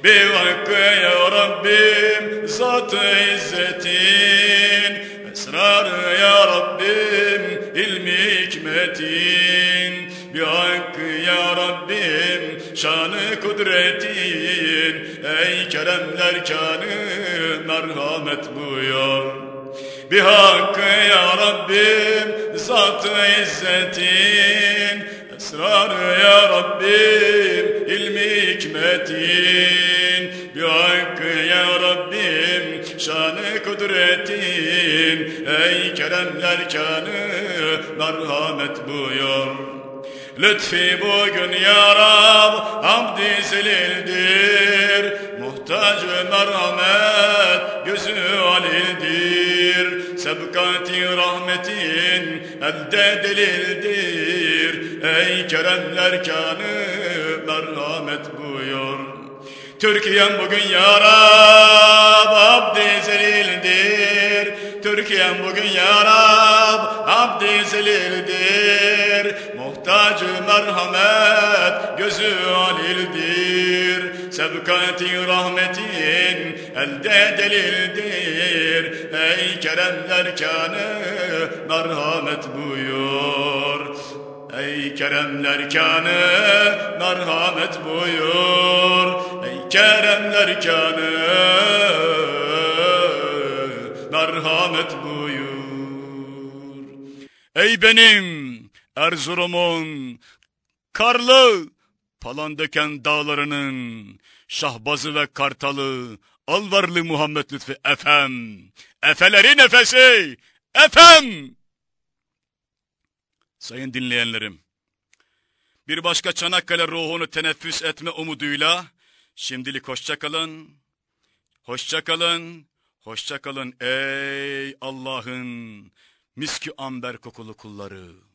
Bir hakkı ya Rabbim zat-ı izzetin. Esrarı ya Rabbim ilmi hikmetin. Bir hakkı ya Rabbim şanı kudretin. Ey keremler kanı merhamet buyur. Bir hakkı ya Rabbim zat-ı izzetin Esrarı ya Rabbim ilmi hikmetin. Bir hakkı ya Rabbim şanı kudretin. Ey keremler kanı merhamet buyur Lütfi bugün ya Rab abdi zelildir Muhtacı merhamet gözü alildir. Sebkati rahmetin elde delildir. Ey keremler kanı merhamet buyur. Türkiye'm bugün ya Rab zelildir Türkiye'm bugün ya Rab abdi zelildir. Muhtacı merhamet gözü alildir. Sebkati rahmetin elde delildir. Ey keremler kanı merhamet buyur. Ey keremler kanı merhamet buyur. Ey keremler kanı merhamet buyur. Ey benim Erzurum'un karlı Palandöken dağlarının şahbazı ve kartalı Alvarlı Muhammed Lütfi Efem Efeleri nefesi Efem! Sayın dinleyenlerim, bir başka Çanakkale ruhunu teneffüs etme umuduyla şimdilik hoşça kalın, hoşça kalın, hoşça kalın ey Allah'ın miskü amber kokulu kulları.